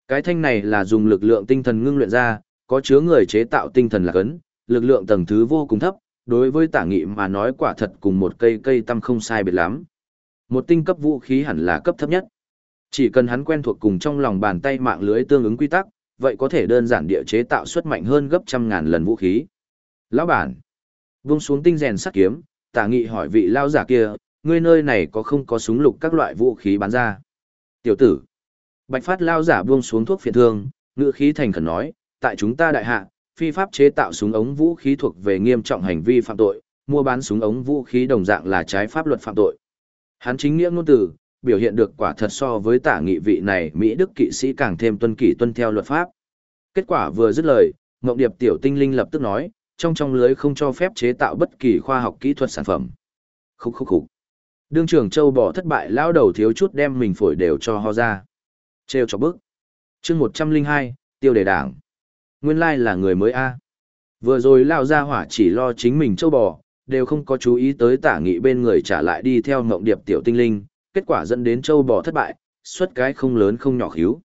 Cái thanh này là dùng lực lượng tinh thần ngưng luyện ra, có chứa người chế tạo tinh thần là cấn, lực lượng tầng thứ vô cùng thấp, đối với tả nghị mà nói quả thật cùng một cây cây tâm không sai biệt lắm. Một tinh cấp vũ khí hẳn là cấp thấp nhất. Chỉ cần hắn quen thuộc cùng trong lòng bàn tay mạng lưới tương ứng quy tắc, vậy có thể đơn giản địa chế tạo xuất mạnh hơn gấp trăm ngàn lần vũ khí. Lão bản, vung xuống tinh rèn sắt kiếm, tả nghị hỏi vị lao giả kia, ngươi nơi này có không có súng lục các loại vũ khí bán ra. Tiểu tử, bạch phát lao giả buông xuống thuốc phiện thương, ngựa khí thành khẩn nói, tại chúng ta đại hạ, phi pháp chế tạo súng ống vũ khí thuộc về nghiêm trọng hành vi phạm tội, mua bán súng ống vũ khí đồng dạng là trái pháp luật phạm tội. Hắn chính nghĩa ngôn từ, biểu hiện được quả thật so với tả nghị vị này Mỹ Đức kỵ sĩ càng thêm tuân kỷ tuân theo luật pháp. Kết quả vừa dứt lời, Ngộng Điệp tiểu tinh linh lập tức nói, trong trong lưới không cho phép chế tạo bất kỳ khoa học kỹ thuật sản phẩm. Khúc khúc khúc. Đương trưởng châu bỏ thất bại lão đầu thiếu chút đem mình phổi đều cho ho ra. Trêu cho bức. chương 102, tiêu đề đảng. Nguyên lai là người mới A. Vừa rồi lao ra hỏa chỉ lo chính mình châu bò, đều không có chú ý tới tả nghị bên người trả lại đi theo ngộng điệp tiểu tinh linh, kết quả dẫn đến châu bò thất bại, xuất cái không lớn không nhỏ khíu.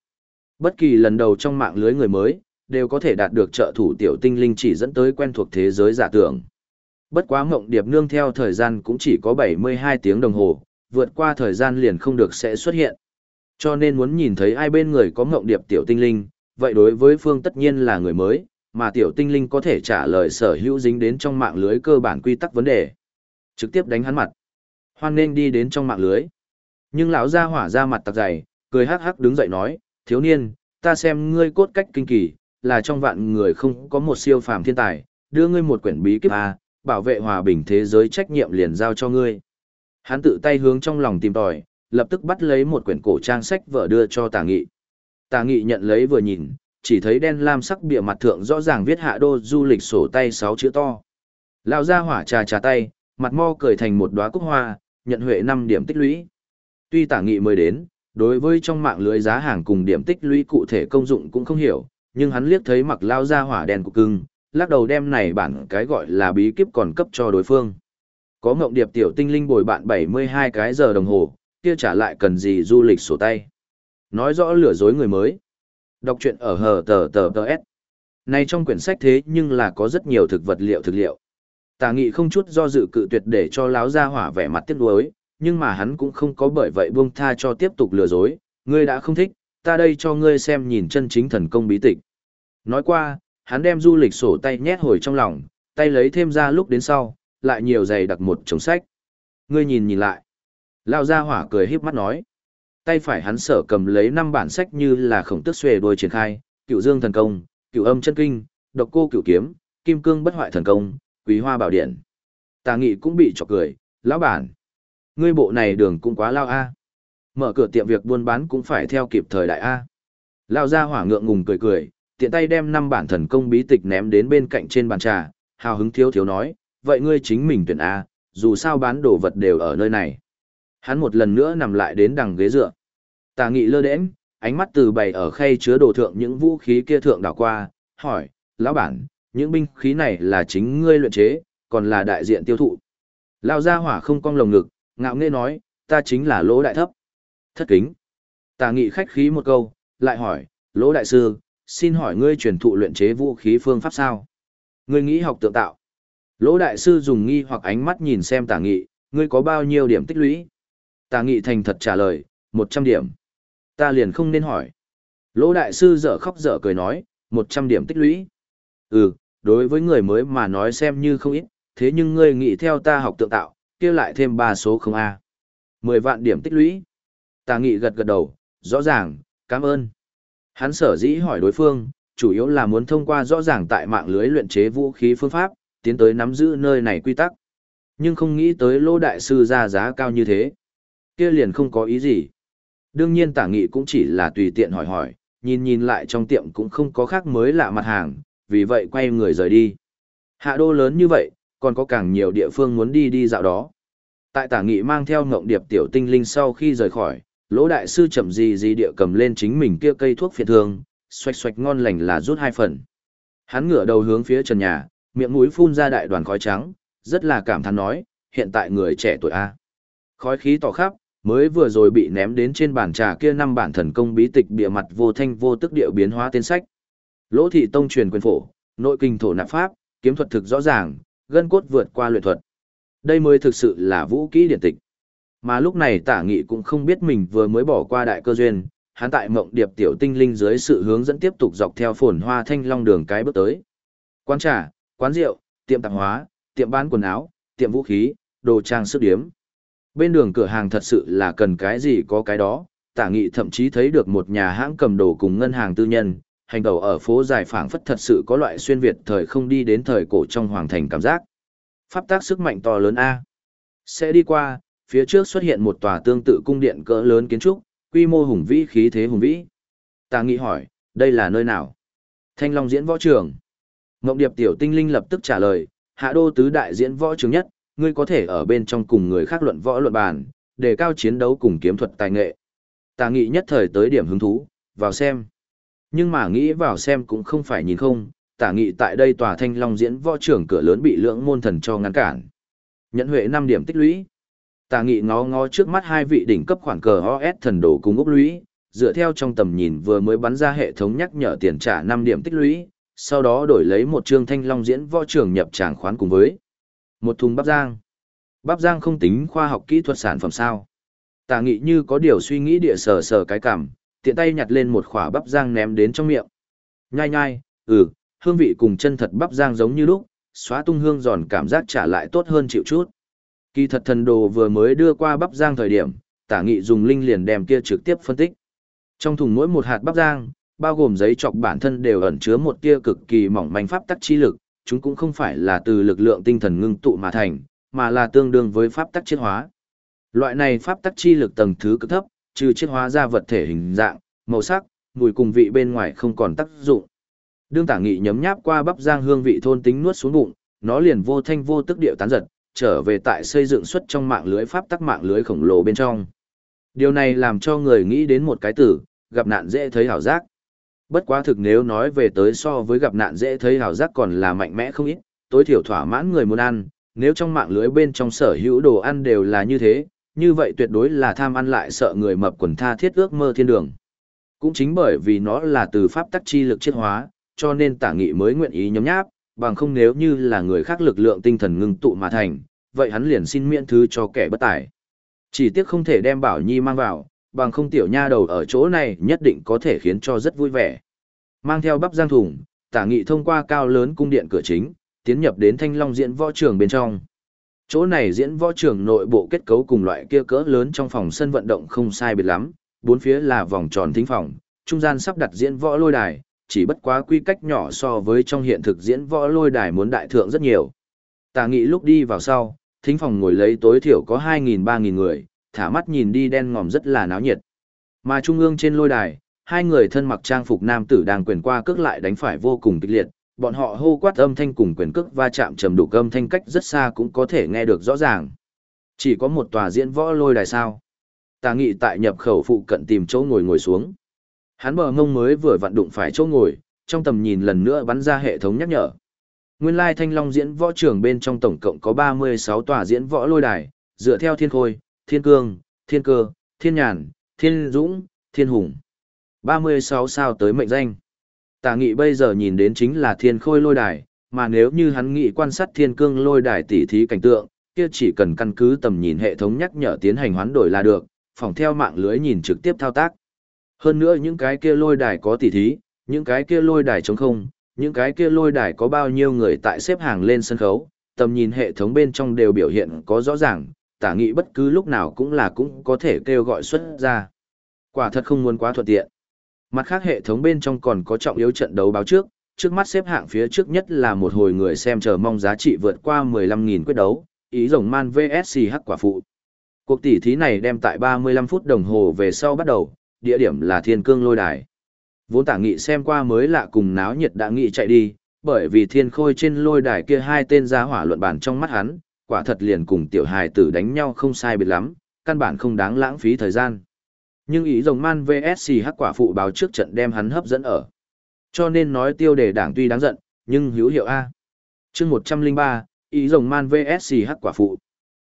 Bất kỳ lần đầu trong mạng lưới người mới, đều có thể đạt được trợ thủ tiểu tinh linh chỉ dẫn tới quen thuộc thế giới giả tưởng. Bất quá ngộng điệp nương theo thời gian cũng chỉ có 72 tiếng đồng hồ, vượt qua thời gian liền không được sẽ xuất hiện. Cho nên muốn nhìn thấy ai bên người có ngộng điệp tiểu tinh linh, vậy đối với phương tất nhiên là người mới, mà tiểu tinh linh có thể trả lời sở hữu dính đến trong mạng lưới cơ bản quy tắc vấn đề. Trực tiếp đánh hắn mặt. Hoan nên đi đến trong mạng lưới. Nhưng lão gia hỏa ra mặt tặc dày, cười hắc hắc đứng dậy nói, thiếu niên, ta xem ngươi cốt cách kinh kỳ, là trong vạn người không có một siêu phàm thiên tài, đưa ngươi một quyển bí kíp A, bảo vệ hòa bình thế giới trách nhiệm liền giao cho ngươi. Hắn tự tay hướng trong lòng tìm tòi, lập tức bắt lấy một quyển cổ trang sách vợ đưa cho tà nghị. Tà nghị nhận lấy vừa nhìn, chỉ thấy đen lam sắc bìa mặt thượng rõ ràng viết hạ đô du lịch sổ tay sáu chữ to. Lão gia hỏa trà trà tay, mặt mo cười thành một đóa cúc hoa, nhận huệ năm điểm tích lũy. Tuy tả nghị mới đến, đối với trong mạng lưới giá hàng cùng điểm tích lũy cụ thể công dụng cũng không hiểu, nhưng hắn liếc thấy mặc lao gia hỏa đen của cưng, lắc đầu đem này bản cái gọi là bí kíp còn cấp cho đối phương. Có ngộng điệp tiểu tinh linh bồi bạn 72 cái giờ đồng hồ, kia trả lại cần gì du lịch sổ tay. Nói rõ lừa dối người mới. Đọc truyện ở hờ tờ tờ tờ s. Này trong quyển sách thế nhưng là có rất nhiều thực vật liệu thực liệu. Tà nghị không chút do dự cự tuyệt để cho láo ra hỏa vẻ mặt tiếc nuối, nhưng mà hắn cũng không có bởi vậy buông tha cho tiếp tục lừa dối. Ngươi đã không thích, ta đây cho ngươi xem nhìn chân chính thần công bí tịch. Nói qua, hắn đem du lịch sổ tay nhét hồi trong lòng, tay lấy thêm ra lúc đến sau, lại nhiều giày đặt một chồng sách. Ngươi nhìn nhìn lại. Lao ra hỏa cười híp mắt nói. Tay phải hắn sở cầm lấy năm bản sách như là khổng tức xuề đuôi triển khai, cựu dương thần công, cựu âm chân kinh, độc cô cựu kiếm, kim cương bất hoại thần công, quý hoa bảo điện. Tà nghị cũng bị chọc cười, lão bản. Ngươi bộ này đường cũng quá lao a. Mở cửa tiệm việc buôn bán cũng phải theo kịp thời đại a. Lao ra hỏa ngượng ngùng cười cười, tiện tay đem năm bản thần công bí tịch ném đến bên cạnh trên bàn trà, hào hứng thiếu thiếu nói, vậy ngươi chính mình tuyển A, dù sao bán đồ vật đều ở nơi này. Hắn một lần nữa nằm lại đến đằng ghế dựa. Tà nghị lơ đễnh, ánh mắt từ bày ở khay chứa đồ thượng những vũ khí kia thượng đảo qua, hỏi, lão bản, những binh khí này là chính ngươi luyện chế, còn là đại diện tiêu thụ. Lao gia hỏa không cong lồng ngực, ngạo nghễ nói, ta chính là lỗ đại thấp. Thất kính. Tà nghị khách khí một câu, lại hỏi, lỗ đại sư, xin hỏi ngươi truyền thụ luyện chế vũ khí phương pháp sao? Ngươi nghĩ học tượng tạo. Lỗ đại sư dùng nghi hoặc ánh mắt nhìn xem tả nghị, ngươi có bao nhiêu điểm tích lũy? Tả nghị thành thật trả lời, 100 điểm. Ta liền không nên hỏi. Lỗ đại sư dở khóc dở cười nói, 100 điểm tích lũy. Ừ, đối với người mới mà nói xem như không ít, thế nhưng ngươi nghĩ theo ta học tượng tạo, kia lại thêm ba số không A. 10 vạn điểm tích lũy. Tà nghị gật gật đầu, rõ ràng, cảm ơn. Hắn sở dĩ hỏi đối phương, chủ yếu là muốn thông qua rõ ràng tại mạng lưới luyện chế vũ khí phương pháp, tiến tới nắm giữ nơi này quy tắc. Nhưng không nghĩ tới lô đại sư ra giá cao như thế. kia liền không có ý gì. Đương nhiên tả nghị cũng chỉ là tùy tiện hỏi hỏi, nhìn nhìn lại trong tiệm cũng không có khác mới lạ mặt hàng, vì vậy quay người rời đi. Hạ đô lớn như vậy, còn có càng nhiều địa phương muốn đi đi dạo đó. Tại tả nghị mang theo ngộng điệp tiểu tinh linh sau khi rời khỏi, lỗ đại sư chậm gì gì địa cầm lên chính mình kia cây thuốc phiện thương, xoạch xoạch ngon lành là rút hai phần. Hắn ngửa đầu hướng phía trần nhà, miệng mũi phun ra đại đoàn khói trắng, rất là cảm thán nói, hiện tại người trẻ tuổi A. Khói khí tỏ khắp, mới vừa rồi bị ném đến trên bàn trà kia năm bản thần công bí tịch bịa mặt vô thanh vô tức địa biến hóa tên sách. Lỗ thị tông truyền quyền phổ, nội kinh thổ nạp pháp, kiếm thuật thực rõ ràng, gân cốt vượt qua luyện thuật. Đây mới thực sự là vũ kỹ điển tịch. Mà lúc này tả nghị cũng không biết mình vừa mới bỏ qua đại cơ duyên, hắn tại mộng điệp tiểu tinh linh dưới sự hướng dẫn tiếp tục dọc theo phồn hoa thanh long đường cái bước tới. Quán trà, quán rượu, tiệm tạp hóa, tiệm bán quần áo, tiệm vũ khí, đồ trang sức điếm. Bên đường cửa hàng thật sự là cần cái gì có cái đó, tả nghị thậm chí thấy được một nhà hãng cầm đồ cùng ngân hàng tư nhân, hành tẩu ở phố dài phảng phất thật sự có loại xuyên Việt thời không đi đến thời cổ trong hoàng thành cảm giác. Pháp tác sức mạnh to lớn A. Sẽ đi qua, phía trước xuất hiện một tòa tương tự cung điện cỡ lớn kiến trúc, quy mô hùng vĩ khí thế hùng vĩ. Tà nghị hỏi, đây là nơi nào? Thanh Long diễn võ trường. Ngộng điệp tiểu tinh linh lập tức trả lời, hạ đô tứ đại diễn võ trường nhất, ngươi có thể ở bên trong cùng người khác luận võ luận bàn, đề cao chiến đấu cùng kiếm thuật tài nghệ. Tà nghị nhất thời tới điểm hứng thú, vào xem. Nhưng mà nghĩ vào xem cũng không phải nhìn không, tả nghị tại đây tòa thanh long diễn võ trưởng cửa lớn bị lưỡng môn thần cho ngăn cản. Nhận huệ 5 điểm tích lũy. Tà nghị ngó ngó trước mắt hai vị đỉnh cấp khoản cờ OS thần đồ cùng ốc lũy, dựa theo trong tầm nhìn vừa mới bắn ra hệ thống nhắc nhở tiền trả 5 điểm tích lũy, sau đó đổi lấy một trương thanh long diễn võ trưởng nhập tràng khoán cùng với một thùng bắp giang. Bắp giang không tính khoa học kỹ thuật sản phẩm sao. Tà nghị như có điều suy nghĩ địa sờ sờ cái cảm, tiện tay nhặt lên một khỏa bắp giang ném đến trong miệng. Nhai nhai, ừ, hương vị cùng chân thật bắp giang giống như lúc, xóa tung hương giòn cảm giác trả lại tốt hơn chịu chút. Kỳ thật thần đồ vừa mới đưa qua bắp giang thời điểm, tả nghị dùng linh liền đem kia trực tiếp phân tích. Trong thùng mỗi một hạt bắp giang, bao gồm giấy chọc bản thân đều ẩn chứa một tia cực kỳ mỏng manh pháp tắc chi lực, chúng cũng không phải là từ lực lượng tinh thần ngưng tụ mà thành, mà là tương đương với pháp tắc chiết hóa. Loại này pháp tắc chi lực tầng thứ cực thấp, trừ chiết hóa ra vật thể hình dạng, màu sắc, mùi cùng vị bên ngoài không còn tác dụng. Đương tả nghị nhấm nháp qua bắp giang hương vị thôn tính nuốt xuống bụng, nó liền vô thanh vô tức điệu tán giật, trở về tại xây dựng xuất trong mạng lưới pháp tắc mạng lưới khổng lồ bên trong. Điều này làm cho người nghĩ đến một cái từ, gặp nạn dễ thấy hảo giác. Bất quá thực nếu nói về tới so với gặp nạn dễ thấy hảo giác còn là mạnh mẽ không ít, tối thiểu thỏa mãn người muốn ăn, nếu trong mạng lưới bên trong sở hữu đồ ăn đều là như thế, như vậy tuyệt đối là tham ăn lại sợ người mập quần tha thiết ước mơ thiên đường. Cũng chính bởi vì nó là từ pháp tắc chi lực chiết hóa, cho nên tả nghị mới nguyện ý nhóm nháp, bằng không nếu như là người khác lực lượng tinh thần ngưng tụ mà thành, vậy hắn liền xin miễn thứ cho kẻ bất tài. Chỉ tiếc không thể đem Bảo Nhi mang vào, bằng không tiểu nha đầu ở chỗ này nhất định có thể khiến cho rất vui vẻ. Mang theo bắp giang thùng, tả nghị thông qua cao lớn cung điện cửa chính, tiến nhập đến thanh long diễn võ trường bên trong. Chỗ này diễn võ trường nội bộ kết cấu cùng loại kia cỡ lớn trong phòng sân vận động không sai biệt lắm, bốn phía là vòng tròn thính phòng, trung gian sắp đặt diễn võ lôi đài, chỉ bất quá quy cách nhỏ so với trong hiện thực diễn võ lôi đài muốn đại thượng rất nhiều. Tà nghị lúc đi vào sau, thính phòng ngồi lấy tối thiểu có 2.000-3.000 người, thả mắt nhìn đi đen ngòm rất là náo nhiệt. Mà trung ương trên lôi đài, hai người thân mặc trang phục nam tử đang quyền qua cước lại đánh phải vô cùng kịch liệt, bọn họ hô quát âm thanh cùng quyền cước va chạm trầm đủ âm thanh cách rất xa cũng có thể nghe được rõ ràng. Chỉ có một tòa diễn võ lôi đài sao. Tà nghị tại nhập khẩu phụ cận tìm chỗ ngồi ngồi xuống. Hắn bờ mông mới vừa vặn đụng phải chỗ ngồi, trong tầm nhìn lần nữa bắn ra hệ thống nhắc nhở. Nguyên lai thanh long diễn võ trường bên trong tổng cộng có 36 tòa diễn võ lôi đài, dựa theo thiên khôi, thiên cương, thiên cơ, thiên nhàn, thiên dũng, thiên hùng. 36 sao tới mệnh danh. Tả nghị bây giờ nhìn đến chính là thiên khôi lôi đài, mà nếu như hắn nghị quan sát thiên cương lôi đài tỉ thí cảnh tượng, kia chỉ cần căn cứ tầm nhìn hệ thống nhắc nhở tiến hành hoán đổi là được, phòng theo mạng lưới nhìn trực tiếp thao tác. Hơn nữa những cái kia lôi đài có tỉ thí, những cái kia lôi đài trống không, những cái kia lôi đài có bao nhiêu người tại xếp hàng lên sân khấu, tầm nhìn hệ thống bên trong đều biểu hiện có rõ ràng, tả nghị bất cứ lúc nào cũng là cũng có thể kêu gọi xuất ra. Quả thật không muốn quá thuận tiện. Mặt khác hệ thống bên trong còn có trọng yếu trận đấu báo trước, trước mắt xếp hạng phía trước nhất là một hồi người xem chờ mong giá trị vượt qua 15.000 quyết đấu, ý rồng man VSC hắc quả phụ. Cuộc tỷ thí này đem tại 35 phút đồng hồ về sau bắt đầu, địa điểm là thiên cương lôi đài. Vốn tả nghị xem qua mới lạ cùng náo nhiệt đã nghị chạy đi, bởi vì thiên khôi trên lôi đài kia hai tên giá hỏa luận bản trong mắt hắn, quả thật liền cùng tiểu hài tử đánh nhau không sai biệt lắm, căn bản không đáng lãng phí thời gian. Nhưng ý rồng man VSC hắc quả phụ báo trước trận đem hắn hấp dẫn ở. Cho nên nói tiêu đề đảng tuy đáng giận, nhưng hữu hiệu A. chương 103, ý rồng man VSC hắc quả phụ.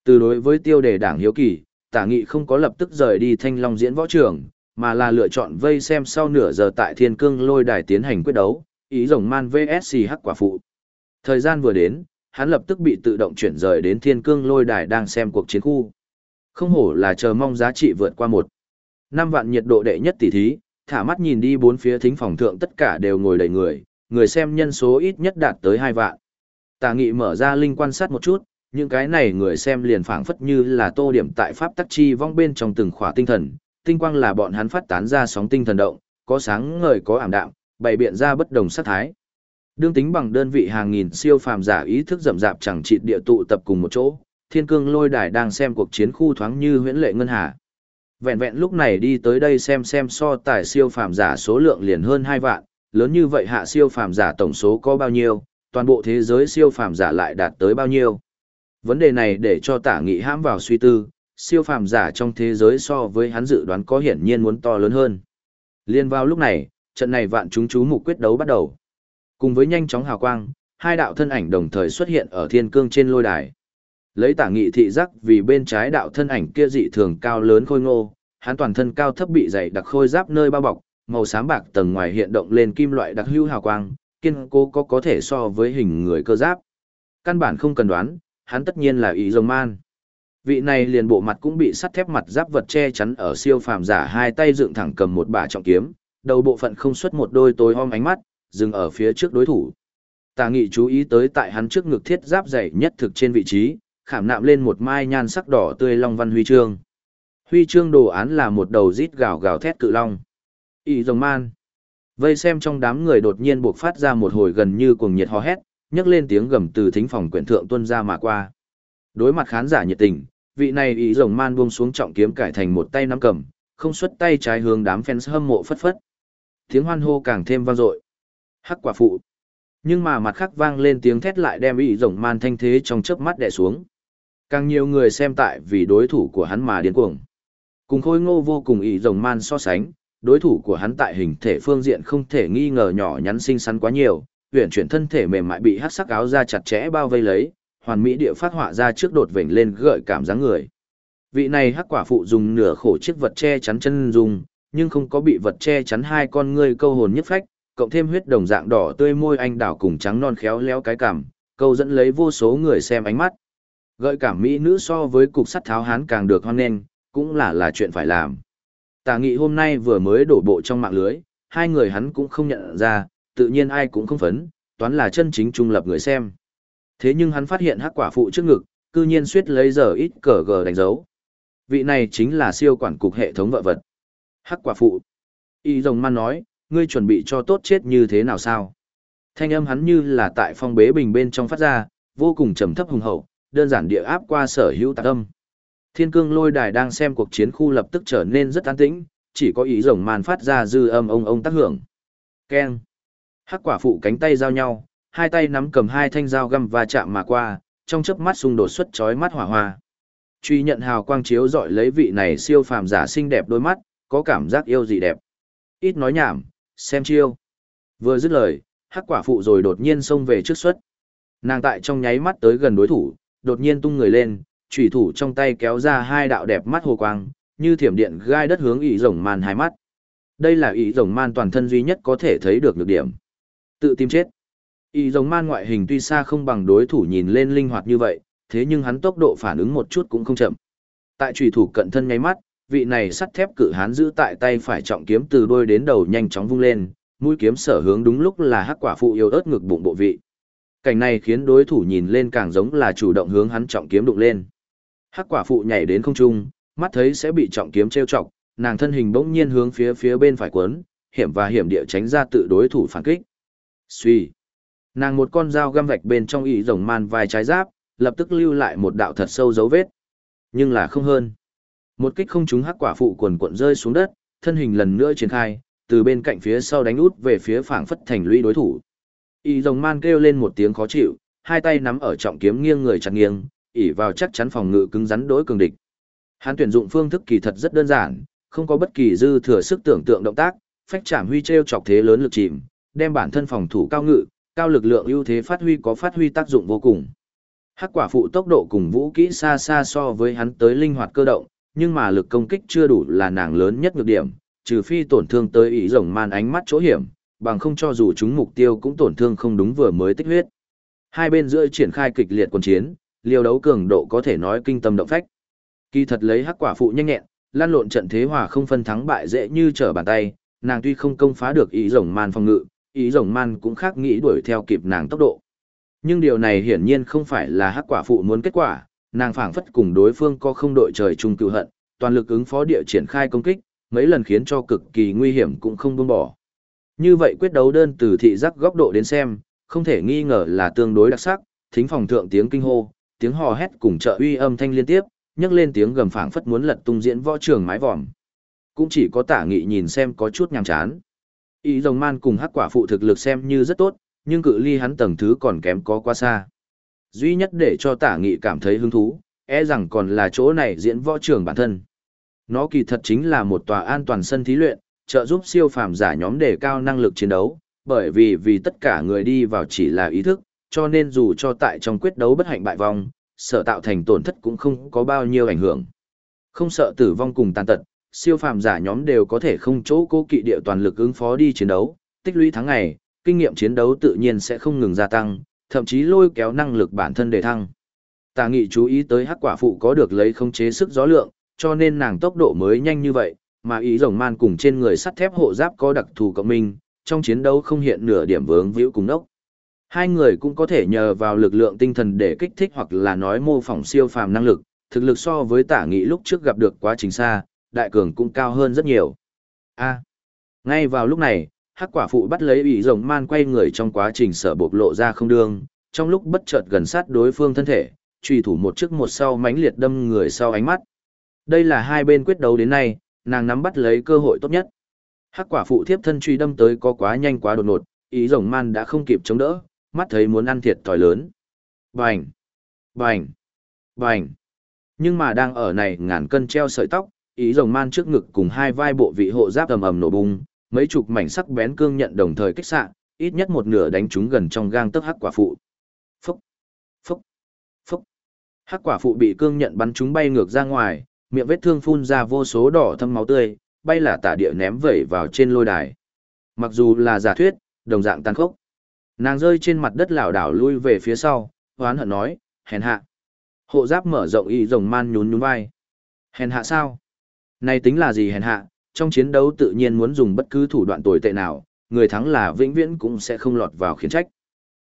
Từ đối với tiêu đề đảng hiếu kỳ, tả nghị không có lập tức rời đi thanh long diễn võ trường, mà là lựa chọn vây xem sau nửa giờ tại thiên cương lôi đài tiến hành quyết đấu, ý rồng man VSC hắc quả phụ. Thời gian vừa đến, hắn lập tức bị tự động chuyển rời đến thiên cương lôi đài đang xem cuộc chiến khu. Không hổ là chờ mong giá trị vượt qua một. năm vạn nhiệt độ đệ nhất tỷ thí, thả mắt nhìn đi bốn phía thính phòng thượng tất cả đều ngồi đầy người, người xem nhân số ít nhất đạt tới hai vạn. Tà nghị mở ra linh quan sát một chút, những cái này người xem liền phảng phất như là tô điểm tại pháp tắc chi vong bên trong từng khỏa tinh thần, tinh quang là bọn hắn phát tán ra sóng tinh thần động, có sáng ngời có ảm đạm, bày biện ra bất đồng sắc thái. Đương tính bằng đơn vị hàng nghìn siêu phàm giả ý thức rậm rạp chẳng trị địa tụ tập cùng một chỗ, thiên cương lôi đài đang xem cuộc chiến khu thoáng như huyễn lệ ngân hà. Vẹn vẹn lúc này đi tới đây xem xem so tài siêu phàm giả số lượng liền hơn 2 vạn, lớn như vậy hạ siêu phàm giả tổng số có bao nhiêu, toàn bộ thế giới siêu phàm giả lại đạt tới bao nhiêu. Vấn đề này để cho tả nghị hãm vào suy tư, siêu phàm giả trong thế giới so với hắn dự đoán có hiển nhiên muốn to lớn hơn. Liên vào lúc này, trận này vạn chúng chú mục quyết đấu bắt đầu. Cùng với nhanh chóng hào quang, hai đạo thân ảnh đồng thời xuất hiện ở thiên cương trên lôi đài. Lấy tả nghị thị giác vì bên trái đạo thân ảnh kia dị thường cao lớn khôi ngô, hắn toàn thân cao thấp bị dày đặc khôi giáp nơi bao bọc, màu xám bạc tầng ngoài hiện động lên kim loại đặc hữu hào quang, kiên cố có có thể so với hình người cơ giáp. Căn bản không cần đoán, hắn tất nhiên là ý rồng man. Vị này liền bộ mặt cũng bị sắt thép mặt giáp vật che chắn ở siêu phàm giả hai tay dựng thẳng cầm một bả trọng kiếm, đầu bộ phận không xuất một đôi tối om ánh mắt, dừng ở phía trước đối thủ. Tà nghị chú ý tới tại hắn trước ngực thiết giáp dày nhất thực trên vị trí, khảm nạm lên một mai nhan sắc đỏ tươi long văn huy chương. Huy chương đồ án là một đầu rít gào gào thét cự long. Ý rồng man. Vây xem trong đám người đột nhiên buộc phát ra một hồi gần như cuồng nhiệt hò hét, nhấc lên tiếng gầm từ thính phòng quyển thượng tuân ra mà qua. Đối mặt khán giả nhiệt tình, vị này ý rồng man buông xuống trọng kiếm cải thành một tay nắm cầm, không xuất tay trái hướng đám fans hâm mộ phất phất. Tiếng hoan hô càng thêm vang dội. Hắc quả phụ. Nhưng mà mặt khác vang lên tiếng thét lại đem ý rồng man thanh thế trong chớp mắt đè xuống. Càng nhiều người xem tại vì đối thủ của hắn mà điên cuồng. Cùng khôi ngô vô cùng ý rồng man so sánh, đối thủ của hắn tại hình thể phương diện không thể nghi ngờ nhỏ nhắn xinh xắn quá nhiều, huyền chuyển thân thể mềm mại bị hắc sắc áo da chặt chẽ bao vây lấy, hoàn mỹ địa phát họa ra trước đột vểnh lên gợi cảm dáng người. Vị này hắc quả phụ dùng nửa khổ chiếc vật che chắn chân dùng, nhưng không có bị vật che chắn hai con ngươi câu hồn nhất phách, cộng thêm huyết đồng dạng đỏ tươi môi anh đào cùng trắng non khéo léo cái cảm, câu dẫn lấy vô số người xem ánh mắt. Gợi cảm mỹ nữ so với cục sắt tháo hán càng được hoan nghênh, cũng là là chuyện phải làm. Tà nghị hôm nay vừa mới đổ bộ trong mạng lưới, hai người hắn cũng không nhận ra, tự nhiên ai cũng không phấn, toán là chân chính trung lập người xem. Thế nhưng hắn phát hiện hắc quả phụ trước ngực, cư nhiên suýt lấy giờ ít cờ gờ đánh dấu. Vị này chính là siêu quản cục hệ thống vợ vật. Hắc quả phụ. Y rồng man nói, ngươi chuẩn bị cho tốt chết như thế nào sao? Thanh âm hắn như là tại phong bế bình bên trong phát ra, vô cùng trầm thấp hùng hậu, đơn giản địa áp qua sở hữu tạc âm. Thiên cương lôi đài đang xem cuộc chiến khu lập tức trở nên rất an tĩnh, chỉ có ý rồng man phát ra dư âm ông ông tác hưởng. Keng. Hắc quả phụ cánh tay giao nhau, hai tay nắm cầm hai thanh dao găm và chạm mà qua, trong chớp mắt xung đột xuất chói mắt hỏa hoa. Truy nhận hào quang chiếu dọi lấy vị này siêu phàm giả xinh đẹp đôi mắt, có cảm giác yêu dị đẹp. Ít nói nhảm, xem chiêu. Vừa dứt lời, hắc quả phụ rồi đột nhiên xông về trước xuất Nàng tại trong nháy mắt tới gần đối thủ, đột nhiên tung người lên, chủy thủ trong tay kéo ra hai đạo đẹp mắt hồ quang, như thiểm điện gai đất hướng ỷ rồng man hai mắt. Đây là ỷ rồng man toàn thân duy nhất có thể thấy được nhược điểm. Tự tìm chết y giống man ngoại hình tuy xa không bằng đối thủ nhìn lên linh hoạt như vậy, thế nhưng hắn tốc độ phản ứng một chút cũng không chậm. Tại trùy thủ cận thân nháy mắt, vị này sắt thép cự hán giữ tại tay phải trọng kiếm từ đôi đến đầu nhanh chóng vung lên, mũi kiếm sở hướng đúng lúc là hắc quả phụ yêu ớt ngực bụng bộ vị. Cảnh này khiến đối thủ nhìn lên càng giống là chủ động hướng hắn trọng kiếm đụng lên. Hắc quả phụ nhảy đến không trung, mắt thấy sẽ bị trọng kiếm trêu chọc, nàng thân hình bỗng nhiên hướng phía phía bên phải quấn, hiểm và hiểm địa tránh ra tự đối thủ phản kích. Suy. Nàng một con dao găm vạch bên trong ý rồng man vai trái giáp, lập tức lưu lại một đạo thật sâu dấu vết. Nhưng là không hơn. Một kích không trúng hắc quả phụ quần cuộn rơi xuống đất, thân hình lần nữa triển khai, từ bên cạnh phía sau đánh út về phía phảng phất thành lũy đối thủ. Y rồng man kêu lên một tiếng khó chịu, hai tay nắm ở trọng kiếm nghiêng người chặt nghiêng, ỉ vào chắc chắn phòng ngự cứng rắn đối cường địch. Hắn tuyển dụng phương thức kỳ thật rất đơn giản, không có bất kỳ dư thừa sức tưởng tượng động tác, phách trảm huy treo chọc thế lớn lực chìm, đem bản thân phòng thủ cao ngự, cao lực lượng ưu thế phát huy có phát huy tác dụng vô cùng. Hắc quả phụ tốc độ cùng vũ kỹ xa xa so với hắn tới linh hoạt cơ động, nhưng mà lực công kích chưa đủ là nàng lớn nhất nhược điểm, trừ phi tổn thương tới ý rồng man ánh mắt chỗ hiểm, bằng không cho dù chúng mục tiêu cũng tổn thương không đúng vừa mới tích huyết. Hai bên giữa triển khai kịch liệt quân chiến, liều đấu cường độ có thể nói kinh tâm động phách. Kỳ thật lấy hắc quả phụ nhanh nhẹn, lan lộn trận thế hòa không phân thắng bại dễ như trở bàn tay, nàng tuy không công phá được ý rồng man phòng ngự, ý rồng man cũng khác nghĩ đuổi theo kịp nàng tốc độ. Nhưng điều này hiển nhiên không phải là hắc quả phụ muốn kết quả, nàng phảng phất cùng đối phương có không đội trời chung cựu hận, toàn lực ứng phó địa triển khai công kích, mấy lần khiến cho cực kỳ nguy hiểm cũng không buông bỏ. Như vậy quyết đấu đơn từ thị giác góc độ đến xem, không thể nghi ngờ là tương đối đặc sắc, thính phòng thượng tiếng kinh hô, tiếng hò hét cùng trợ uy âm thanh liên tiếp, nhấc lên tiếng gầm phảng phất muốn lật tung diễn võ trường mái vòm. Cũng chỉ có tả nghị nhìn xem có chút nhàm chán. Ý rồng man cùng hắc quả phụ thực lực xem như rất tốt, nhưng cự ly hắn tầng thứ còn kém có quá xa. Duy nhất để cho tả nghị cảm thấy hứng thú, e rằng còn là chỗ này diễn võ trường bản thân. Nó kỳ thật chính là một tòa an toàn sân thí luyện, trợ giúp siêu phàm giả nhóm đề cao năng lực chiến đấu, bởi vì vì tất cả người đi vào chỉ là ý thức, cho nên dù cho tại trong quyết đấu bất hạnh bại vong, sợ tạo thành tổn thất cũng không có bao nhiêu ảnh hưởng. Không sợ tử vong cùng tàn tật, siêu phàm giả nhóm đều có thể không chỗ cố kỵ địa toàn lực ứng phó đi chiến đấu, tích lũy tháng ngày, kinh nghiệm chiến đấu tự nhiên sẽ không ngừng gia tăng, thậm chí lôi kéo năng lực bản thân để thăng. Tà nghị chú ý tới hắc quả phụ có được lấy không chế sức gió lượng, cho nên nàng tốc độ mới nhanh như vậy, mà ý rồng man cùng trên người sắt thép hộ giáp có đặc thù cộng minh, trong chiến đấu không hiện nửa điểm vướng víu cùng nốc. Hai người cũng có thể nhờ vào lực lượng tinh thần để kích thích hoặc là nói mô phỏng siêu phàm năng lực, thực lực so với tả nghị lúc trước gặp được quá trình xa, đại cường cũng cao hơn rất nhiều. A. ngay vào lúc này, hắc quả phụ bắt lấy ủy rồng man quay người trong quá trình sở bộc lộ ra không đương, trong lúc bất chợt gần sát đối phương thân thể, truy thủ một trước một sau mãnh liệt đâm người sau ánh mắt. Đây là hai bên quyết đấu đến nay, nàng nắm bắt lấy cơ hội tốt nhất. Hắc quả phụ thiếp thân truy đâm tới có quá nhanh quá đột ngột, ý rồng man đã không kịp chống đỡ, mắt thấy muốn ăn thiệt thòi lớn. Bành! Bành! Bành! Nhưng mà đang ở này ngàn cân treo sợi tóc, ý rồng man trước ngực cùng hai vai bộ vị hộ giáp ầm ầm nổ bung, mấy chục mảnh sắc bén cương nhận đồng thời kích xạ, ít nhất một nửa đánh trúng gần trong gang tấc hắc quả phụ. Phốc, phốc, phốc. Hắc quả phụ bị cương nhận bắn trúng bay ngược ra ngoài, miệng vết thương phun ra vô số đỏ thâm máu tươi, bay là tả địa ném vẩy vào trên lôi đài. Mặc dù là giả thuyết, đồng dạng tàn khốc. Nàng rơi trên mặt đất lảo đảo lui về phía sau, hoán hận nói, hèn hạ. Hộ giáp mở rộng y rồng man nhún nhún vai. Hèn hạ sao? Này tính là gì hèn hạ? Trong chiến đấu tự nhiên muốn dùng bất cứ thủ đoạn tồi tệ nào, người thắng là vĩnh viễn cũng sẽ không lọt vào khiến trách.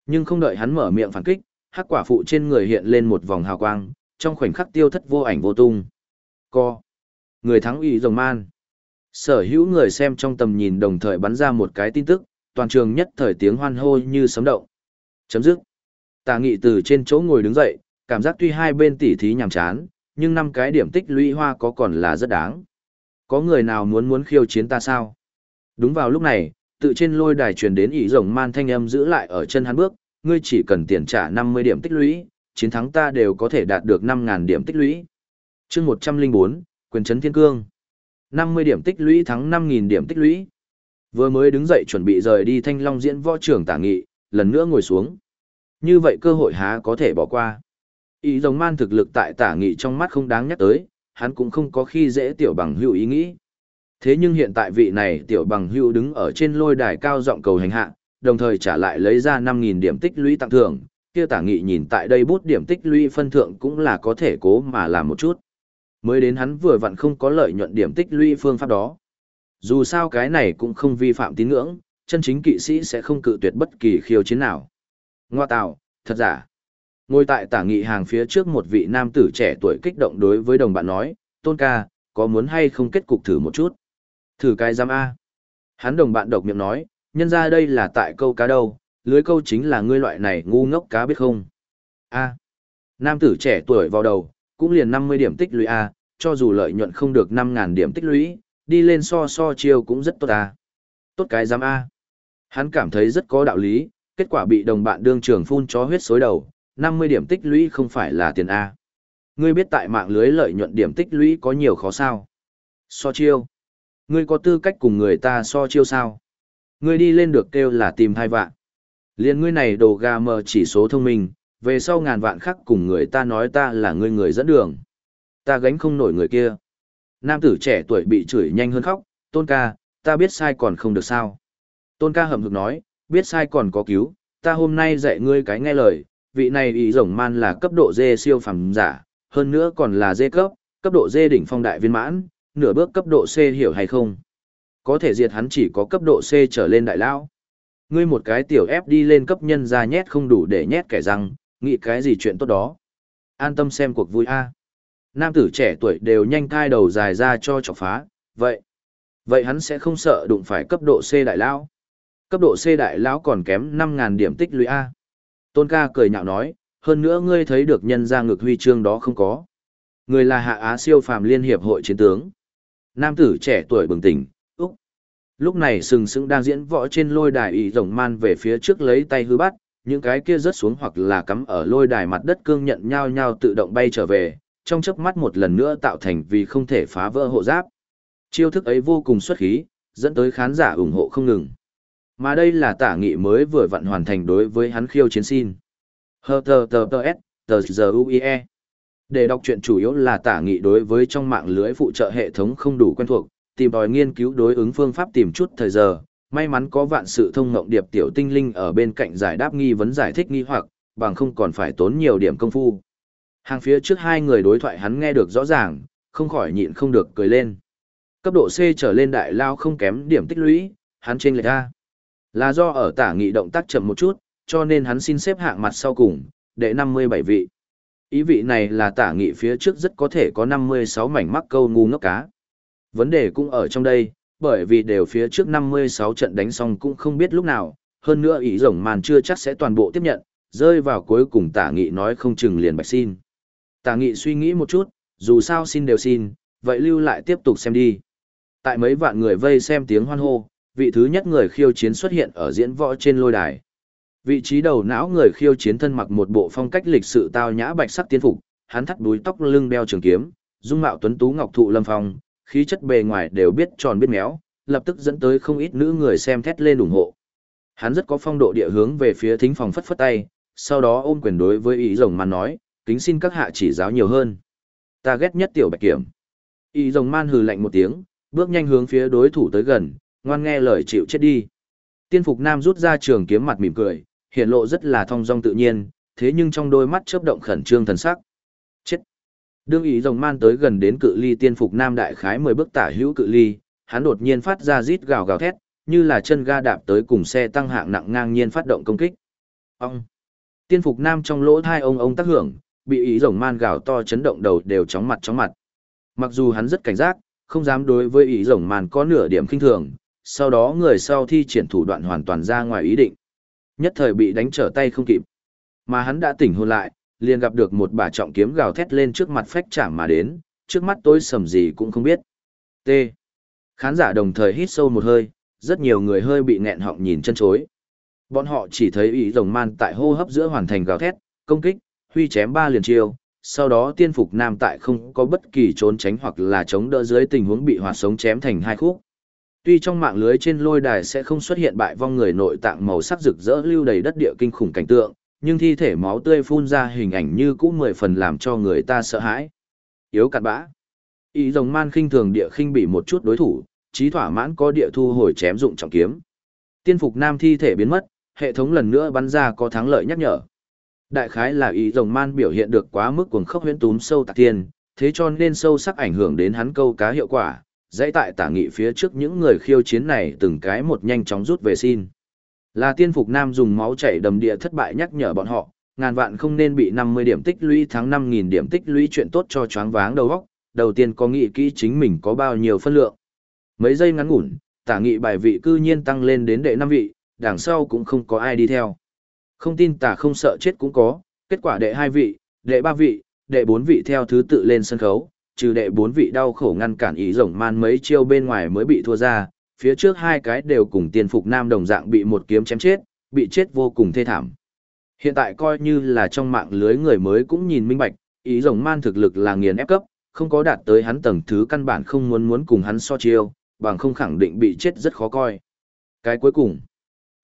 Nhưng không đợi hắn mở miệng phản kích, hắc quả phụ trên người hiện lên một vòng hào quang, trong khoảnh khắc tiêu thất vô ảnh vô tung. Co. Người thắng ủy rồng man. Sở hữu người xem trong tầm nhìn đồng thời bắn ra một cái tin tức, toàn trường nhất thời tiếng hoan hô như sấm động. Chấm dứt. Tà nghị từ trên chỗ ngồi đứng dậy, cảm giác tuy hai bên tỉ thí nhàm chán, nhưng năm cái điểm tích lũy hoa có còn là rất đáng. Có người nào muốn muốn khiêu chiến ta sao? Đúng vào lúc này, tự trên lôi đài truyền đến ý rồng man thanh âm giữ lại ở chân hắn bước, ngươi chỉ cần tiền trả 50 điểm tích lũy, chiến thắng ta đều có thể đạt được 5.000 điểm tích lũy. chương 104, quyền trấn thiên cương. 50 điểm tích lũy thắng 5.000 điểm tích lũy. Vừa mới đứng dậy chuẩn bị rời đi thanh long diễn võ trưởng tả nghị, lần nữa ngồi xuống. Như vậy cơ hội há có thể bỏ qua. Ý rồng man thực lực tại tả nghị trong mắt không đáng nhắc tới, hắn cũng không có khi dễ tiểu bằng hữu ý nghĩ. Thế nhưng hiện tại vị này tiểu bằng hữu đứng ở trên lôi đài cao giọng cầu hành hạ, đồng thời trả lại lấy ra 5.000 điểm tích lũy tặng thưởng, kia tả nghị nhìn tại đây bút điểm tích lũy phân thượng cũng là có thể cố mà làm một chút. Mới đến hắn vừa vặn không có lợi nhuận điểm tích lũy phương pháp đó. Dù sao cái này cũng không vi phạm tín ngưỡng, chân chính kỵ sĩ sẽ không cự tuyệt bất kỳ khiêu chiến nào. Ngoa tạo, thật giả. Ngồi tại tả nghị hàng phía trước một vị nam tử trẻ tuổi kích động đối với đồng bạn nói, tôn ca, có muốn hay không kết cục thử một chút? Thử cái giam A. Hắn đồng bạn độc miệng nói, nhân ra đây là tại câu cá đâu, lưới câu chính là ngươi loại này ngu ngốc cá biết không? A. Nam tử trẻ tuổi vào đầu, cũng liền 50 điểm tích lũy A, cho dù lợi nhuận không được 5.000 điểm tích lũy, đi lên so so chiêu cũng rất tốt A. Tốt cái giam A. Hắn cảm thấy rất có đạo lý, kết quả bị đồng bạn đương trường phun chó huyết xối đầu, 50 điểm tích lũy không phải là tiền A. Ngươi biết tại mạng lưới lợi nhuận điểm tích lũy có nhiều khó sao? So chiêu. Ngươi có tư cách cùng người ta so chiêu sao? Ngươi đi lên được kêu là tìm thai vạn. Liên ngươi này đồ gà mờ chỉ số thông minh, về sau ngàn vạn khắc cùng người ta nói ta là ngươi người dẫn đường. Ta gánh không nổi người kia. Nam tử trẻ tuổi bị chửi nhanh hơn khóc, tôn ca, ta biết sai còn không được sao. Tôn ca hầm hực nói, biết sai còn có cứu, ta hôm nay dạy ngươi cái nghe lời, vị này ý rồng man là cấp độ dê siêu phẩm giả, hơn nữa còn là dê cấp, cấp độ dê đỉnh phong đại viên mãn, nửa bước cấp độ C hiểu hay không? Có thể diệt hắn chỉ có cấp độ C trở lên đại lao. Ngươi một cái tiểu ép đi lên cấp nhân ra nhét không đủ để nhét kẻ răng, nghĩ cái gì chuyện tốt đó. An tâm xem cuộc vui a. Nam tử trẻ tuổi đều nhanh cai đầu dài ra cho chọc phá, vậy. Vậy hắn sẽ không sợ đụng phải cấp độ C đại lao. Cấp độ C đại lão còn kém 5.000 điểm tích lũy A. Tôn ca cười nhạo nói, hơn nữa ngươi thấy được nhân ra ngực huy chương đó không có. Người là hạ Á siêu phàm liên hiệp hội chiến tướng. Nam tử trẻ tuổi bừng tỉnh, úc. Lúc này sừng sững đang diễn võ trên lôi đài ý rồng man về phía trước lấy tay hư bắt, những cái kia rớt xuống hoặc là cắm ở lôi đài mặt đất cương nhận nhau nhau tự động bay trở về, trong chớp mắt một lần nữa tạo thành vì không thể phá vỡ hộ giáp. Chiêu thức ấy vô cùng xuất khí, dẫn tới khán giả ủng hộ không ngừng. Mà đây là tả nghị mới vừa vặn hoàn thành đối với hắn khiêu chiến xin. Hờ tờ tờ tờ s, tờ giờ UIE. Để đọc truyện chủ yếu là tả nghị đối với trong mạng lưới phụ trợ hệ thống không đủ quen thuộc, tìm đòi nghiên cứu đối ứng phương pháp tìm chút thời giờ, may mắn có vạn sự thông ngộng điệp tiểu tinh linh ở bên cạnh giải đáp nghi vấn giải thích nghi hoặc, bằng không còn phải tốn nhiều điểm công phu. Hàng phía trước hai người đối thoại hắn nghe được rõ ràng, không khỏi nhịn không được cười lên. Cấp độ C trở lên đại lao không kém điểm tích lũy, hắn trên lệch ra. Là do ở tả nghị động tác chậm một chút, cho nên hắn xin xếp hạng mặt sau cùng, đệ 57 vị. Ý vị này là tả nghị phía trước rất có thể có 56 mảnh mắc câu ngu ngốc cá. Vấn đề cũng ở trong đây, bởi vì đều phía trước 56 trận đánh xong cũng không biết lúc nào, hơn nữa ý rồng màn chưa chắc sẽ toàn bộ tiếp nhận, rơi vào cuối cùng tả nghị nói không chừng liền bạch xin. Tả nghị suy nghĩ một chút, dù sao xin đều xin, vậy lưu lại tiếp tục xem đi. Tại mấy vạn người vây xem tiếng hoan hô, vị thứ nhất người khiêu chiến xuất hiện ở diễn võ trên lôi đài. Vị trí đầu não người khiêu chiến thân mặc một bộ phong cách lịch sự tao nhã bạch sắc tiên phục, hắn thắt đuôi tóc lưng đeo trường kiếm, dung mạo tuấn tú ngọc thụ lâm phong, khí chất bề ngoài đều biết tròn biết méo, lập tức dẫn tới không ít nữ người xem thét lên ủng hộ. Hắn rất có phong độ địa hướng về phía thính phòng phất phất tay, sau đó ôm quyền đối với ý rồng man nói, kính xin các hạ chỉ giáo nhiều hơn. Ta ghét nhất tiểu bạch kiểm. Ý rồng man hừ lạnh một tiếng, bước nhanh hướng phía đối thủ tới gần, ngoan nghe lời chịu chết đi. Tiên phục nam rút ra trường kiếm mặt mỉm cười, hiện lộ rất là thong dong tự nhiên, thế nhưng trong đôi mắt chớp động khẩn trương thần sắc. Chết. Đương ý rồng man tới gần đến cự ly tiên phục nam đại khái 10 bước tả hữu cự ly, hắn đột nhiên phát ra rít gào gào thét, như là chân ga đạp tới cùng xe tăng hạng nặng ngang nhiên phát động công kích. Ông. Tiên phục nam trong lỗ thai ông ông tác hưởng, bị ý rồng man gào to chấn động đầu đều chóng mặt chóng mặt. Mặc dù hắn rất cảnh giác, không dám đối với ý rồng man có nửa điểm kinh thường, sau đó người sau thi triển thủ đoạn hoàn toàn ra ngoài ý định. Nhất thời bị đánh trở tay không kịp. Mà hắn đã tỉnh hồn lại, liền gặp được một bà trọng kiếm gào thét lên trước mặt phách chạm mà đến, trước mắt tối sầm gì cũng không biết. T. Khán giả đồng thời hít sâu một hơi, rất nhiều người hơi bị nghẹn họng nhìn chân chối. Bọn họ chỉ thấy ý rồng man tại hô hấp giữa hoàn thành gào thét, công kích, huy chém ba liền chiêu, sau đó tiên phục nam tại không có bất kỳ trốn tránh hoặc là chống đỡ dưới tình huống bị hòa sống chém thành hai khúc. Tuy trong mạng lưới trên lôi đài sẽ không xuất hiện bại vong người nội tạng màu sắc rực rỡ lưu đầy đất địa kinh khủng cảnh tượng, nhưng thi thể máu tươi phun ra hình ảnh như cũ mười phần làm cho người ta sợ hãi. Yếu cặn bã. Ý rồng man khinh thường địa khinh bị một chút đối thủ, trí thỏa mãn có địa thu hồi chém dụng trọng kiếm. Tiên phục nam thi thể biến mất, hệ thống lần nữa bắn ra có thắng lợi nhắc nhở. Đại khái là ý rồng man biểu hiện được quá mức cuồng khốc huyễn túm sâu tạc tiên, thế cho nên sâu sắc ảnh hưởng đến hắn câu cá hiệu quả, dãy tại tả nghị phía trước những người khiêu chiến này từng cái một nhanh chóng rút về xin. Là tiên phục nam dùng máu chảy đầm địa thất bại nhắc nhở bọn họ, ngàn vạn không nên bị 50 điểm tích lũy thắng 5.000 điểm tích lũy chuyện tốt cho choáng váng đầu óc. Đầu tiên có nghĩ kỹ chính mình có bao nhiêu phân lượng. Mấy giây ngắn ngủn, tả nghị bài vị cư nhiên tăng lên đến đệ 5 vị, đằng sau cũng không có ai đi theo. Không tin tả không sợ chết cũng có, kết quả đệ 2 vị, đệ 3 vị, đệ 4 vị theo thứ tự lên sân khấu, trừ đệ bốn vị đau khổ ngăn cản ý rồng man mấy chiêu bên ngoài mới bị thua ra, phía trước hai cái đều cùng tiên phục nam đồng dạng bị một kiếm chém chết, bị chết vô cùng thê thảm. Hiện tại coi như là trong mạng lưới người mới cũng nhìn minh bạch, ý rồng man thực lực là nghiền ép cấp, không có đạt tới hắn tầng thứ căn bản không muốn muốn cùng hắn so chiêu, bằng không khẳng định bị chết rất khó coi. Cái cuối cùng,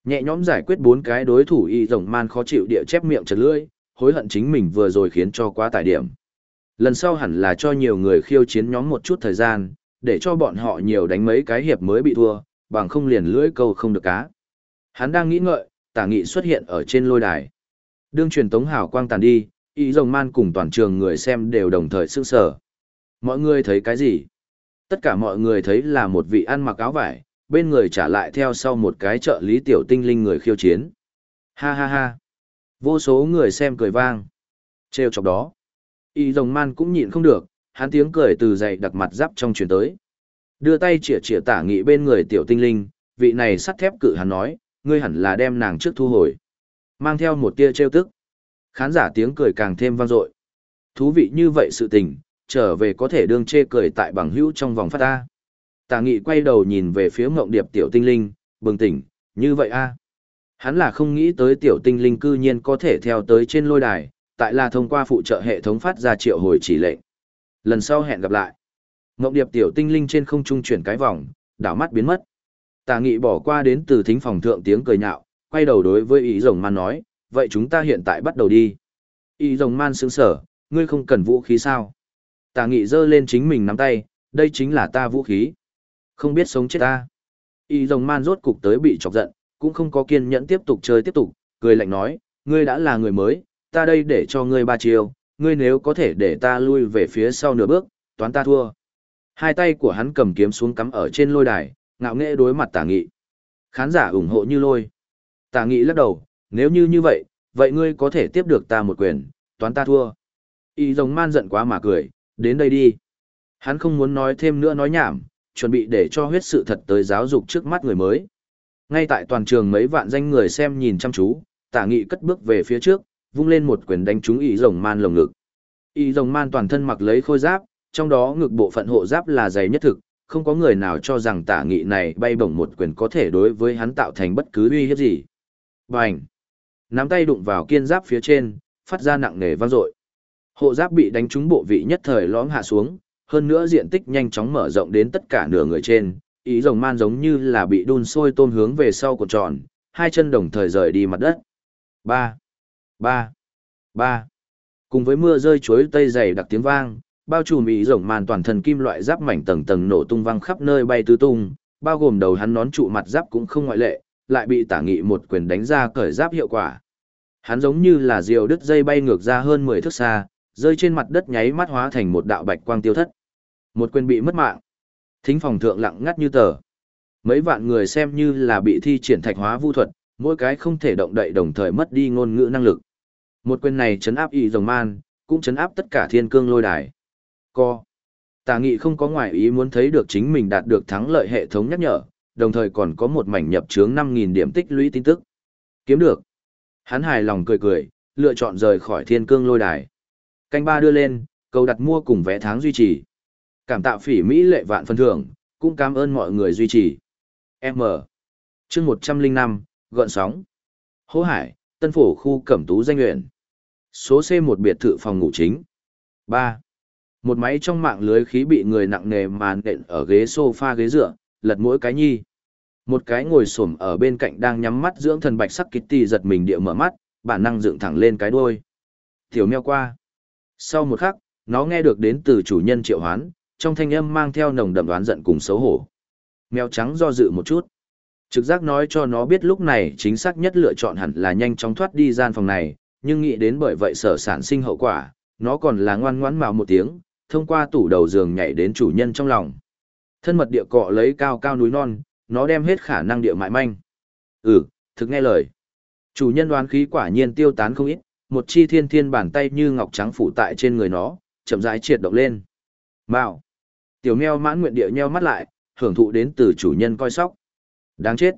nhẹ nhõm giải quyết bốn cái đối thủ ý rồng man khó chịu địa chép miệng chật lưỡi, hối hận chính mình vừa rồi khiến cho quá tải điểm. Lần sau hẳn là cho nhiều người khiêu chiến nhóm một chút thời gian, để cho bọn họ nhiều đánh mấy cái hiệp mới bị thua, bằng không liền lưỡi câu không được cá. Hắn đang nghĩ ngợi, tả nghị xuất hiện ở trên lôi đài. Đương truyền tống hào quang tàn đi, ý rồng man cùng toàn trường người xem đều đồng thời sững sở. Mọi người thấy cái gì? Tất cả mọi người thấy là một vị ăn mặc áo vải, bên người trả lại theo sau một cái trợ lý tiểu tinh linh người khiêu chiến. Ha ha ha. Vô số người xem cười vang. Trêu chọc đó. Y rồng man cũng nhịn không được, hắn tiếng cười từ dậy đặc mặt giáp trong truyền tới. Đưa tay chĩa chĩa tả nghị bên người tiểu tinh linh, vị này sắt thép cự hắn nói, ngươi hẳn là đem nàng trước thu hồi. Mang theo một tia trêu tức. Khán giả tiếng cười càng thêm vang dội. Thú vị như vậy sự tình, trở về có thể đương chê cười tại bằng hữu trong vòng phát ta. Tả nghị quay đầu nhìn về phía mộng điệp tiểu tinh linh, bừng tỉnh, như vậy a Hắn là không nghĩ tới tiểu tinh linh cư nhiên có thể theo tới trên lôi đài, tại là thông qua phụ trợ hệ thống phát ra triệu hồi chỉ lệnh. Lần sau hẹn gặp lại. Ngộng điệp tiểu tinh linh trên không trung chuyển cái vòng, đảo mắt biến mất. Tà nghị bỏ qua đến từ thính phòng thượng tiếng cười nhạo, quay đầu đối với ý rồng man nói, vậy chúng ta hiện tại bắt đầu đi. Ý rồng man sững sở, ngươi không cần vũ khí sao? Tà nghị giơ lên chính mình nắm tay, đây chính là ta vũ khí. Không biết sống chết ta. Ý rồng man rốt cục tới bị chọc giận, cũng không có kiên nhẫn tiếp tục chơi tiếp tục, cười lạnh nói, ngươi đã là người mới, ta đây để cho ngươi ba chiêu, ngươi nếu có thể để ta lui về phía sau nửa bước, toán ta thua. Hai tay của hắn cầm kiếm xuống cắm ở trên lôi đài, ngạo nghễ đối mặt tả nghị. Khán giả ủng hộ như lôi. Tả nghị lắc đầu, nếu như như vậy, vậy ngươi có thể tiếp được ta một quyền, toán ta thua. Y rồng man giận quá mà cười, đến đây đi. Hắn không muốn nói thêm nữa nói nhảm, chuẩn bị để cho huyết sự thật tới giáo dục trước mắt người mới. Ngay tại toàn trường mấy vạn danh người xem nhìn chăm chú, tả nghị cất bước về phía trước, vung lên một quyền đánh trúng y rồng man lồng ngực. Y rồng man toàn thân mặc lấy khôi giáp, trong đó ngực bộ phận hộ giáp là dày nhất thực, không có người nào cho rằng tả nghị này bay bổng một quyền có thể đối với hắn tạo thành bất cứ uy hiếp gì. Bành! Nắm tay đụng vào kiên giáp phía trên, phát ra nặng nề vang dội. Hộ giáp bị đánh trúng bộ vị nhất thời lõm hạ xuống, hơn nữa diện tích nhanh chóng mở rộng đến tất cả nửa người trên, ý rồng man giống như là bị đun sôi tôm hướng về sau cuộn tròn, hai chân đồng thời rời đi mặt đất. Ba, ba, ba. Cùng với mưa rơi chuối tây dày đặc tiếng vang, bao trùm ý rồng màn toàn thân kim loại giáp mảnh tầng tầng nổ tung văng khắp nơi bay tứ tung, bao gồm đầu hắn nón trụ mặt giáp cũng không ngoại lệ, lại bị tả nghị một quyền đánh ra cởi giáp hiệu quả. Hắn giống như là diều đứt dây bay ngược ra hơn 10 thước xa, rơi trên mặt đất nháy mắt hóa thành một đạo bạch quang tiêu thất. Một quyền bị mất mạng. Thính phòng thượng lặng ngắt như tờ. Mấy vạn người xem như là bị thi triển thạch hóa vu thuật, mỗi cái không thể động đậy đồng thời mất đi ngôn ngữ năng lực. Một quyền này chấn áp y rồng man, cũng chấn áp tất cả thiên cương lôi đài. Co. Tà nghị không có ngoại ý muốn thấy được chính mình đạt được thắng lợi hệ thống nhắc nhở, đồng thời còn có một mảnh nhập chướng 5.000 điểm tích lũy tin tức. Kiếm được. Hắn hài lòng cười cười, lựa chọn rời khỏi thiên cương lôi đài. Canh ba đưa lên, cầu đặt mua cùng vé tháng duy trì. Cảm tạ phỉ Mỹ lệ vạn phân thưởng, cũng cảm ơn mọi người duy trì. M. chương 105, gợn sóng. Hô Hải, Tân Phổ khu Cẩm Tú danh luyện, Số C1 biệt thự phòng ngủ chính. 3. Một máy trong mạng lưới khí bị người nặng nề màn nện ở ghế sofa ghế dựa, lật mỗi cái nhi. Một cái ngồi xổm ở bên cạnh đang nhắm mắt dưỡng thần bạch sắc Kitty giật mình địa mở mắt, bản năng dựng thẳng lên cái đuôi. Tiểu meo qua. Sau một khắc, nó nghe được đến từ chủ nhân triệu hoán, trong thanh âm mang theo nồng đậm đoán giận cùng xấu hổ. Mèo trắng do dự một chút. Trực giác nói cho nó biết lúc này chính xác nhất lựa chọn hẳn là nhanh chóng thoát đi gian phòng này, nhưng nghĩ đến bởi vậy sở sản sinh hậu quả, nó còn là ngoan ngoãn mào một tiếng, thông qua tủ đầu giường nhảy đến chủ nhân trong lòng. Thân mật địa cọ lấy cao cao núi non, nó đem hết khả năng địa mại manh. Ừ, thực nghe lời. Chủ nhân đoán khí quả nhiên tiêu tán không ít, một chi thiên thiên bàn tay như ngọc trắng phủ tại trên người nó, chậm rãi triệt động lên. Mạo. Tiểu meo mãn nguyện địa nheo mắt lại, hưởng thụ đến từ chủ nhân coi sóc. Đáng chết.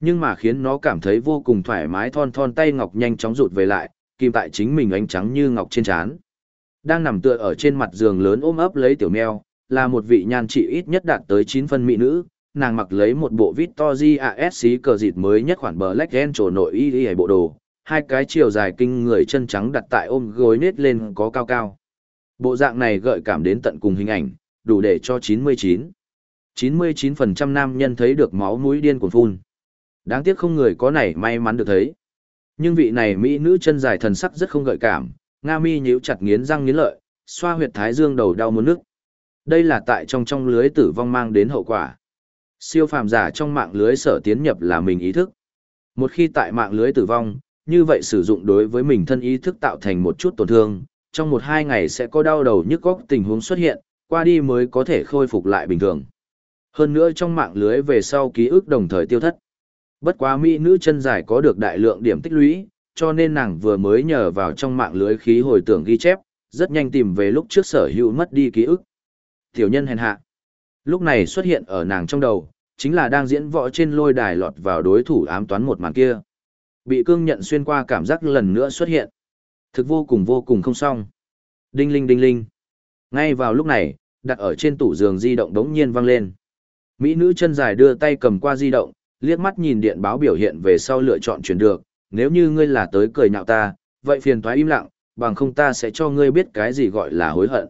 Nhưng mà khiến nó cảm thấy vô cùng thoải mái thon thon tay ngọc nhanh chóng rụt về lại, kìm tại chính mình ánh trắng như ngọc trên trán. Đang nằm tựa ở trên mặt giường lớn ôm ấp lấy tiểu meo, là một vị nhan trị ít nhất đạt tới 9 phân mỹ nữ, nàng mặc lấy một bộ Victoria ASC cờ dịt mới nhất khoản bờ Black trổ nội y y bộ đồ, hai cái chiều dài kinh người chân trắng đặt tại ôm gối nết lên có cao cao. Bộ dạng này gợi cảm đến tận cùng hình ảnh, đủ để cho 99. 99% nam nhân thấy được máu mũi điên cuồng phun. Đáng tiếc không người có này may mắn được thấy. Nhưng vị này mỹ nữ chân dài thần sắc rất không gợi cảm, Nga mi nhíu chặt nghiến răng nghiến lợi, xoa huyệt thái dương đầu đau muốn nước. Đây là tại trong trong lưới tử vong mang đến hậu quả. Siêu phàm giả trong mạng lưới sở tiến nhập là mình ý thức. Một khi tại mạng lưới tử vong, như vậy sử dụng đối với mình thân ý thức tạo thành một chút tổn thương, trong một hai ngày sẽ có đau đầu nhức góc tình huống xuất hiện, qua đi mới có thể khôi phục lại bình thường. Hơn nữa trong mạng lưới về sau ký ức đồng thời tiêu thất. Bất quá mỹ nữ chân dài có được đại lượng điểm tích lũy, cho nên nàng vừa mới nhờ vào trong mạng lưới khí hồi tưởng ghi chép, rất nhanh tìm về lúc trước sở hữu mất đi ký ức. Tiểu nhân hèn hạ. Lúc này xuất hiện ở nàng trong đầu, chính là đang diễn võ trên lôi đài lọt vào đối thủ ám toán một màn kia. Bị cương nhận xuyên qua cảm giác lần nữa xuất hiện. Thực vô cùng vô cùng không xong. Đinh linh đinh linh. Ngay vào lúc này, đặt ở trên tủ giường di động đống nhiên vang lên. Mỹ nữ chân dài đưa tay cầm qua di động, liếc mắt nhìn điện báo biểu hiện về sau lựa chọn chuyển được. Nếu như ngươi là tới cười nhạo ta, vậy phiền toái im lặng, bằng không ta sẽ cho ngươi biết cái gì gọi là hối hận.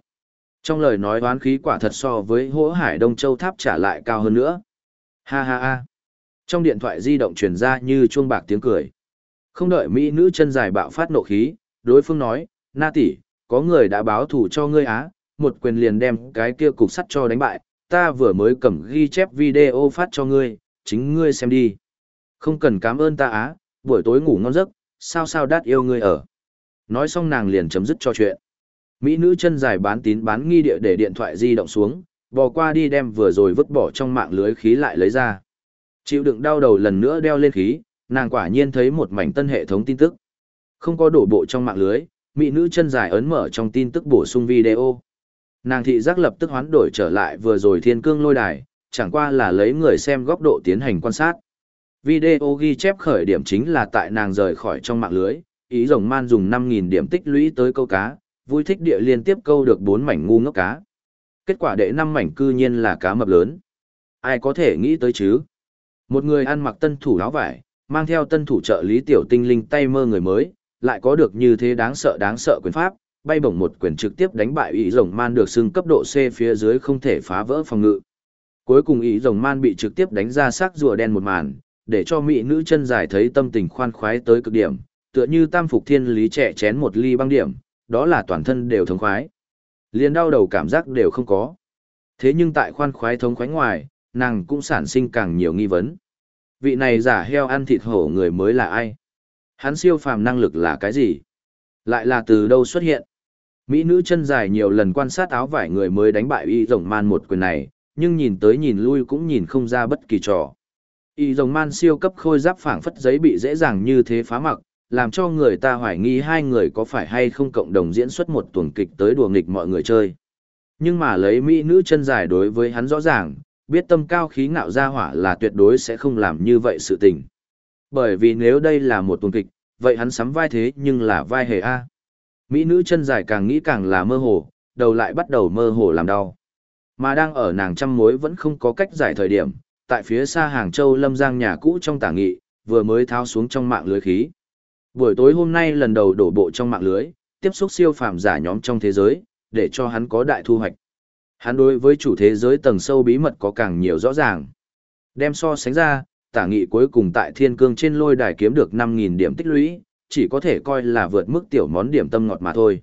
Trong lời nói đoán khí quả thật so với hỗ hải Đông Châu tháp trả lại cao hơn nữa. Ha ha ha. Trong điện thoại di động truyền ra như chuông bạc tiếng cười. Không đợi Mỹ nữ chân dài bạo phát nộ khí, đối phương nói, Na tỷ, có người đã báo thủ cho ngươi á, một quyền liền đem cái kia cục sắt cho đánh bại, ta vừa mới cầm ghi chép video phát cho ngươi, chính ngươi xem đi. Không cần cảm ơn ta á, buổi tối ngủ ngon giấc, sao sao đắt yêu ngươi ở. Nói xong nàng liền chấm dứt cho chuyện. Mỹ nữ chân dài bán tín bán nghi địa để điện thoại di động xuống, bò qua đi đem vừa rồi vứt bỏ trong mạng lưới khí lại lấy ra. Chịu đựng đau đầu lần nữa đeo lên khí, nàng quả nhiên thấy một mảnh tân hệ thống tin tức. Không có đổ bộ trong mạng lưới, mỹ nữ chân dài ấn mở trong tin tức bổ sung video. Nàng thị giác lập tức hoán đổi trở lại vừa rồi thiên cương lôi đài, chẳng qua là lấy người xem góc độ tiến hành quan sát. Video ghi chép khởi điểm chính là tại nàng rời khỏi trong mạng lưới, ý rồng man dùng 5.000 điểm tích lũy tới câu cá, vui thích địa liên tiếp câu được bốn mảnh ngu ngốc cá. Kết quả đệ năm mảnh cư nhiên là cá mập lớn. Ai có thể nghĩ tới chứ? Một người ăn mặc tân thủ áo vải, mang theo tân thủ trợ lý tiểu tinh linh tay mơ người mới, lại có được như thế đáng sợ đáng sợ quyền pháp, bay bổng một quyền trực tiếp đánh bại ý rồng man được xưng cấp độ C phía dưới không thể phá vỡ phòng ngự. Cuối cùng ý rồng man bị trực tiếp đánh ra xác rùa đen một màn, để cho mỹ nữ chân dài thấy tâm tình khoan khoái tới cực điểm, tựa như tam phục thiên lý trẻ chén một ly băng điểm, đó là toàn thân đều thống khoái. Liền đau đầu cảm giác đều không có. Thế nhưng tại khoan khoái thống khoái ngoài, nàng cũng sản sinh càng nhiều nghi vấn. Vị này giả heo ăn thịt hổ người mới là ai? Hắn siêu phàm năng lực là cái gì? Lại là từ đâu xuất hiện? Mỹ nữ chân dài nhiều lần quan sát áo vải người mới đánh bại y rồng man một quyền này, nhưng nhìn tới nhìn lui cũng nhìn không ra bất kỳ trò. Y rồng man siêu cấp khôi giáp phảng phất giấy bị dễ dàng như thế phá mặc, làm cho người ta hoài nghi hai người có phải hay không cộng đồng diễn xuất một tuần kịch tới đùa nghịch mọi người chơi. Nhưng mà lấy mỹ nữ chân dài đối với hắn rõ ràng, biết tâm cao khí ngạo ra hỏa là tuyệt đối sẽ không làm như vậy sự tình. Bởi vì nếu đây là một tuần kịch, vậy hắn sắm vai thế nhưng là vai hề A. Mỹ nữ chân dài càng nghĩ càng là mơ hồ, đầu lại bắt đầu mơ hồ làm đau. Mà đang ở nàng trăm mối vẫn không có cách giải thời điểm, tại phía xa Hàng Châu Lâm Giang nhà cũ trong tả nghị, vừa mới tháo xuống trong mạng lưới khí. Buổi tối hôm nay lần đầu đổ bộ trong mạng lưới, tiếp xúc siêu phàm giả nhóm trong thế giới, để cho hắn có đại thu hoạch. Hắn đối với chủ thế giới tầng sâu bí mật có càng nhiều rõ ràng. Đem so sánh ra, tả nghị cuối cùng tại thiên cương trên lôi đài kiếm được 5.000 điểm tích lũy, chỉ có thể coi là vượt mức tiểu món điểm tâm ngọt mà thôi.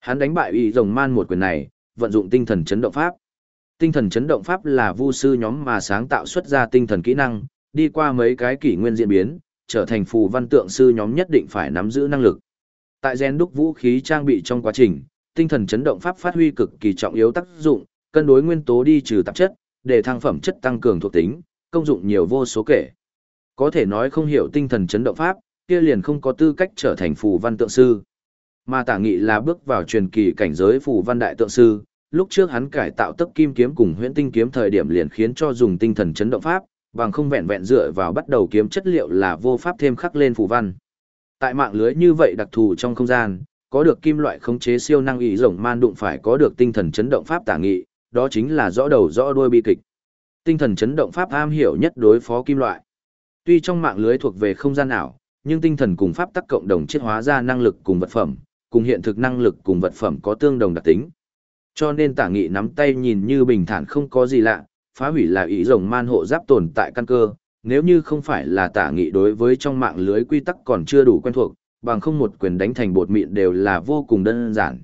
Hắn đánh bại y rồng man một quyền này, vận dụng tinh thần chấn động pháp. Tinh thần chấn động pháp là vu sư nhóm mà sáng tạo xuất ra tinh thần kỹ năng, đi qua mấy cái kỷ nguyên diễn biến, trở thành phù văn tượng sư nhóm nhất định phải nắm giữ năng lực. Tại gen đúc vũ khí trang bị trong quá trình, tinh thần chấn động pháp phát huy cực kỳ trọng yếu tác dụng, cân đối nguyên tố đi trừ tạp chất, để thăng phẩm chất tăng cường thuộc tính, công dụng nhiều vô số kể. Có thể nói không hiểu tinh thần chấn động pháp, kia liền không có tư cách trở thành phù văn tượng sư. Mà tả nghị là bước vào truyền kỳ cảnh giới phù văn đại tượng sư, lúc trước hắn cải tạo tấc kim kiếm cùng huyễn tinh kiếm thời điểm liền khiến cho dùng tinh thần chấn động pháp, bằng không vẹn vẹn dựa vào bắt đầu kiếm chất liệu là vô pháp thêm khắc lên phù văn. Tại mạng lưới như vậy đặc thù trong không gian, có được kim loại khống chế siêu năng ý rồng man đụng phải có được tinh thần chấn động pháp tả nghị, đó chính là rõ đầu rõ đuôi bi kịch. Tinh thần chấn động pháp am hiểu nhất đối phó kim loại. Tuy trong mạng lưới thuộc về không gian ảo, nhưng tinh thần cùng pháp tắc cộng đồng chiết hóa ra năng lực cùng vật phẩm, cùng hiện thực năng lực cùng vật phẩm có tương đồng đặc tính. Cho nên tả nghị nắm tay nhìn như bình thản không có gì lạ, phá hủy là ý rồng man hộ giáp tồn tại căn cơ, nếu như không phải là tả nghị đối với trong mạng lưới quy tắc còn chưa đủ quen thuộc, bằng không một quyền đánh thành bột mịn đều là vô cùng đơn giản.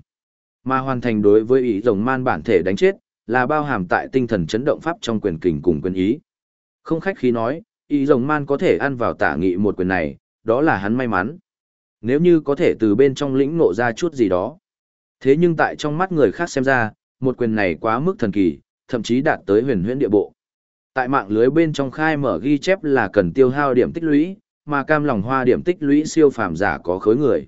Mà hoàn thành đối với ý rồng man bản thể đánh chết, là bao hàm tại tinh thần chấn động pháp trong quyền kình cùng quyền ý. Không khách khí nói, ý rồng man có thể ăn vào tả nghị một quyền này, đó là hắn may mắn. Nếu như có thể từ bên trong lĩnh ngộ ra chút gì đó. Thế nhưng tại trong mắt người khác xem ra, một quyền này quá mức thần kỳ, thậm chí đạt tới huyền huyễn địa bộ. Tại mạng lưới bên trong khai mở ghi chép là cần tiêu hao điểm tích lũy, mà cam lòng hoa điểm tích lũy siêu phàm giả có khối người.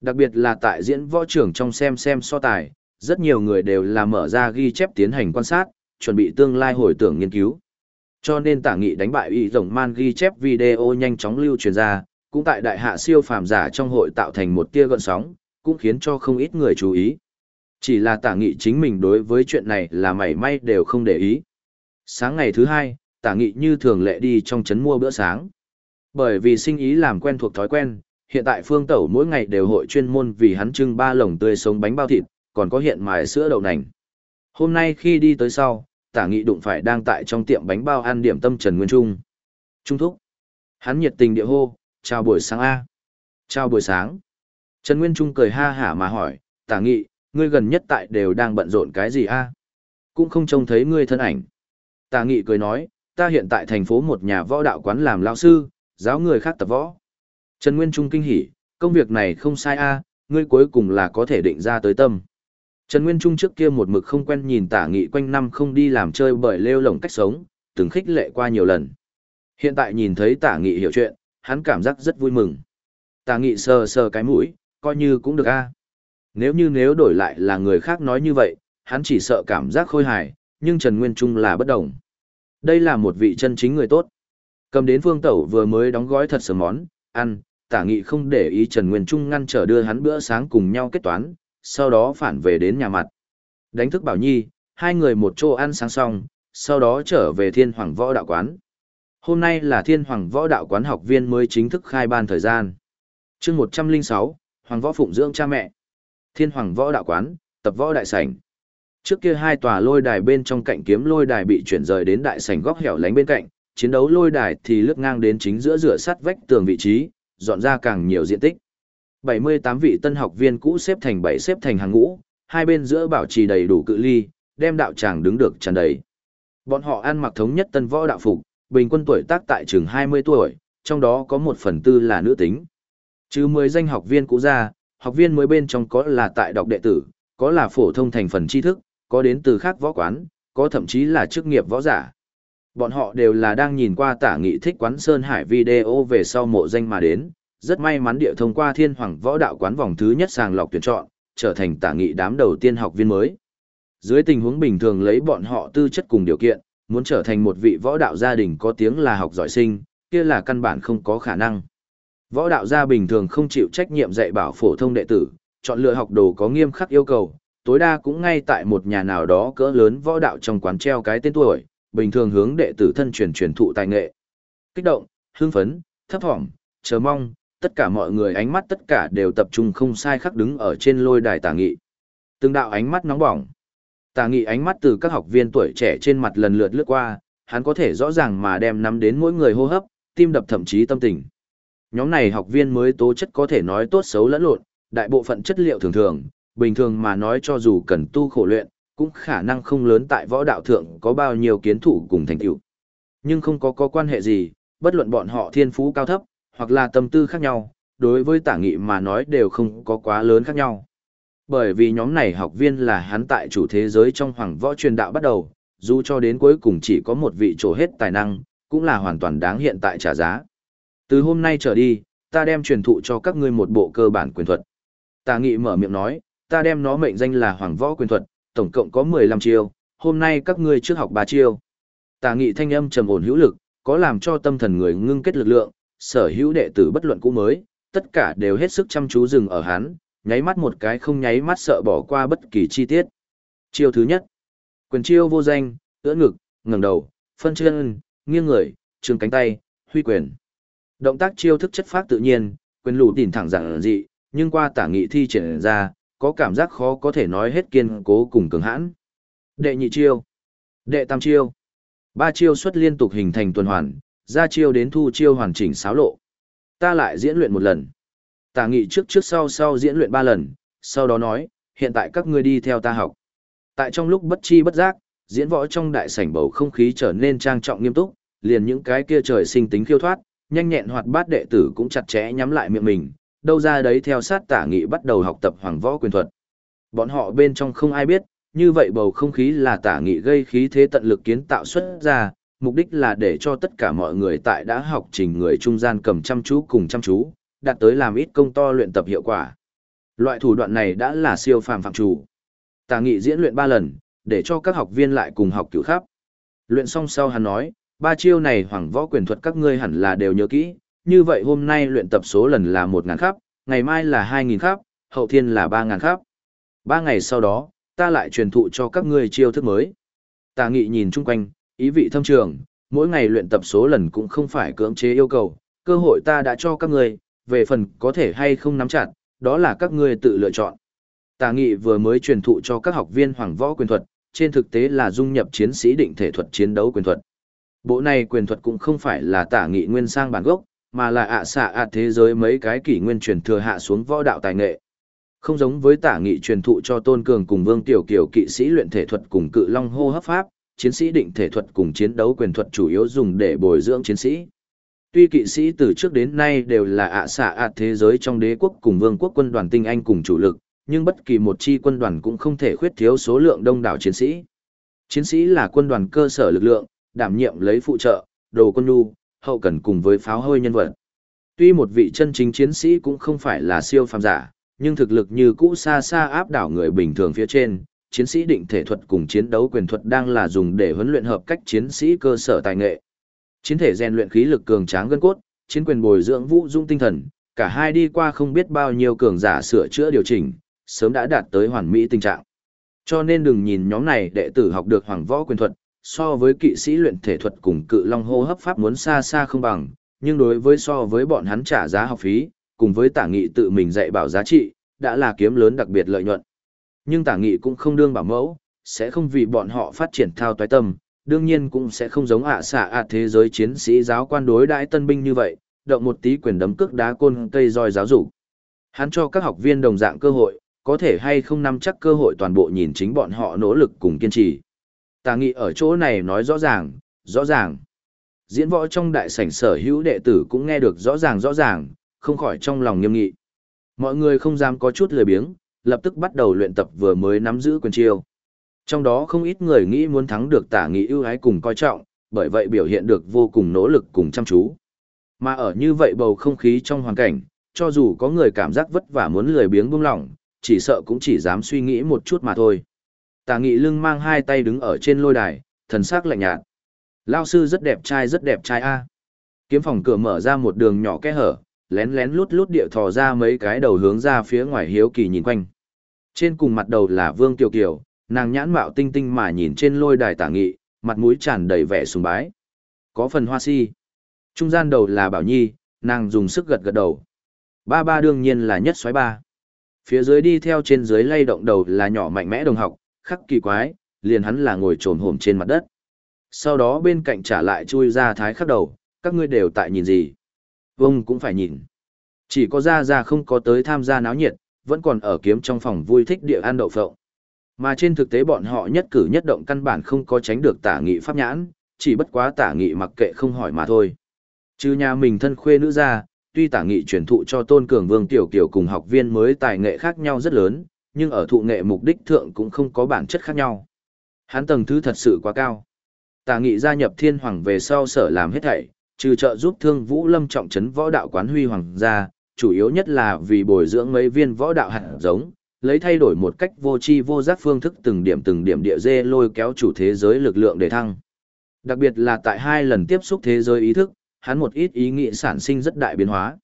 Đặc biệt là tại diễn võ trưởng trong xem xem so tài, rất nhiều người đều là mở ra ghi chép tiến hành quan sát, chuẩn bị tương lai hồi tưởng nghiên cứu. Cho nên tả nghị đánh bại y rồng man ghi chép video nhanh chóng lưu truyền ra, cũng tại đại hạ siêu phàm giả trong hội tạo thành một tia gợn sóng, cũng khiến cho không ít người chú ý. Chỉ là tả nghị chính mình đối với chuyện này là mảy may đều không để ý. Sáng ngày thứ hai, tả nghị như thường lệ đi trong trấn mua bữa sáng. Bởi vì sinh ý làm quen thuộc thói quen, hiện tại phương tẩu mỗi ngày đều hội chuyên môn vì hắn trưng ba lồng tươi sống bánh bao thịt, còn có hiện mài sữa đậu nành. Hôm nay khi đi tới sau, tả nghị đụng phải đang tại trong tiệm bánh bao ăn điểm tâm Trần Nguyên Trung. Trung thúc. Hắn nhiệt tình địa hô, chào buổi sáng A. Chào buổi sáng. Trần Nguyên Trung cười ha hả mà hỏi, tả nghị, ngươi gần nhất tại đều đang bận rộn cái gì A? Cũng không trông thấy ngươi thân ảnh. Tả nghị cười nói, ta hiện tại thành phố một nhà võ đạo quán làm lao sư, giáo người khác tập võ. Trần Nguyên Trung kinh hỉ, công việc này không sai A, ngươi cuối cùng là có thể định ra tới tâm. Trần Nguyên Trung trước kia một mực không quen nhìn tả nghị quanh năm không đi làm chơi bởi lêu lồng cách sống, từng khích lệ qua nhiều lần. Hiện tại nhìn thấy tả nghị hiểu chuyện, hắn cảm giác rất vui mừng. Tà nghị sờ sờ cái mũi, coi như cũng được a. Nếu như nếu đổi lại là người khác nói như vậy, hắn chỉ sợ cảm giác khôi hài, nhưng Trần Nguyên Trung là bất đồng. Đây là một vị chân chính người tốt. Cầm đến phương tẩu vừa mới đóng gói thật sớm món, ăn, tả nghị không để ý Trần Nguyên Trung ngăn trở đưa hắn bữa sáng cùng nhau kết toán, sau đó phản về đến nhà mặt. Đánh thức Bảo Nhi, hai người một chỗ ăn sáng xong, sau đó trở về thiên hoàng võ đạo quán. Hôm nay là thiên hoàng võ đạo quán học viên mới chính thức khai ban thời gian. chương 106, Hoàng võ phụng dưỡng cha mẹ. Thiên hoàng võ đạo quán, tập võ đại sảnh. Trước kia hai tòa lôi đài bên trong cạnh kiếm lôi đài bị chuyển rời đến đại sảnh góc hẻo lánh bên cạnh, chiến đấu lôi đài thì lướt ngang đến chính giữa rửa sắt vách tường vị trí, dọn ra càng nhiều diện tích. 78 vị tân học viên cũ xếp thành bảy xếp thành hàng ngũ, hai bên giữa bảo trì đầy đủ cự ly, đem đạo tràng đứng được tràn đầy. Bọn họ ăn mặc thống nhất tân võ đạo phục, bình quân tuổi tác tại trường 20 tuổi, trong đó có một phần tư là nữ tính. Chứ 10 danh học viên cũ ra, học viên mới bên trong có là tại đọc đệ tử, có là phổ thông thành phần tri thức, có đến từ khác võ quán, có thậm chí là chức nghiệp võ giả. Bọn họ đều là đang nhìn qua tả nghị thích quán Sơn Hải video về sau mộ danh mà đến, rất may mắn địa thông qua thiên hoàng võ đạo quán vòng thứ nhất sàng lọc tuyển chọn, trở thành tả nghị đám đầu tiên học viên mới. Dưới tình huống bình thường lấy bọn họ tư chất cùng điều kiện, muốn trở thành một vị võ đạo gia đình có tiếng là học giỏi sinh, kia là căn bản không có khả năng. Võ đạo gia bình thường không chịu trách nhiệm dạy bảo phổ thông đệ tử, chọn lựa học đồ có nghiêm khắc yêu cầu, tối đa cũng ngay tại một nhà nào đó cỡ lớn võ đạo trong quán treo cái tên tuổi, bình thường hướng đệ tử thân truyền truyền thụ tài nghệ. Kích động, hưng phấn, thấp thỏm, chờ mong, tất cả mọi người ánh mắt tất cả đều tập trung không sai khắc đứng ở trên lôi đài tà nghị. Từng đạo ánh mắt nóng bỏng. Tà nghị ánh mắt từ các học viên tuổi trẻ trên mặt lần lượt lướt qua, hắn có thể rõ ràng mà đem nắm đến mỗi người hô hấp, tim đập thậm chí tâm tình. Nhóm này học viên mới tố chất có thể nói tốt xấu lẫn lộn, đại bộ phận chất liệu thường thường, bình thường mà nói cho dù cần tu khổ luyện, cũng khả năng không lớn tại võ đạo thượng có bao nhiêu kiến thủ cùng thành tựu. Nhưng không có có quan hệ gì, bất luận bọn họ thiên phú cao thấp, hoặc là tâm tư khác nhau, đối với tả nghị mà nói đều không có quá lớn khác nhau. Bởi vì nhóm này học viên là hắn tại chủ thế giới trong hoàng võ truyền đạo bắt đầu, dù cho đến cuối cùng chỉ có một vị trổ hết tài năng, cũng là hoàn toàn đáng hiện tại trả giá. Từ hôm nay trở đi, ta đem truyền thụ cho các ngươi một bộ cơ bản quyền thuật. Tà nghị mở miệng nói, ta đem nó mệnh danh là hoàng võ quyền thuật, tổng cộng có 15 chiêu, hôm nay các ngươi trước học 3 chiêu. Tà nghị thanh âm trầm ổn hữu lực, có làm cho tâm thần người ngưng kết lực lượng, sở hữu đệ tử bất luận cũ mới, tất cả đều hết sức chăm chú dừng ở hắn, nháy mắt một cái không nháy mắt sợ bỏ qua bất kỳ chi tiết. Chiêu thứ nhất, quyền chiêu vô danh, ưỡn ngực, ngẩng đầu, phân chân, nghiêng người, trương cánh tay, huy quyền. Động tác chiêu thức chất phát tự nhiên, quyền lù tỉnh thẳng giản dị, nhưng qua tả nghị thi triển ra, có cảm giác khó có thể nói hết kiên cố cùng cường hãn. Đệ nhị chiêu, đệ tam chiêu, ba chiêu xuất liên tục hình thành tuần hoàn, ra chiêu đến thu chiêu hoàn chỉnh xáo lộ. Ta lại diễn luyện một lần. Tả nghị trước trước sau sau diễn luyện ba lần, sau đó nói, hiện tại các ngươi đi theo ta học. Tại trong lúc bất chi bất giác, diễn võ trong đại sảnh bầu không khí trở nên trang trọng nghiêm túc, liền những cái kia trời sinh tính khiêu thoát, nhanh nhẹn hoạt bát đệ tử cũng chặt chẽ nhắm lại miệng mình, đâu ra đấy theo sát tả nghị bắt đầu học tập hoàng võ quyền thuật. Bọn họ bên trong không ai biết, như vậy bầu không khí là tả nghị gây khí thế tận lực kiến tạo xuất ra, mục đích là để cho tất cả mọi người tại đã học trình người trung gian cầm chăm chú cùng chăm chú, đạt tới làm ít công to luyện tập hiệu quả. Loại thủ đoạn này đã là siêu phàm phạm chủ. Tà nghị diễn luyện 3 lần, để cho các học viên lại cùng học cửu khắp. Luyện xong sau hắn nói, ba chiêu này hoàng võ quyền thuật các ngươi hẳn là đều nhớ kỹ, như vậy hôm nay luyện tập số lần là 1000 khắp, ngày mai là 2000 khắp, hậu thiên là 3000 khắp. Ba ngày sau đó, ta lại truyền thụ cho các ngươi chiêu thức mới. Tà nghị nhìn chung quanh, ý vị thâm trường, mỗi ngày luyện tập số lần cũng không phải cưỡng chế yêu cầu, cơ hội ta đã cho các ngươi, về phần có thể hay không nắm chặt, đó là các ngươi tự lựa chọn. Tà nghị vừa mới truyền thụ cho các học viên hoàng võ quyền thuật, trên thực tế là dung nhập chiến sĩ định thể thuật chiến đấu quyền thuật. Bộ này quyền thuật cũng không phải là tả nghị nguyên sang bản gốc, mà là ạ xạ ạ thế giới mấy cái kỷ nguyên truyền thừa hạ xuống võ đạo tài nghệ. Không giống với tả nghị truyền thụ cho tôn cường cùng vương tiểu kiều kỵ sĩ luyện thể thuật cùng cự long hô hấp pháp, chiến sĩ định thể thuật cùng chiến đấu quyền thuật chủ yếu dùng để bồi dưỡng chiến sĩ. Tuy kỵ sĩ từ trước đến nay đều là ạ xạ ạ thế giới trong đế quốc cùng vương quốc quân đoàn tinh anh cùng chủ lực, nhưng bất kỳ một chi quân đoàn cũng không thể khuyết thiếu số lượng đông đảo chiến sĩ. Chiến sĩ là quân đoàn cơ sở lực lượng, đảm nhiệm lấy phụ trợ, đồ quân nhu, hậu cần cùng với pháo hơi nhân vật. Tuy một vị chân chính chiến sĩ cũng không phải là siêu phàm giả, nhưng thực lực như cũ xa xa áp đảo người bình thường phía trên, chiến sĩ định thể thuật cùng chiến đấu quyền thuật đang là dùng để huấn luyện hợp cách chiến sĩ cơ sở tài nghệ. Chiến thể rèn luyện khí lực cường tráng gân cốt, chiến quyền bồi dưỡng vũ dung tinh thần, cả hai đi qua không biết bao nhiêu cường giả sửa chữa điều chỉnh, sớm đã đạt tới hoàn mỹ tình trạng. Cho nên đừng nhìn nhóm này đệ tử học được hoàng võ quyền thuật, so với kỵ sĩ luyện thể thuật cùng cự long hô hấp pháp muốn xa xa không bằng, nhưng đối với so với bọn hắn trả giá học phí, cùng với tả nghị tự mình dạy bảo giá trị, đã là kiếm lớn đặc biệt lợi nhuận. Nhưng tả nghị cũng không đương bảo mẫu, sẽ không vì bọn họ phát triển thao toái tâm, đương nhiên cũng sẽ không giống ạ xạ ạ thế giới chiến sĩ giáo quan đối đãi tân binh như vậy, động một tí quyền đấm cước đá côn cây roi giáo dục. Hắn cho các học viên đồng dạng cơ hội, có thể hay không nắm chắc cơ hội toàn bộ nhìn chính bọn họ nỗ lực cùng kiên trì. Tà nghị ở chỗ này nói rõ ràng, rõ ràng. Diễn võ trong đại sảnh sở hữu đệ tử cũng nghe được rõ ràng rõ ràng, không khỏi trong lòng nghiêm nghị. Mọi người không dám có chút lười biếng, lập tức bắt đầu luyện tập vừa mới nắm giữ quyền chiêu. Trong đó không ít người nghĩ muốn thắng được tả nghị ưu ái cùng coi trọng, bởi vậy biểu hiện được vô cùng nỗ lực cùng chăm chú. Mà ở như vậy bầu không khí trong hoàn cảnh, cho dù có người cảm giác vất vả muốn lười biếng buông lỏng, chỉ sợ cũng chỉ dám suy nghĩ một chút mà thôi. Tả nghị lưng mang hai tay đứng ở trên lôi đài, thần sắc lạnh nhạt. Lao sư rất đẹp trai rất đẹp trai a. Kiếm phòng cửa mở ra một đường nhỏ kẽ hở, lén lén lút lút điệu thò ra mấy cái đầu hướng ra phía ngoài hiếu kỳ nhìn quanh. Trên cùng mặt đầu là Vương Kiều Kiều, nàng nhãn mạo tinh tinh mà nhìn trên lôi đài tả nghị, mặt mũi tràn đầy vẻ sùng bái. Có phần hoa si. Trung gian đầu là Bảo Nhi, nàng dùng sức gật gật đầu. Ba ba đương nhiên là nhất xoáy ba. Phía dưới đi theo trên dưới lay động đầu là nhỏ mạnh mẽ đồng học, khắc kỳ quái, liền hắn là ngồi trồn hổm trên mặt đất. Sau đó bên cạnh trả lại chui ra thái khắc đầu, các ngươi đều tại nhìn gì. Vông cũng phải nhìn. Chỉ có ra ra không có tới tham gia náo nhiệt, vẫn còn ở kiếm trong phòng vui thích địa ăn đậu phộng. Mà trên thực tế bọn họ nhất cử nhất động căn bản không có tránh được tả nghị pháp nhãn, chỉ bất quá tả nghị mặc kệ không hỏi mà thôi. Chứ nhà mình thân khuê nữ ra, tuy tả nghị truyền thụ cho tôn cường vương tiểu kiểu cùng học viên mới tài nghệ khác nhau rất lớn, nhưng ở thụ nghệ mục đích thượng cũng không có bản chất khác nhau. Hắn tầng thứ thật sự quá cao. Tả nghị gia nhập thiên hoàng về sau sở làm hết thảy, trừ trợ giúp thương vũ lâm trọng trấn võ đạo quán huy hoàng gia, chủ yếu nhất là vì bồi dưỡng mấy viên võ đạo hạt giống, lấy thay đổi một cách vô tri vô giác phương thức từng điểm từng điểm địa dê lôi kéo chủ thế giới lực lượng để thăng. Đặc biệt là tại hai lần tiếp xúc thế giới ý thức, hắn một ít ý nghĩ sản sinh rất đại biến hóa.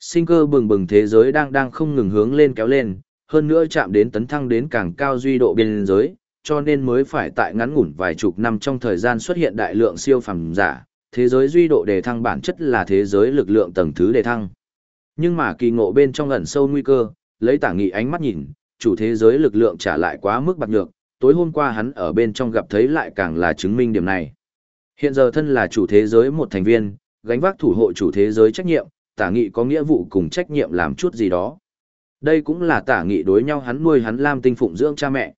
Sinh cơ bừng bừng thế giới đang đang không ngừng hướng lên kéo lên, hơn nữa chạm đến tấn thăng đến càng cao duy độ biên giới, cho nên mới phải tại ngắn ngủn vài chục năm trong thời gian xuất hiện đại lượng siêu phẩm giả, thế giới duy độ đề thăng bản chất là thế giới lực lượng tầng thứ đề thăng. Nhưng mà kỳ ngộ bên trong ẩn sâu nguy cơ, lấy tả nghị ánh mắt nhìn, chủ thế giới lực lượng trả lại quá mức bạc nhược, tối hôm qua hắn ở bên trong gặp thấy lại càng là chứng minh điểm này. Hiện giờ thân là chủ thế giới một thành viên, gánh vác thủ hộ chủ thế giới trách nhiệm, tả nghị có nghĩa vụ cùng trách nhiệm làm chút gì đó. Đây cũng là tả nghị đối nhau hắn nuôi hắn Lam Tinh phụng dưỡng cha mẹ.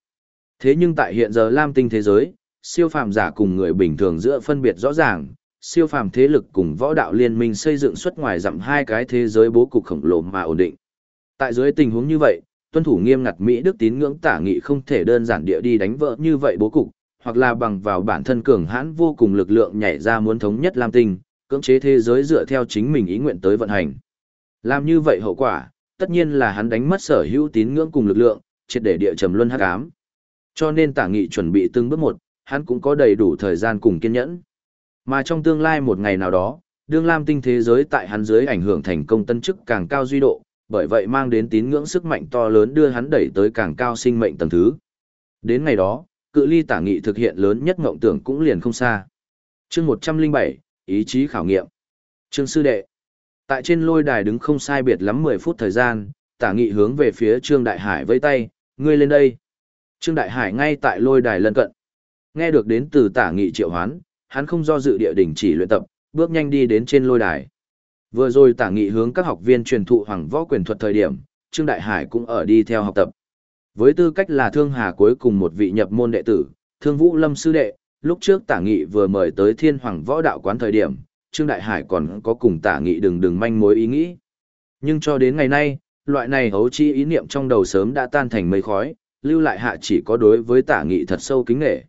Thế nhưng tại hiện giờ Lam Tinh thế giới, siêu phàm giả cùng người bình thường giữa phân biệt rõ ràng, siêu phàm thế lực cùng võ đạo liên minh xây dựng xuất ngoài dặm hai cái thế giới bố cục khổng lồ mà ổn định. Tại dưới tình huống như vậy, tuân thủ nghiêm ngặt Mỹ Đức tín ngưỡng tả nghị không thể đơn giản địa đi đánh vỡ như vậy bố cục, hoặc là bằng vào bản thân cường hãn vô cùng lực lượng nhảy ra muốn thống nhất Lam Tinh, cưỡng chế thế giới dựa theo chính mình ý nguyện tới vận hành. Làm như vậy hậu quả, tất nhiên là hắn đánh mất sở hữu tín ngưỡng cùng lực lượng, triệt để địa trầm luân hắc ám. Cho nên tả nghị chuẩn bị từng bước một, hắn cũng có đầy đủ thời gian cùng kiên nhẫn. Mà trong tương lai một ngày nào đó, đương lam tinh thế giới tại hắn dưới ảnh hưởng thành công tân chức càng cao duy độ, bởi vậy mang đến tín ngưỡng sức mạnh to lớn đưa hắn đẩy tới càng cao sinh mệnh tầng thứ. Đến ngày đó, cự ly tả nghị thực hiện lớn nhất ngộng tưởng cũng liền không xa. Chương 107, ý chí khảo nghiệm. Trương sư đệ. Tại trên lôi đài đứng không sai biệt lắm 10 phút thời gian, tả nghị hướng về phía Trương Đại Hải vây tay, ngươi lên đây. Trương Đại Hải ngay tại lôi đài lân cận. Nghe được đến từ tả nghị triệu hoán, hắn không do dự địa đỉnh chỉ luyện tập, bước nhanh đi đến trên lôi đài. Vừa rồi tả nghị hướng các học viên truyền thụ hoàng võ quyền thuật thời điểm, Trương Đại Hải cũng ở đi theo học tập. Với tư cách là thương hà cuối cùng một vị nhập môn đệ tử, thương vũ lâm sư đệ, lúc trước tả nghị vừa mời tới thiên hoàng võ đạo quán thời điểm, Trương Đại Hải còn có cùng tả nghị đừng đừng manh mối ý nghĩ. Nhưng cho đến ngày nay, loại này hấu chi ý niệm trong đầu sớm đã tan thành mây khói, lưu lại hạ chỉ có đối với tả nghị thật sâu kính nghệ.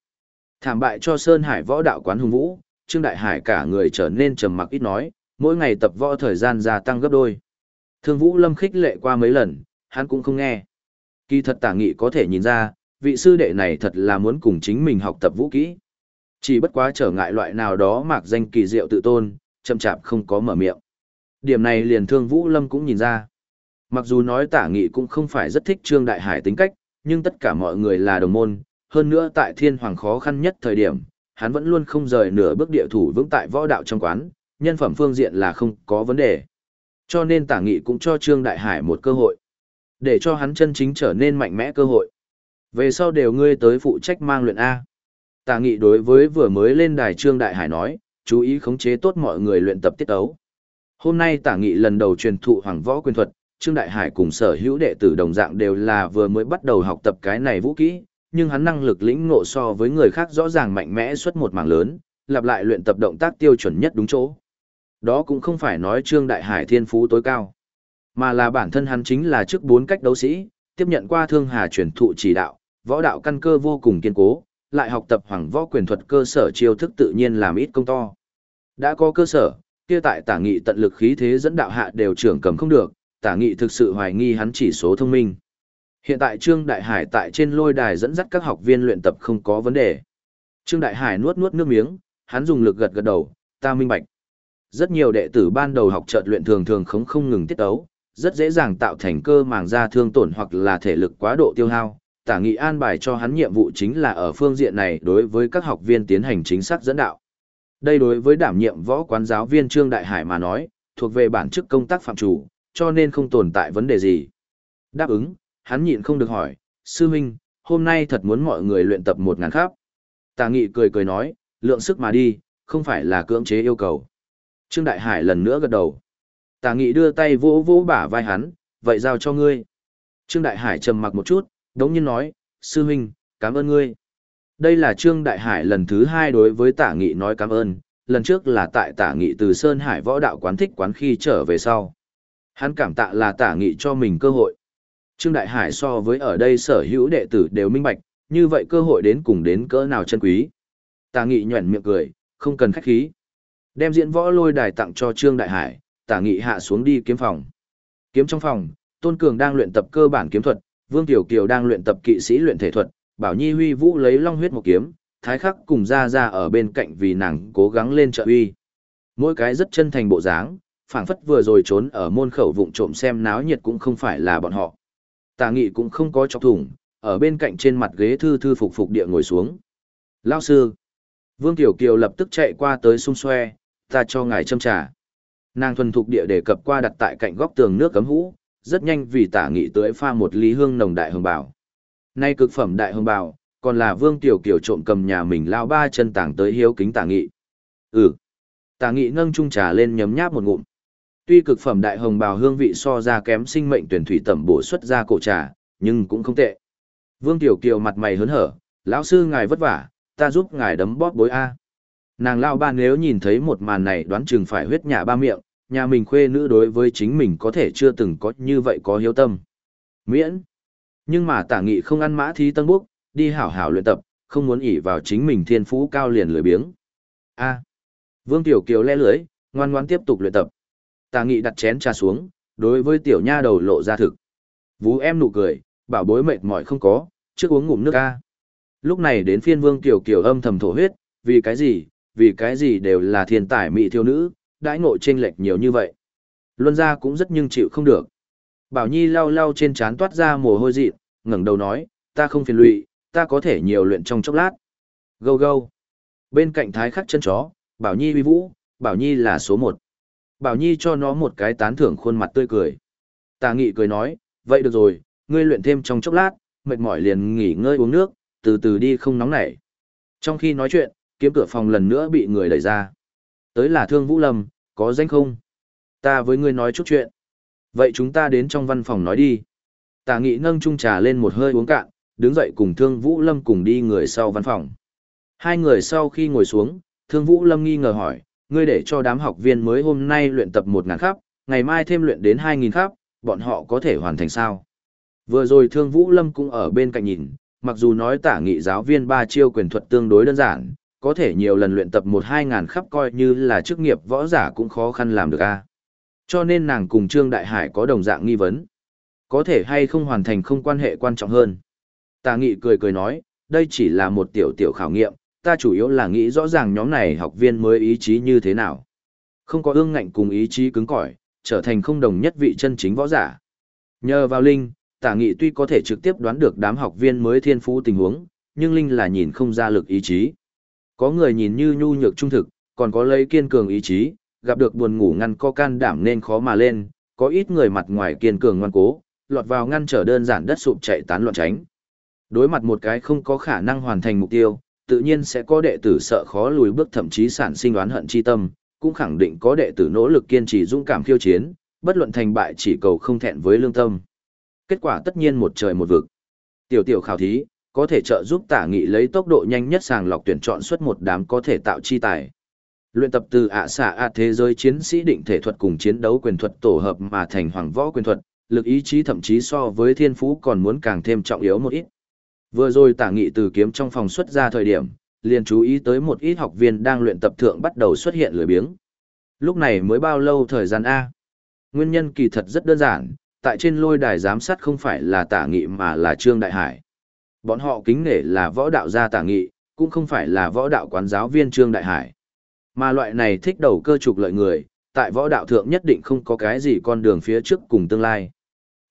Thảm bại cho Sơn Hải võ đạo quán hùng vũ, Trương Đại Hải cả người trở nên trầm mặc ít nói, mỗi ngày tập võ thời gian gia tăng gấp đôi. Thương Vũ Lâm khích lệ qua mấy lần, hắn cũng không nghe. Kỳ thật tả nghị có thể nhìn ra, vị sư đệ này thật là muốn cùng chính mình học tập vũ kỹ. Chỉ bất quá trở ngại loại nào đó mạc danh kỳ diệu tự tôn, chậm chạp không có mở miệng. Điểm này liền thương Vũ Lâm cũng nhìn ra. Mặc dù nói tả nghị cũng không phải rất thích Trương Đại Hải tính cách, nhưng tất cả mọi người là đồng môn, hơn nữa tại thiên hoàng khó khăn nhất thời điểm, hắn vẫn luôn không rời nửa bước địa thủ vững tại võ đạo trong quán, nhân phẩm phương diện là không có vấn đề. Cho nên tả nghị cũng cho Trương Đại Hải một cơ hội, để cho hắn chân chính trở nên mạnh mẽ cơ hội. Về sau đều ngươi tới phụ trách mang luyện A. Tả nghị đối với vừa mới lên đài Trương Đại Hải nói, chú ý khống chế tốt mọi người luyện tập tiết ấu. Hôm nay tả nghị lần đầu truyền thụ hoàng võ quyền thuật, Trương Đại Hải cùng sở hữu đệ tử đồng dạng đều là vừa mới bắt đầu học tập cái này vũ kỹ, nhưng hắn năng lực lĩnh ngộ so với người khác rõ ràng mạnh mẽ suốt một mảng lớn, lặp lại luyện tập động tác tiêu chuẩn nhất đúng chỗ. Đó cũng không phải nói Trương Đại Hải thiên phú tối cao, mà là bản thân hắn chính là trước bốn cách đấu sĩ, tiếp nhận qua thương hà truyền thụ chỉ đạo, võ đạo căn cơ vô cùng kiên cố, lại học tập hoàng võ quyền thuật cơ sở chiêu thức tự nhiên làm ít công to. Đã có cơ sở, kia tại tả nghị tận lực khí thế dẫn đạo hạ đều trưởng cầm không được, tả nghị thực sự hoài nghi hắn chỉ số thông minh. Hiện tại Trương Đại Hải tại trên lôi đài dẫn dắt các học viên luyện tập không có vấn đề. Trương Đại Hải nuốt nuốt nước miếng, hắn dùng lực gật gật đầu, ta minh bạch. Rất nhiều đệ tử ban đầu học trợt luyện thường thường không không ngừng tiết tấu, rất dễ dàng tạo thành cơ màng da thương tổn hoặc là thể lực quá độ tiêu hao. Tả nghị an bài cho hắn nhiệm vụ chính là ở phương diện này đối với các học viên tiến hành chính xác dẫn đạo. Đây đối với đảm nhiệm võ quán giáo viên Trương Đại Hải mà nói, thuộc về bản chức công tác phạm chủ, cho nên không tồn tại vấn đề gì. Đáp ứng, hắn nhịn không được hỏi, sư huynh, hôm nay thật muốn mọi người luyện tập một ngàn khắp. Tà nghị cười cười nói, lượng sức mà đi, không phải là cưỡng chế yêu cầu. Trương Đại Hải lần nữa gật đầu. Tà nghị đưa tay vỗ vỗ bả vai hắn, vậy giao cho ngươi. Trương Đại Hải trầm mặc một chút, đống nhiên nói, sư huynh, cảm ơn ngươi. Đây là Trương Đại Hải lần thứ hai đối với tả nghị nói cảm ơn, lần trước là tại tả nghị từ Sơn Hải võ đạo quán thích quán khi trở về sau. Hắn cảm tạ là tả nghị cho mình cơ hội. Trương Đại Hải so với ở đây sở hữu đệ tử đều minh bạch, như vậy cơ hội đến cùng đến cỡ nào chân quý. Tả nghị nhuẩn miệng cười, không cần khách khí. Đem diễn võ lôi đài tặng cho Trương Đại Hải, tả nghị hạ xuống đi kiếm phòng. Kiếm trong phòng, Tôn Cường đang luyện tập cơ bản kiếm thuật, Vương Tiểu Kiều đang luyện tập kỵ sĩ luyện thể thuật, Bảo Nhi huy vũ lấy long huyết một kiếm, Thái Khắc cùng ra ra ở bên cạnh vì nàng cố gắng lên trợ uy. Mỗi cái rất chân thành bộ dáng, phảng phất vừa rồi trốn ở môn khẩu vụng trộm xem náo nhiệt cũng không phải là bọn họ. Tả nghị cũng không có chọc thủng, ở bên cạnh trên mặt ghế thư thư phục phục địa ngồi xuống. Lao sư. Vương Tiểu Kiều lập tức chạy qua tới xung xoe, ta cho ngài châm trà. Nàng thuần thục địa đề cập qua đặt tại cạnh góc tường nước cấm hũ, rất nhanh vì tả nghị tới pha một ly hương nồng đại hương bảo. Nay cực phẩm đại hương bảo, còn là Vương Tiểu Kiều trộm cầm nhà mình lao ba chân tảng tới hiếu kính tả nghị. Ừ. Tả nghị nâng chung trà lên nhấm nháp một ngụm. Tuy cực phẩm đại hồng bào hương vị so ra kém sinh mệnh tuyển thủy tẩm bổ xuất ra cổ trà, nhưng cũng không tệ. Vương Tiểu Kiều mặt mày hớn hở, lão sư ngài vất vả, ta giúp ngài đấm bóp bối a. Nàng lao ba nếu nhìn thấy một màn này đoán chừng phải huyết nhả ba miệng, nhà mình khuê nữ đối với chính mình có thể chưa từng có như vậy có hiếu tâm. Miễn. Nhưng mà tả nghị không ăn mã thí tân búc, đi hảo hảo luyện tập, không muốn ỉ vào chính mình thiên phú cao liền lười biếng. A. Vương Tiểu Kiều le lưới, ngoan ngoan tiếp tục luyện tập. Tả nghị đặt chén trà xuống, đối với tiểu nha đầu lộ ra thực. Vú em nụ cười, bảo bối mệt mỏi không có, trước uống ngụm nước a Lúc này đến phiên vương tiểu kiều âm thầm thổ huyết, vì cái gì, vì cái gì đều là thiên tài mỹ thiếu nữ, đãi ngộ chênh lệch nhiều như vậy. Luân gia cũng rất nhưng chịu không được. Bảo Nhi lau lau trên trán toát ra mồ hôi dị, ngẩng đầu nói, ta không phiền lụy, ta có thể nhiều luyện trong chốc lát. Gâu gâu. Bên cạnh thái khắc chân chó, Bảo Nhi uy vũ, Bảo Nhi là số một. Bảo Nhi cho nó một cái tán thưởng khuôn mặt tươi cười. Tà nghị cười nói, vậy được rồi, ngươi luyện thêm trong chốc lát, mệt mỏi liền nghỉ ngơi uống nước, từ từ đi không nóng nảy. Trong khi nói chuyện, kiếm cửa phòng lần nữa bị người đẩy ra. Tới là Thương Vũ Lâm, có danh không? Ta với ngươi nói chút chuyện. Vậy chúng ta đến trong văn phòng nói đi. Tà nghị nâng chung trà lên một hơi uống cạn, đứng dậy cùng Thương Vũ Lâm cùng đi người sau văn phòng. Hai người sau khi ngồi xuống, Thương Vũ Lâm nghi ngờ hỏi, ngươi để cho đám học viên mới hôm nay luyện tập một ngàn khắp, ngày mai thêm luyện đến hai nghìn khắp, bọn họ có thể hoàn thành sao? Vừa rồi Thương Vũ Lâm cũng ở bên cạnh nhìn, mặc dù nói tả nghị giáo viên ba chiêu quyền thuật tương đối đơn giản, có thể nhiều lần luyện tập một hai ngàn khắp coi như là chức nghiệp võ giả cũng khó khăn làm được a. Cho nên nàng cùng Trương Đại Hải có đồng dạng nghi vấn. Có thể hay không hoàn thành không quan hệ quan trọng hơn. tà nghị cười cười nói, đây chỉ là một tiểu tiểu khảo nghiệm, ta chủ yếu là nghĩ rõ ràng nhóm này học viên mới ý chí như thế nào. Không có ương ngạnh cùng ý chí cứng cỏi, trở thành không đồng nhất vị chân chính võ giả. Nhờ vào Linh, tả nghị tuy có thể trực tiếp đoán được đám học viên mới thiên phú tình huống, nhưng Linh là nhìn không ra lực ý chí. Có người nhìn như nhu nhược trung thực, còn có lấy kiên cường ý chí, gặp được buồn ngủ ngăn co can đảm nên khó mà lên, có ít người mặt ngoài kiên cường ngoan cố, lọt vào ngăn trở đơn giản đất sụp chạy tán loạn tránh. Đối mặt một cái không có khả năng hoàn thành mục tiêu, tự nhiên sẽ có đệ tử sợ khó lùi bước thậm chí sản sinh đoán hận chi tâm, cũng khẳng định có đệ tử nỗ lực kiên trì dũng cảm khiêu chiến, bất luận thành bại chỉ cầu không thẹn với lương tâm. Kết quả tất nhiên một trời một vực. Tiểu tiểu khảo thí, có thể trợ giúp tả nghị lấy tốc độ nhanh nhất sàng lọc tuyển chọn xuất một đám có thể tạo chi tài. Luyện tập từ ạ xạ ạ thế giới chiến sĩ định thể thuật cùng chiến đấu quyền thuật tổ hợp mà thành hoàng võ quyền thuật, lực ý chí thậm chí so với thiên phú còn muốn càng thêm trọng yếu một ít. Vừa rồi tả nghị từ kiếm trong phòng xuất ra thời điểm, liền chú ý tới một ít học viên đang luyện tập thượng bắt đầu xuất hiện lười biếng. Lúc này mới bao lâu thời gian A? Nguyên nhân kỳ thật rất đơn giản, tại trên lôi đài giám sát không phải là tả nghị mà là Trương Đại Hải. Bọn họ kính nể là võ đạo gia tả nghị, cũng không phải là võ đạo quán giáo viên Trương Đại Hải. Mà loại này thích đầu cơ trục lợi người, tại võ đạo thượng nhất định không có cái gì con đường phía trước cùng tương lai.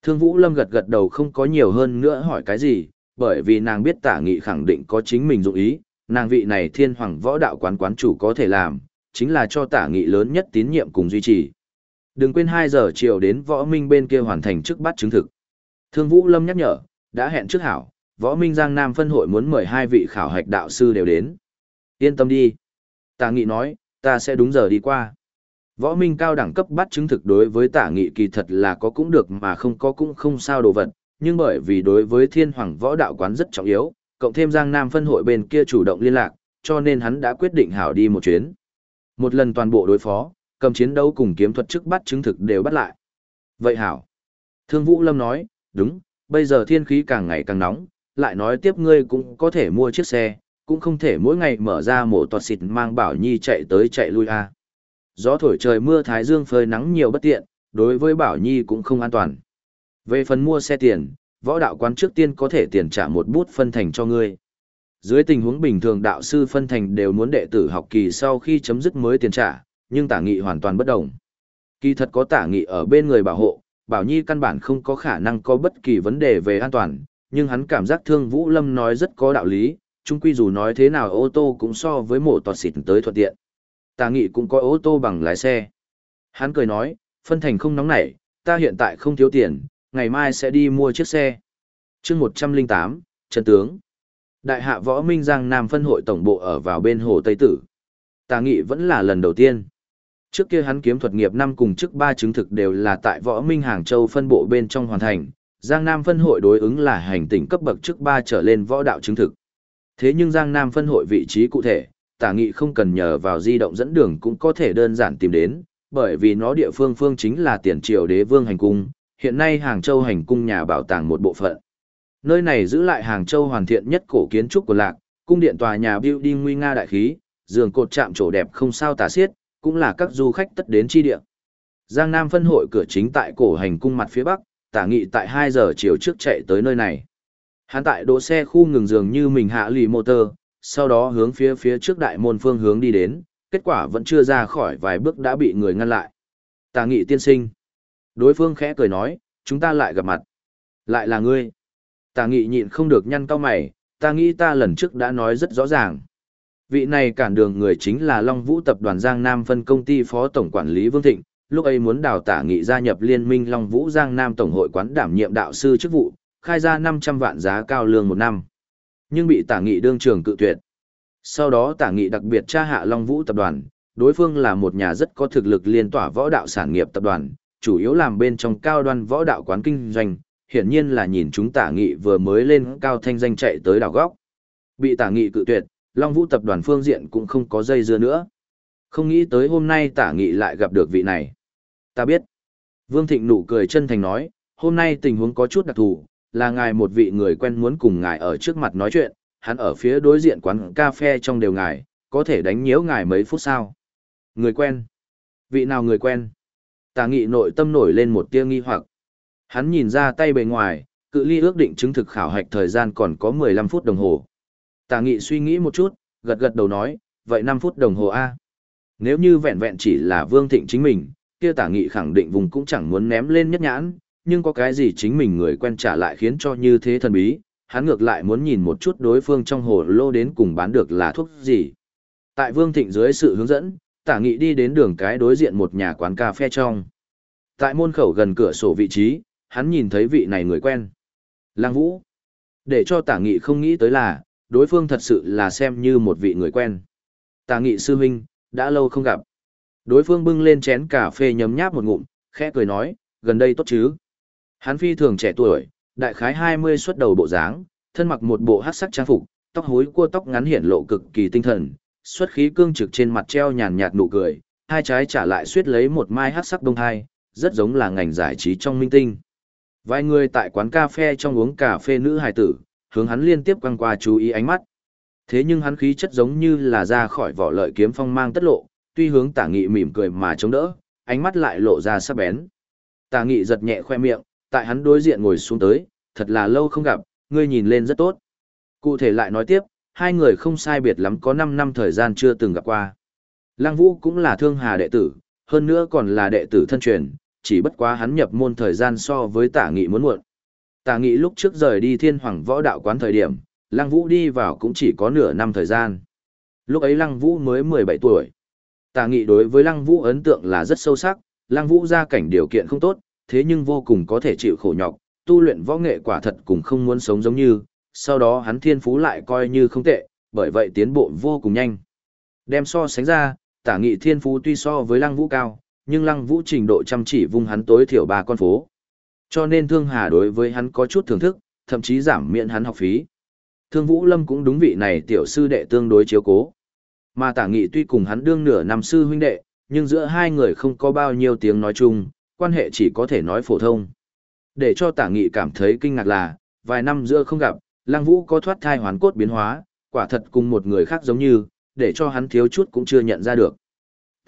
Thương Vũ Lâm gật gật đầu không có nhiều hơn nữa hỏi cái gì, bởi vì nàng biết tả nghị khẳng định có chính mình dụng ý, nàng vị này thiên hoàng võ đạo quán quán chủ có thể làm, chính là cho tả nghị lớn nhất tín nhiệm cùng duy trì. Đừng quên 2 giờ chiều đến võ minh bên kia hoàn thành trước bắt chứng thực. Thương Vũ Lâm nhắc nhở, đã hẹn trước hảo, võ minh Giang Nam phân hội muốn mời hai vị khảo hạch đạo sư đều đến. Yên tâm đi. Tả nghị nói, ta sẽ đúng giờ đi qua. Võ minh cao đẳng cấp bắt chứng thực đối với tả nghị kỳ thật là có cũng được mà không có cũng không sao đồ vật, nhưng bởi vì đối với thiên hoàng võ đạo quán rất trọng yếu, cộng thêm Giang Nam phân hội bên kia chủ động liên lạc, cho nên hắn đã quyết định hảo đi một chuyến. Một lần toàn bộ đối phó, cầm chiến đấu cùng kiếm thuật chức bắt chứng thực đều bắt lại. Vậy hảo. Thương Vũ Lâm nói, đúng, bây giờ thiên khí càng ngày càng nóng, lại nói tiếp ngươi cũng có thể mua chiếc xe, cũng không thể mỗi ngày mở ra mổ toạt xịt mang Bảo Nhi chạy tới chạy lui a. À. Gió thổi trời mưa thái dương phơi nắng nhiều bất tiện, đối với Bảo Nhi cũng không an toàn. Về phần mua xe tiền, võ đạo quán trước tiên có thể tiền trả một bút phân thành cho ngươi. Dưới tình huống bình thường đạo sư phân thành đều muốn đệ tử học kỳ sau khi chấm dứt mới tiền trả, nhưng tả nghị hoàn toàn bất đồng. Kỳ thật có tả nghị ở bên người bảo hộ, bảo nhi căn bản không có khả năng có bất kỳ vấn đề về an toàn, nhưng hắn cảm giác thương Vũ Lâm nói rất có đạo lý, chung quy dù nói thế nào ô tô cũng so với mổ tọt xịt tới thuận tiện. Tà nghị cũng có ô tô bằng lái xe. Hắn cười nói, phân thành không nóng nảy, ta hiện tại không thiếu tiền, ngày mai sẽ đi mua chiếc xe. chương 108, Trần Tướng. Đại hạ võ Minh Giang Nam phân hội tổng bộ ở vào bên hồ Tây Tử. Tà nghị vẫn là lần đầu tiên. Trước kia hắn kiếm thuật nghiệp năm cùng chức ba chứng thực đều là tại võ Minh Hàng Châu phân bộ bên trong hoàn thành. Giang Nam phân hội đối ứng là hành tinh cấp bậc trước ba trở lên võ đạo chứng thực. Thế nhưng Giang Nam phân hội vị trí cụ thể, tả nghị không cần nhờ vào di động dẫn đường cũng có thể đơn giản tìm đến, bởi vì nó địa phương phương chính là tiền triều đế vương hành cung, hiện nay Hàng Châu hành cung nhà bảo tàng một bộ phận. Nơi này giữ lại Hàng Châu hoàn thiện nhất cổ kiến trúc của lạc, cung điện tòa nhà building nguy nga đại khí, giường cột chạm trổ đẹp không sao tả xiết, cũng là các du khách tất đến chi địa. Giang Nam phân hội cửa chính tại cổ hành cung mặt phía bắc, tả nghị tại 2 giờ chiều trước chạy tới nơi này. Hắn tại đỗ xe khu ngừng giường như mình hạ lì motor, sau đó hướng phía phía trước đại môn phương hướng đi đến, kết quả vẫn chưa ra khỏi vài bước đã bị người ngăn lại. Tả nghị tiên sinh. Đối phương khẽ cười nói, chúng ta lại gặp mặt. Lại là ngươi. Tà nghị nhịn không được nhăn cao mày, ta nghĩ ta lần trước đã nói rất rõ ràng. Vị này cản đường người chính là Long Vũ tập đoàn Giang Nam phân công ty phó tổng quản lý Vương Thịnh, lúc ấy muốn đào tả nghị gia nhập liên minh Long Vũ Giang Nam tổng hội quán đảm nhiệm đạo sư chức vụ, khai ra 500 vạn giá cao lương một năm. Nhưng bị tả nghị đương trường cự tuyệt. Sau đó tả nghị đặc biệt tra hạ Long Vũ tập đoàn, đối phương là một nhà rất có thực lực liên tỏa võ đạo sản nghiệp tập đoàn, chủ yếu làm bên trong cao đoan võ đạo quán kinh doanh, hiển nhiên là nhìn chúng tả nghị vừa mới lên cao thanh danh chạy tới đảo góc. Bị tả nghị cự tuyệt, Long Vũ tập đoàn phương diện cũng không có dây dưa nữa. Không nghĩ tới hôm nay tả nghị lại gặp được vị này. Ta biết. Vương Thịnh nụ cười chân thành nói, hôm nay tình huống có chút đặc thù, là ngài một vị người quen muốn cùng ngài ở trước mặt nói chuyện, hắn ở phía đối diện quán cà phê trong đều ngài, có thể đánh nhiễu ngài mấy phút sau. Người quen. Vị nào người quen? Tà nghị nội tâm nổi lên một tia nghi hoặc. Hắn nhìn ra tay bề ngoài, cự ly ước định chứng thực khảo hạch thời gian còn có 15 phút đồng hồ. Tà nghị suy nghĩ một chút, gật gật đầu nói, vậy 5 phút đồng hồ A. Nếu như vẹn vẹn chỉ là Vương Thịnh chính mình, kia tả nghị khẳng định vùng cũng chẳng muốn ném lên nhất nhãn, nhưng có cái gì chính mình người quen trả lại khiến cho như thế thần bí, hắn ngược lại muốn nhìn một chút đối phương trong hồ lô đến cùng bán được là thuốc gì. Tại Vương Thịnh dưới sự hướng dẫn, tả nghị đi đến đường cái đối diện một nhà quán cà phê trong. Tại môn khẩu gần cửa sổ vị trí, hắn nhìn thấy vị này người quen. Lăng Vũ. Để cho tả nghị không nghĩ tới là, đối phương thật sự là xem như một vị người quen. Tả nghị sư huynh, đã lâu không gặp. Đối phương bưng lên chén cà phê nhấm nháp một ngụm, khẽ cười nói, gần đây tốt chứ. Hắn phi thường trẻ tuổi, đại khái 20 xuất đầu bộ dáng, thân mặc một bộ hát sắc trang phục, tóc hối cua tóc ngắn hiển lộ cực kỳ tinh thần, xuất khí cương trực trên mặt treo nhàn nhạt nụ cười, hai trái trả lại suýt lấy một mai hát sắc đông hai, rất giống là ngành giải trí trong minh tinh. Vài người tại quán cà phê trong uống cà phê nữ hài tử, hướng hắn liên tiếp quăng qua chú ý ánh mắt. Thế nhưng hắn khí chất giống như là ra khỏi vỏ lợi kiếm phong mang tất lộ, tuy hướng tả nghị mỉm cười mà chống đỡ, ánh mắt lại lộ ra sắc bén. Tả nghị giật nhẹ khoe miệng, tại hắn đối diện ngồi xuống tới, thật là lâu không gặp, ngươi nhìn lên rất tốt. Cụ thể lại nói tiếp, hai người không sai biệt lắm có 5 năm thời gian chưa từng gặp qua. Lăng Vũ cũng là thương hà đệ tử, hơn nữa còn là đệ tử thân truyền, chỉ bất quá hắn nhập môn thời gian so với tả nghị muốn muộn. Tả nghị lúc trước rời đi thiên hoàng võ đạo quán thời điểm, Lăng Vũ đi vào cũng chỉ có nửa năm thời gian. Lúc ấy Lăng Vũ mới 17 tuổi. Tả nghị đối với Lăng Vũ ấn tượng là rất sâu sắc, Lăng Vũ gia cảnh điều kiện không tốt, thế nhưng vô cùng có thể chịu khổ nhọc, tu luyện võ nghệ quả thật cùng không muốn sống giống như, sau đó hắn thiên phú lại coi như không tệ, bởi vậy tiến bộ vô cùng nhanh. Đem so sánh ra, tả nghị thiên phú tuy so với lăng vũ cao, nhưng lăng vũ trình độ chăm chỉ vung hắn tối thiểu ba con phố. Cho nên thương hà đối với hắn có chút thưởng thức, thậm chí giảm miễn hắn học phí. Thương vũ lâm cũng đúng vị này tiểu sư đệ tương đối chiếu cố. Mà tả nghị tuy cùng hắn đương nửa năm sư huynh đệ, nhưng giữa hai người không có bao nhiêu tiếng nói chung, quan hệ chỉ có thể nói phổ thông. Để cho tả nghị cảm thấy kinh ngạc là, vài năm giữa không gặp, Lăng Vũ có thoát thai hoán cốt biến hóa, quả thật cùng một người khác giống như, để cho hắn thiếu chút cũng chưa nhận ra được.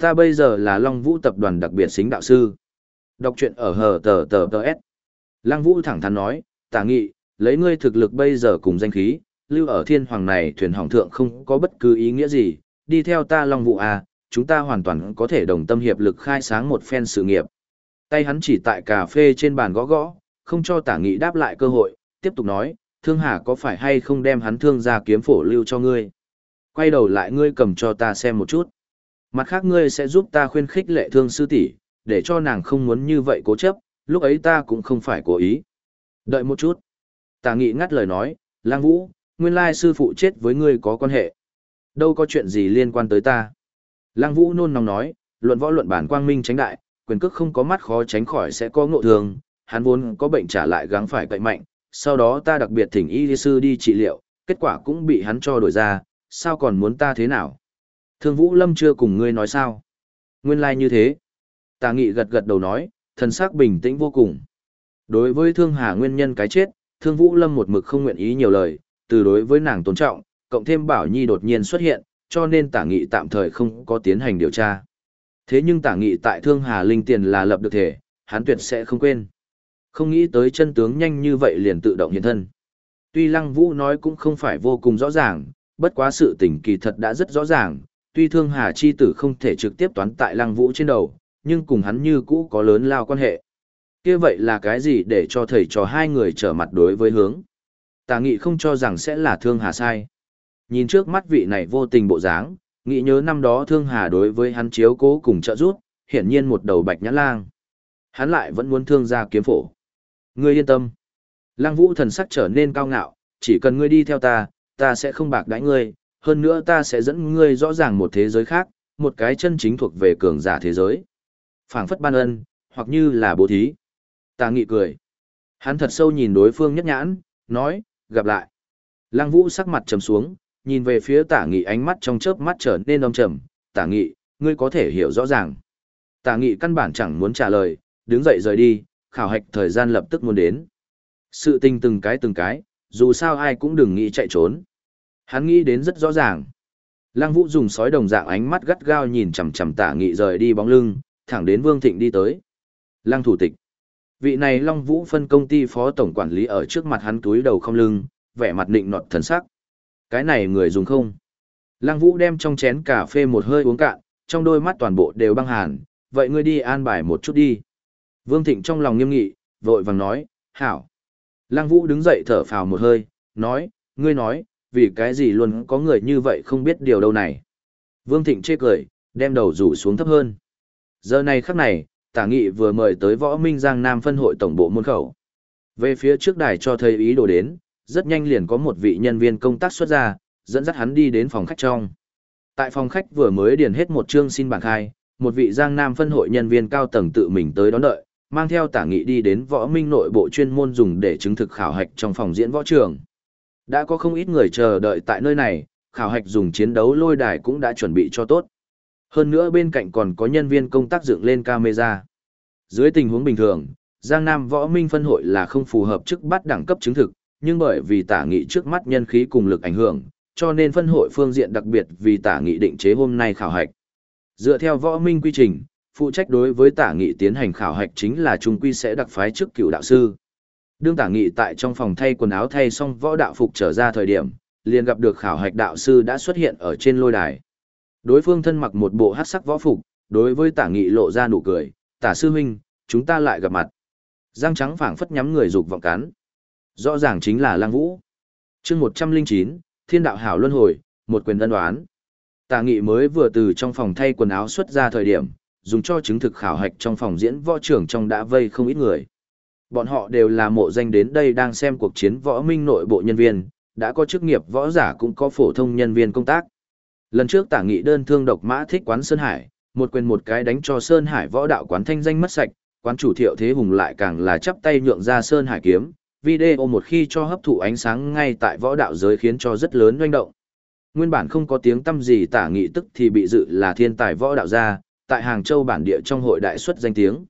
Ta bây giờ là Long Vũ tập đoàn đặc biệt xính đạo sư. Đọc truyện ở hờ tờ tờ tờ S. Lăng Vũ thẳng thắn nói, tả nghị, lấy ngươi thực lực bây giờ cùng danh khí, lưu ở thiên hoàng này thuyền hỏng thượng không có bất cứ ý nghĩa gì, đi theo ta Long Vũ à, chúng ta hoàn toàn có thể đồng tâm hiệp lực khai sáng một phen sự nghiệp. Tay hắn chỉ tại cà phê trên bàn gõ gõ, không cho tả nghị đáp lại cơ hội, tiếp tục nói, thương hà có phải hay không đem hắn thương ra kiếm phổ lưu cho ngươi? Quay đầu lại ngươi cầm cho ta xem một chút. Mặt khác ngươi sẽ giúp ta khuyên khích lệ thương sư tỷ, để cho nàng không muốn như vậy cố chấp, lúc ấy ta cũng không phải cố ý. Đợi một chút. Tả nghị ngắt lời nói, lang vũ, nguyên lai sư phụ chết với ngươi có quan hệ. Đâu có chuyện gì liên quan tới ta. Lang vũ nôn nóng nói, luận võ luận bản quang minh tránh đại, quyền cước không có mắt khó tránh khỏi sẽ có ngộ thường, hắn vốn có bệnh trả lại gắng phải cậy mạnh, sau đó ta đặc biệt thỉnh y sư đi trị liệu, kết quả cũng bị hắn cho đổi ra, sao còn muốn ta thế nào? Thương Vũ Lâm chưa cùng ngươi nói sao? Nguyên lai like như thế. Tà nghị gật gật đầu nói, thần sắc bình tĩnh vô cùng. Đối với Thương Hà nguyên nhân cái chết, Thương Vũ Lâm một mực không nguyện ý nhiều lời, từ đối với nàng tôn trọng, cộng thêm Bảo Nhi đột nhiên xuất hiện, cho nên tả nghị tạm thời không có tiến hành điều tra. Thế nhưng tả nghị tại Thương Hà Linh Tiền là lập được thể, hắn tuyệt sẽ không quên. Không nghĩ tới chân tướng nhanh như vậy liền tự động hiện thân. Tuy Lăng Vũ nói cũng không phải vô cùng rõ ràng, bất quá sự tình kỳ thật đã rất rõ ràng, tuy Thương Hà chi tử không thể trực tiếp toán tại Lăng Vũ trên đầu, nhưng cùng hắn như cũ có lớn lao quan hệ. Kia vậy là cái gì để cho thầy trò hai người trở mặt đối với hướng? Tà nghị không cho rằng sẽ là Thương Hà sai. Nhìn trước mắt vị này vô tình bộ dáng, nghĩ nhớ năm đó Thương Hà đối với hắn chiếu cố cùng trợ giúp, hiển nhiên một đầu bạch nhã lang. Hắn lại vẫn muốn thương ra kiếm phổ. Ngươi yên tâm. Lăng vũ thần sắc trở nên cao ngạo, chỉ cần ngươi đi theo ta, ta sẽ không bạc đãi ngươi, hơn nữa ta sẽ dẫn ngươi rõ ràng một thế giới khác, một cái chân chính thuộc về cường giả thế giới. phảng phất ban ân, hoặc như là bố thí. Tà nghị cười. Hắn thật sâu nhìn đối phương nhất nhãn, nói, gặp lại. Lăng vũ sắc mặt trầm xuống, nhìn về phía tả nghị ánh mắt trong chớp mắt trở nên âm trầm, tả nghị, ngươi có thể hiểu rõ ràng. Tả nghị căn bản chẳng muốn trả lời, đứng dậy rời đi, khảo hạch thời gian lập tức muốn đến. Sự tình từng cái từng cái, dù sao ai cũng đừng nghĩ chạy trốn. Hắn nghĩ đến rất rõ ràng. Lăng Vũ dùng sói đồng dạng ánh mắt gắt gao nhìn chằm chằm Tả Nghị rời đi bóng lưng, thẳng đến Vương Thịnh đi tới. Lăng thủ tịch. Vị này Long Vũ phân công ty phó tổng quản lý ở trước mặt hắn túi đầu không lưng, vẻ mặt định nọt thần sắc. Cái này người dùng không? Lăng Vũ đem trong chén cà phê một hơi uống cạn, trong đôi mắt toàn bộ đều băng hàn, vậy ngươi đi an bài một chút đi. Vương Thịnh trong lòng nghiêm nghị, vội vàng nói, hảo. Lăng Vũ đứng dậy thở phào một hơi, nói, ngươi nói, vì cái gì luôn có người như vậy không biết điều đâu này. Vương Thịnh chê cười, đem đầu rủ xuống thấp hơn. Giờ này khắc này, tả nghị vừa mời tới võ minh giang nam phân hội tổng bộ môn khẩu. Về phía trước đài cho thấy ý đồ đến, rất nhanh liền có một vị nhân viên công tác xuất ra, dẫn dắt hắn đi đến phòng khách trong. Tại phòng khách vừa mới điền hết một chương xin bảng khai, một vị giang nam phân hội nhân viên cao tầng tự mình tới đón đợi, mang theo tả nghị đi đến võ minh nội bộ chuyên môn dùng để chứng thực khảo hạch trong phòng diễn võ trường. Đã có không ít người chờ đợi tại nơi này, khảo hạch dùng chiến đấu lôi đài cũng đã chuẩn bị cho tốt. Hơn nữa bên cạnh còn có nhân viên công tác dựng lên camera. Dưới tình huống bình thường, Giang Nam Võ Minh phân hội là không phù hợp chức bắt đẳng cấp chứng thực, nhưng bởi vì tả nghị trước mắt nhân khí cùng lực ảnh hưởng, cho nên phân hội phương diện đặc biệt vì tả nghị định chế hôm nay khảo hạch. Dựa theo Võ Minh quy trình, phụ trách đối với tả nghị tiến hành khảo hạch chính là trung quy sẽ đặc phái trước cựu đạo sư. Đương tả nghị tại trong phòng thay quần áo thay xong võ đạo phục trở ra thời điểm, liền gặp được khảo hạch đạo sư đã xuất hiện ở trên lôi đài. Đối phương thân mặc một bộ hát sắc võ phục, đối với tả nghị lộ ra nụ cười, tả sư huynh, chúng ta lại gặp mặt. Giang trắng phảng phất nhắm người dục vọng cắn. Rõ ràng chính là lang vũ. chương một trăm linh chín thiên đạo hảo luân hồi, một quyền đơn đoán. Tả nghị mới vừa từ trong phòng thay quần áo xuất ra thời điểm, dùng cho chứng thực khảo hạch trong phòng diễn võ trưởng trong đã vây không ít người. Bọn họ đều là mộ danh đến đây đang xem cuộc chiến võ minh nội bộ nhân viên, đã có chức nghiệp võ giả cũng có phổ thông nhân viên công tác. Lần trước tả nghị đơn thương độc mã thích quán Sơn Hải, một quyền một cái đánh cho Sơn Hải võ đạo quán thanh danh mất sạch, quán chủ thiệu thế hùng lại càng là chắp tay nhượng ra Sơn Hải kiếm. Video một khi cho hấp thụ ánh sáng ngay tại võ đạo giới khiến cho rất lớn doanh động. Nguyên bản không có tiếng tâm gì tả nghị tức thì bị dự là thiên tài võ đạo gia, tại Hàng Châu bản địa trong hội đại xuất danh tiếng.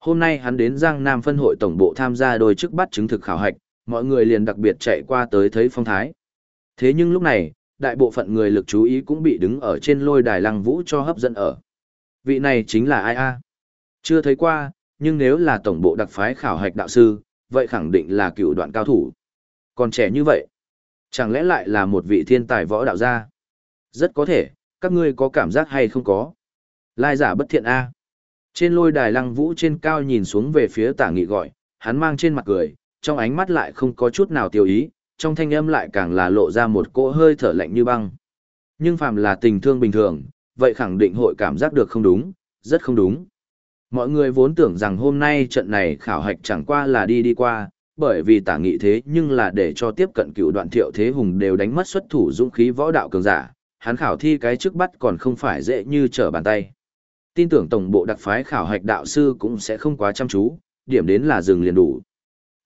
Hôm nay hắn đến Giang Nam phân hội tổng bộ tham gia đôi chức bắt chứng thực khảo hạch, mọi người liền đặc biệt chạy qua tới thấy phong thái. Thế nhưng lúc này, đại bộ phận người lực chú ý cũng bị đứng ở trên lôi đài lăng vũ cho hấp dẫn ở. Vị này chính là ai a? Chưa thấy qua, nhưng nếu là tổng bộ đặc phái khảo hạch đạo sư, vậy khẳng định là cựu đoạn cao thủ. Còn trẻ như vậy, chẳng lẽ lại là một vị thiên tài võ đạo gia? Rất có thể, các ngươi có cảm giác hay không có? Lai giả bất thiện a. Trên lôi đài lăng vũ trên cao nhìn xuống về phía tả nghị gọi, hắn mang trên mặt cười, trong ánh mắt lại không có chút nào tiêu ý, trong thanh âm lại càng là lộ ra một cỗ hơi thở lạnh như băng. Nhưng phàm là tình thương bình thường, vậy khẳng định hội cảm giác được không đúng, rất không đúng. Mọi người vốn tưởng rằng hôm nay trận này khảo hạch chẳng qua là đi đi qua, bởi vì tả nghị thế nhưng là để cho tiếp cận cựu đoạn thiệu thế hùng đều đánh mất xuất thủ dũng khí võ đạo cường giả, hắn khảo thi cái trước bắt còn không phải dễ như trở bàn tay. Tin tưởng tổng bộ đặc phái khảo hạch đạo sư cũng sẽ không quá chăm chú, điểm đến là dừng liền đủ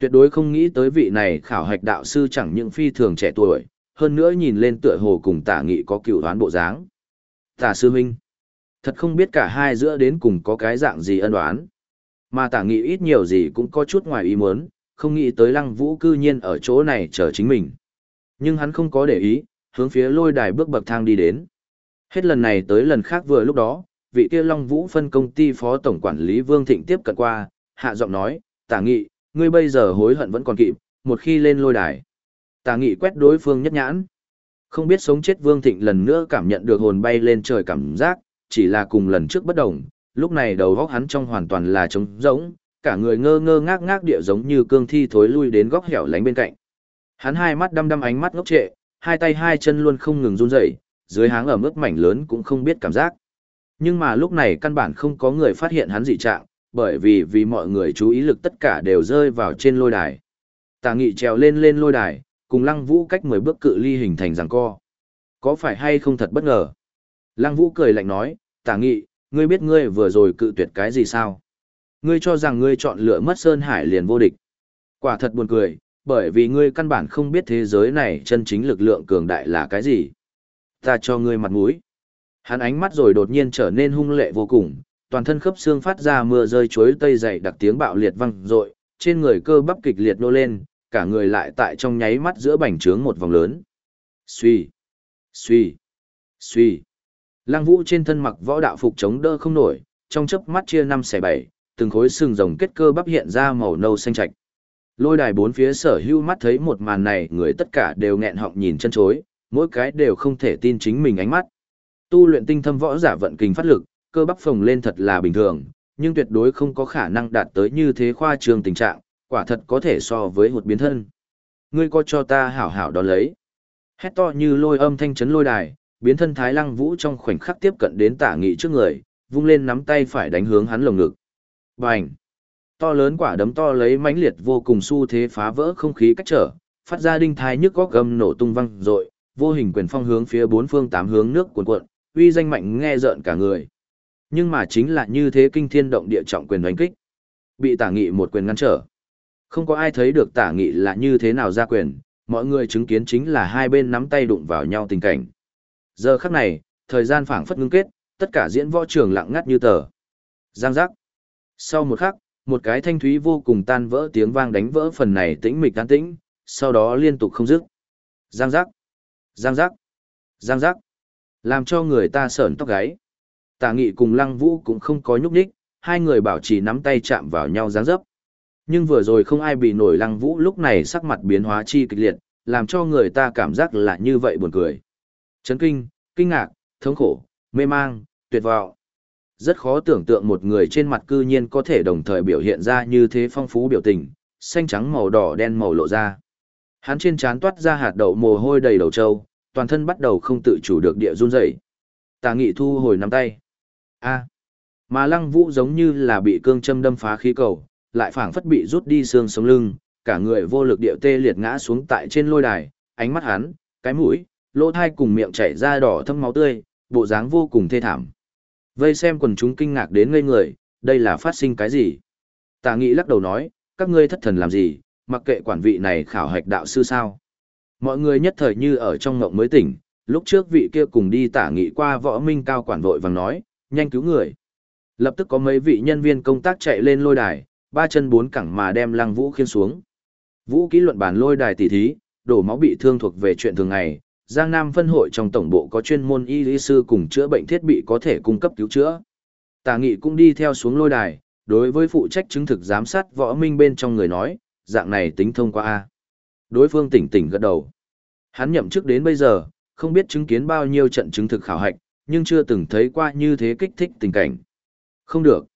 tuyệt đối không nghĩ tới vị này khảo hạch đạo sư chẳng những phi thường trẻ tuổi, hơn nữa nhìn lên tựa hồ cùng tả nghị có cựu đoán bộ dáng. Tả sư huynh, thật không biết cả hai giữa đến cùng có cái dạng gì ân đoán. Mà tả nghị ít nhiều gì cũng có chút ngoài ý muốn, không nghĩ tới lăng vũ cư nhiên ở chỗ này chờ chính mình. Nhưng hắn không có để ý, hướng phía lôi đài bước bậc thang đi đến. Hết lần này tới lần khác vừa lúc đó, vị kia Long Vũ phân công ty phó tổng quản lý Vương Thịnh tiếp cận qua, hạ giọng nói, tả nghị, ngươi bây giờ hối hận vẫn còn kịp, một khi lên lôi đài. Tà nghị quét đối phương nhất nhãn. Không biết sống chết Vương Thịnh lần nữa cảm nhận được hồn bay lên trời cảm giác, chỉ là cùng lần trước bất đồng, lúc này đầu góc hắn trong hoàn toàn là trống rỗng, cả người ngơ ngơ ngác ngác địa giống như cương thi thối lui đến góc hẻo lánh bên cạnh. Hắn hai mắt đăm đăm ánh mắt ngốc trệ, hai tay hai chân luôn không ngừng run rẩy, dưới háng ở mức mảnh lớn cũng không biết cảm giác. Nhưng mà lúc này căn bản không có người phát hiện hắn dị trạng, bởi vì vì mọi người chú ý lực tất cả đều rơi vào trên lôi đài. Tà nghị trèo lên lên lôi đài, cùng lăng vũ cách 10 bước cự ly hình thành giằng co. Có phải hay không thật bất ngờ? Lăng vũ cười lạnh nói, tà nghị, ngươi biết ngươi vừa rồi cự tuyệt cái gì sao? Ngươi cho rằng ngươi chọn lựa mất Sơn Hải liền vô địch. Quả thật buồn cười, bởi vì ngươi căn bản không biết thế giới này chân chính lực lượng cường đại là cái gì. Ta cho ngươi mặt mũi. Hắn ánh mắt rồi đột nhiên trở nên hung lệ vô cùng, toàn thân khớp xương phát ra mưa rơi chuối tây dày đặc tiếng bạo liệt vang rội, trên người cơ bắp kịch liệt nô lên, cả người lại tại trong nháy mắt giữa bành trướng một vòng lớn. Suy, suy, suy. Lăng Vũ trên thân mặc võ đạo phục chống đỡ không nổi, trong chớp mắt chia năm xẻ bảy, từng khối xương rồng kết cơ bắp hiện ra màu nâu xanh trạch. Lôi đài bốn phía sở hưu mắt thấy một màn này, người tất cả đều nghẹn họng nhìn chân chối, mỗi cái đều không thể tin chính mình ánh mắt. Tu luyện tinh thâm võ giả vận kình phát lực, cơ bắp phồng lên thật là bình thường, nhưng tuyệt đối không có khả năng đạt tới như thế khoa trương tình trạng, quả thật có thể so với hụt biến thân. Ngươi có cho ta hảo hảo đón lấy. Hét to như lôi âm thanh chấn lôi đài, biến thân Thái Lăng Vũ trong khoảnh khắc tiếp cận đến tả nghị trước người, vung lên nắm tay phải đánh hướng hắn lồng ngực. Bành! To lớn quả đấm to lấy mãnh liệt vô cùng xu thế phá vỡ không khí cách trở, phát ra đinh thai nhức góc gầm nổ tung văng rội, vô hình quyền phong hướng phía bốn phương tám hướng nước cuồn cuộn, uy danh mạnh nghe rợn cả người. Nhưng mà chính là như thế kinh thiên động địa trọng quyền đánh kích. Bị tả nghị một quyền ngăn trở. Không có ai thấy được tả nghị là như thế nào ra quyền, mọi người chứng kiến chính là hai bên nắm tay đụng vào nhau tình cảnh. Giờ khắc này, thời gian phảng phất ngưng kết, tất cả diễn võ trường lặng ngắt như tờ. Giang giác. Sau một khắc, một cái thanh thúy vô cùng tan vỡ tiếng vang đánh vỡ phần này tĩnh mịch tan tĩnh, sau đó liên tục không dứt. Giang giác. Giang giác. Giang giác. Làm cho người ta sởn tóc gáy tà nghị cùng lăng vũ cũng không có nhúc nhích, hai người bảo trì nắm tay chạm vào nhau dáng dấp. Nhưng vừa rồi không ai bị nổi lăng vũ lúc này sắc mặt biến hóa chi kịch liệt, làm cho người ta cảm giác là như vậy buồn cười. Chấn kinh, kinh ngạc, thống khổ, mê mang, tuyệt vọng. Rất khó tưởng tượng một người trên mặt cư nhiên có thể đồng thời biểu hiện ra như thế phong phú biểu tình, xanh trắng màu đỏ đen màu lộ ra. Hắn trên trán toát ra hạt đậu mồ hôi đầy đầu trâu, toàn thân bắt đầu không tự chủ được địa run rẩy. Tà Nghị thu hồi nắm tay. A. Mà Lăng Vũ giống như là bị cương châm đâm phá khí cầu, lại phảng phất bị rút đi xương sống lưng, cả người vô lực điệu tê liệt ngã xuống tại trên lôi đài, ánh mắt hắn, cái mũi, lỗ thai cùng miệng chảy ra đỏ thâm máu tươi, bộ dáng vô cùng thê thảm. Vây xem quần chúng kinh ngạc đến ngây người, đây là phát sinh cái gì? Tà Nghị lắc đầu nói, các ngươi thất thần làm gì, mặc kệ quản vị này khảo hạch đạo sư sao. Mọi người nhất thời như ở trong ngộng mới tỉnh, lúc trước vị kia cùng đi tả nghị qua võ minh cao quản vội vàng nói, nhanh cứu người. Lập tức có mấy vị nhân viên công tác chạy lên lôi đài, ba chân bốn cẳng mà đem lăng vũ khiên xuống. Vũ kỹ luận bản lôi đài tỉ thí, đổ máu bị thương thuộc về chuyện thường ngày. Giang Nam phân hội trong tổng bộ có chuyên môn y lý sư cùng chữa bệnh thiết bị có thể cung cấp cứu chữa. Tả nghị cũng đi theo xuống lôi đài, đối với phụ trách chứng thực giám sát võ minh bên trong người nói, dạng này tính thông qua A. Đối phương tỉnh tỉnh gật đầu. Hắn nhậm chức đến bây giờ, không biết chứng kiến bao nhiêu trận chứng thực khảo hạch, nhưng chưa từng thấy qua như thế kích thích tình cảnh. Không được.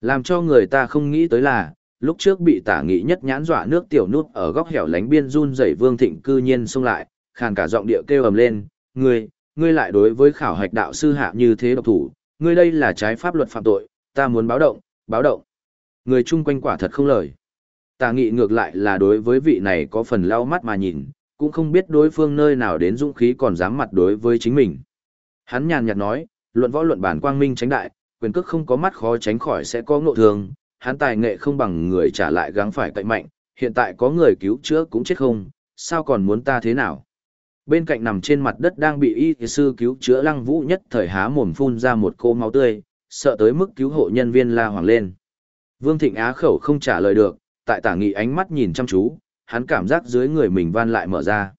Làm cho người ta không nghĩ tới là, lúc trước bị tả nghị nhất nhãn dọa nước tiểu nút ở góc hẻo lánh biên run rẩy vương thịnh cư nhiên xông lại, khàn cả giọng điệu kêu ầm lên, ngươi, ngươi lại đối với khảo hạch đạo sư hạ như thế độc thủ, ngươi đây là trái pháp luật phạm tội, ta muốn báo động, báo động. Người chung quanh quả thật không lời. Tà nghị ngược lại là đối với vị này có phần lau mắt mà nhìn, cũng không biết đối phương nơi nào đến dũng khí còn dám mặt đối với chính mình. Hắn nhàn nhạt nói, luận võ luận bản quang minh tránh đại, quyền cước không có mắt khó tránh khỏi sẽ có ngộ thường, hắn tài nghệ không bằng người trả lại gắng phải cậy mạnh, hiện tại có người cứu chữa cũng chết không, sao còn muốn ta thế nào? Bên cạnh nằm trên mặt đất đang bị y sư cứu chữa lăng vũ nhất thời há mồm phun ra một cô máu tươi, sợ tới mức cứu hộ nhân viên la hoàng lên. Vương Thịnh Á khẩu không trả lời được, tại tả nghị ánh mắt nhìn chăm chú, hắn cảm giác dưới người mình van lại mở ra.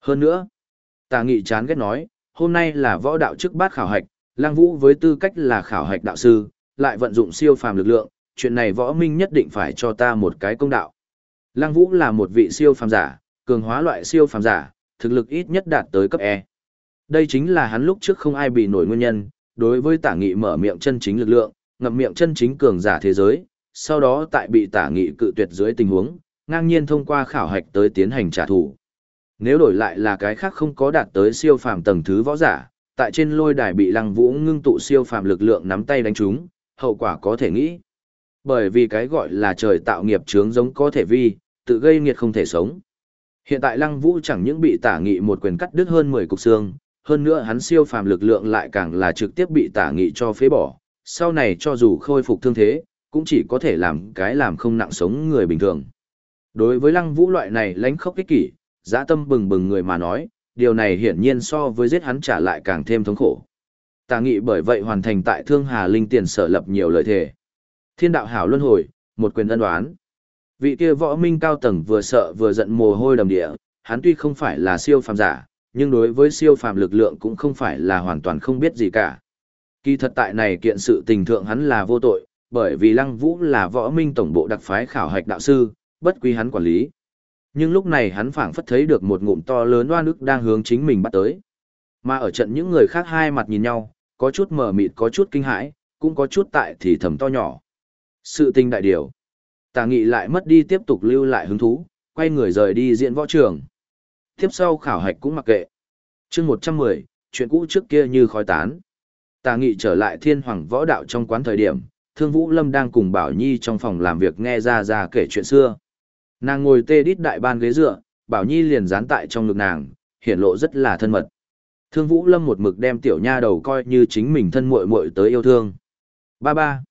Hơn nữa, tả nghị chán ghét nói, hôm nay là võ đạo chức bát khảo hạch, lang vũ với tư cách là khảo hạch đạo sư, lại vận dụng siêu phàm lực lượng, chuyện này võ minh nhất định phải cho ta một cái công đạo. Lang vũ là một vị siêu phàm giả, cường hóa loại siêu phàm giả, thực lực ít nhất đạt tới cấp E. Đây chính là hắn lúc trước không ai bị nổi nguyên nhân, đối với tả nghị mở miệng chân chính lực lượng, ngậm miệng chân chính cường giả thế giới, sau đó tại bị tả nghị cự tuyệt dưới tình huống, ngang nhiên thông qua khảo hạch tới tiến hành trả thù. Nếu đổi lại là cái khác không có đạt tới siêu phàm tầng thứ võ giả, tại trên lôi đài bị Lăng Vũ ngưng tụ siêu phàm lực lượng nắm tay đánh trúng, hậu quả có thể nghĩ. Bởi vì cái gọi là trời tạo nghiệp chướng giống có thể vi, tự gây nghiệt không thể sống. Hiện tại Lăng Vũ chẳng những bị tả nghị một quyền cắt đứt hơn 10 cục xương, hơn nữa hắn siêu phàm lực lượng lại càng là trực tiếp bị tả nghị cho phế bỏ, sau này cho dù khôi phục thương thế, cũng chỉ có thể làm cái làm không nặng sống người bình thường. Đối với lăng vũ loại này lánh khốc ích kỷ, dã tâm bừng bừng người mà nói, điều này hiển nhiên so với giết hắn trả lại càng thêm thống khổ. Tà nghị bởi vậy hoàn thành tại Thương Hà Linh tiền sở lập nhiều lợi thề. Thiên đạo hảo luân hồi, một quyền ân đoán. Vị kia võ minh cao tầng vừa sợ vừa giận mồ hôi đầm địa, hắn tuy không phải là siêu phàm giả, nhưng đối với siêu phàm lực lượng cũng không phải là hoàn toàn không biết gì cả. Kỳ thật tại này kiện sự tình thượng hắn là vô tội, bởi vì Lăng Vũ là võ minh tổng bộ đặc phái khảo hạch đạo sư, bất quý hắn quản lý. Nhưng lúc này hắn phảng phất thấy được một ngụm to lớn oan ức đang hướng chính mình bắt tới. Mà ở trận những người khác hai mặt nhìn nhau, có chút mờ mịt có chút kinh hãi, cũng có chút tại thì thầm to nhỏ. Sự tình đại điều. Tà nghị lại mất đi tiếp tục lưu lại hứng thú, quay người rời đi diễn võ trường. Tiếp sau khảo hạch cũng mặc kệ. chương 110, chuyện cũ trước kia như khói tán. Tà nghị trở lại thiên hoàng võ đạo trong quán thời điểm, Thương Vũ Lâm đang cùng Bảo Nhi trong phòng làm việc nghe ra ra kể chuyện xưa. Nàng ngồi tê đít đại ban ghế dựa, Bảo Nhi liền dán tại trong ngực nàng, hiển lộ rất là thân mật. Thương Vũ Lâm một mực đem tiểu nha đầu coi như chính mình thân muội muội tới yêu thương. Ba ba.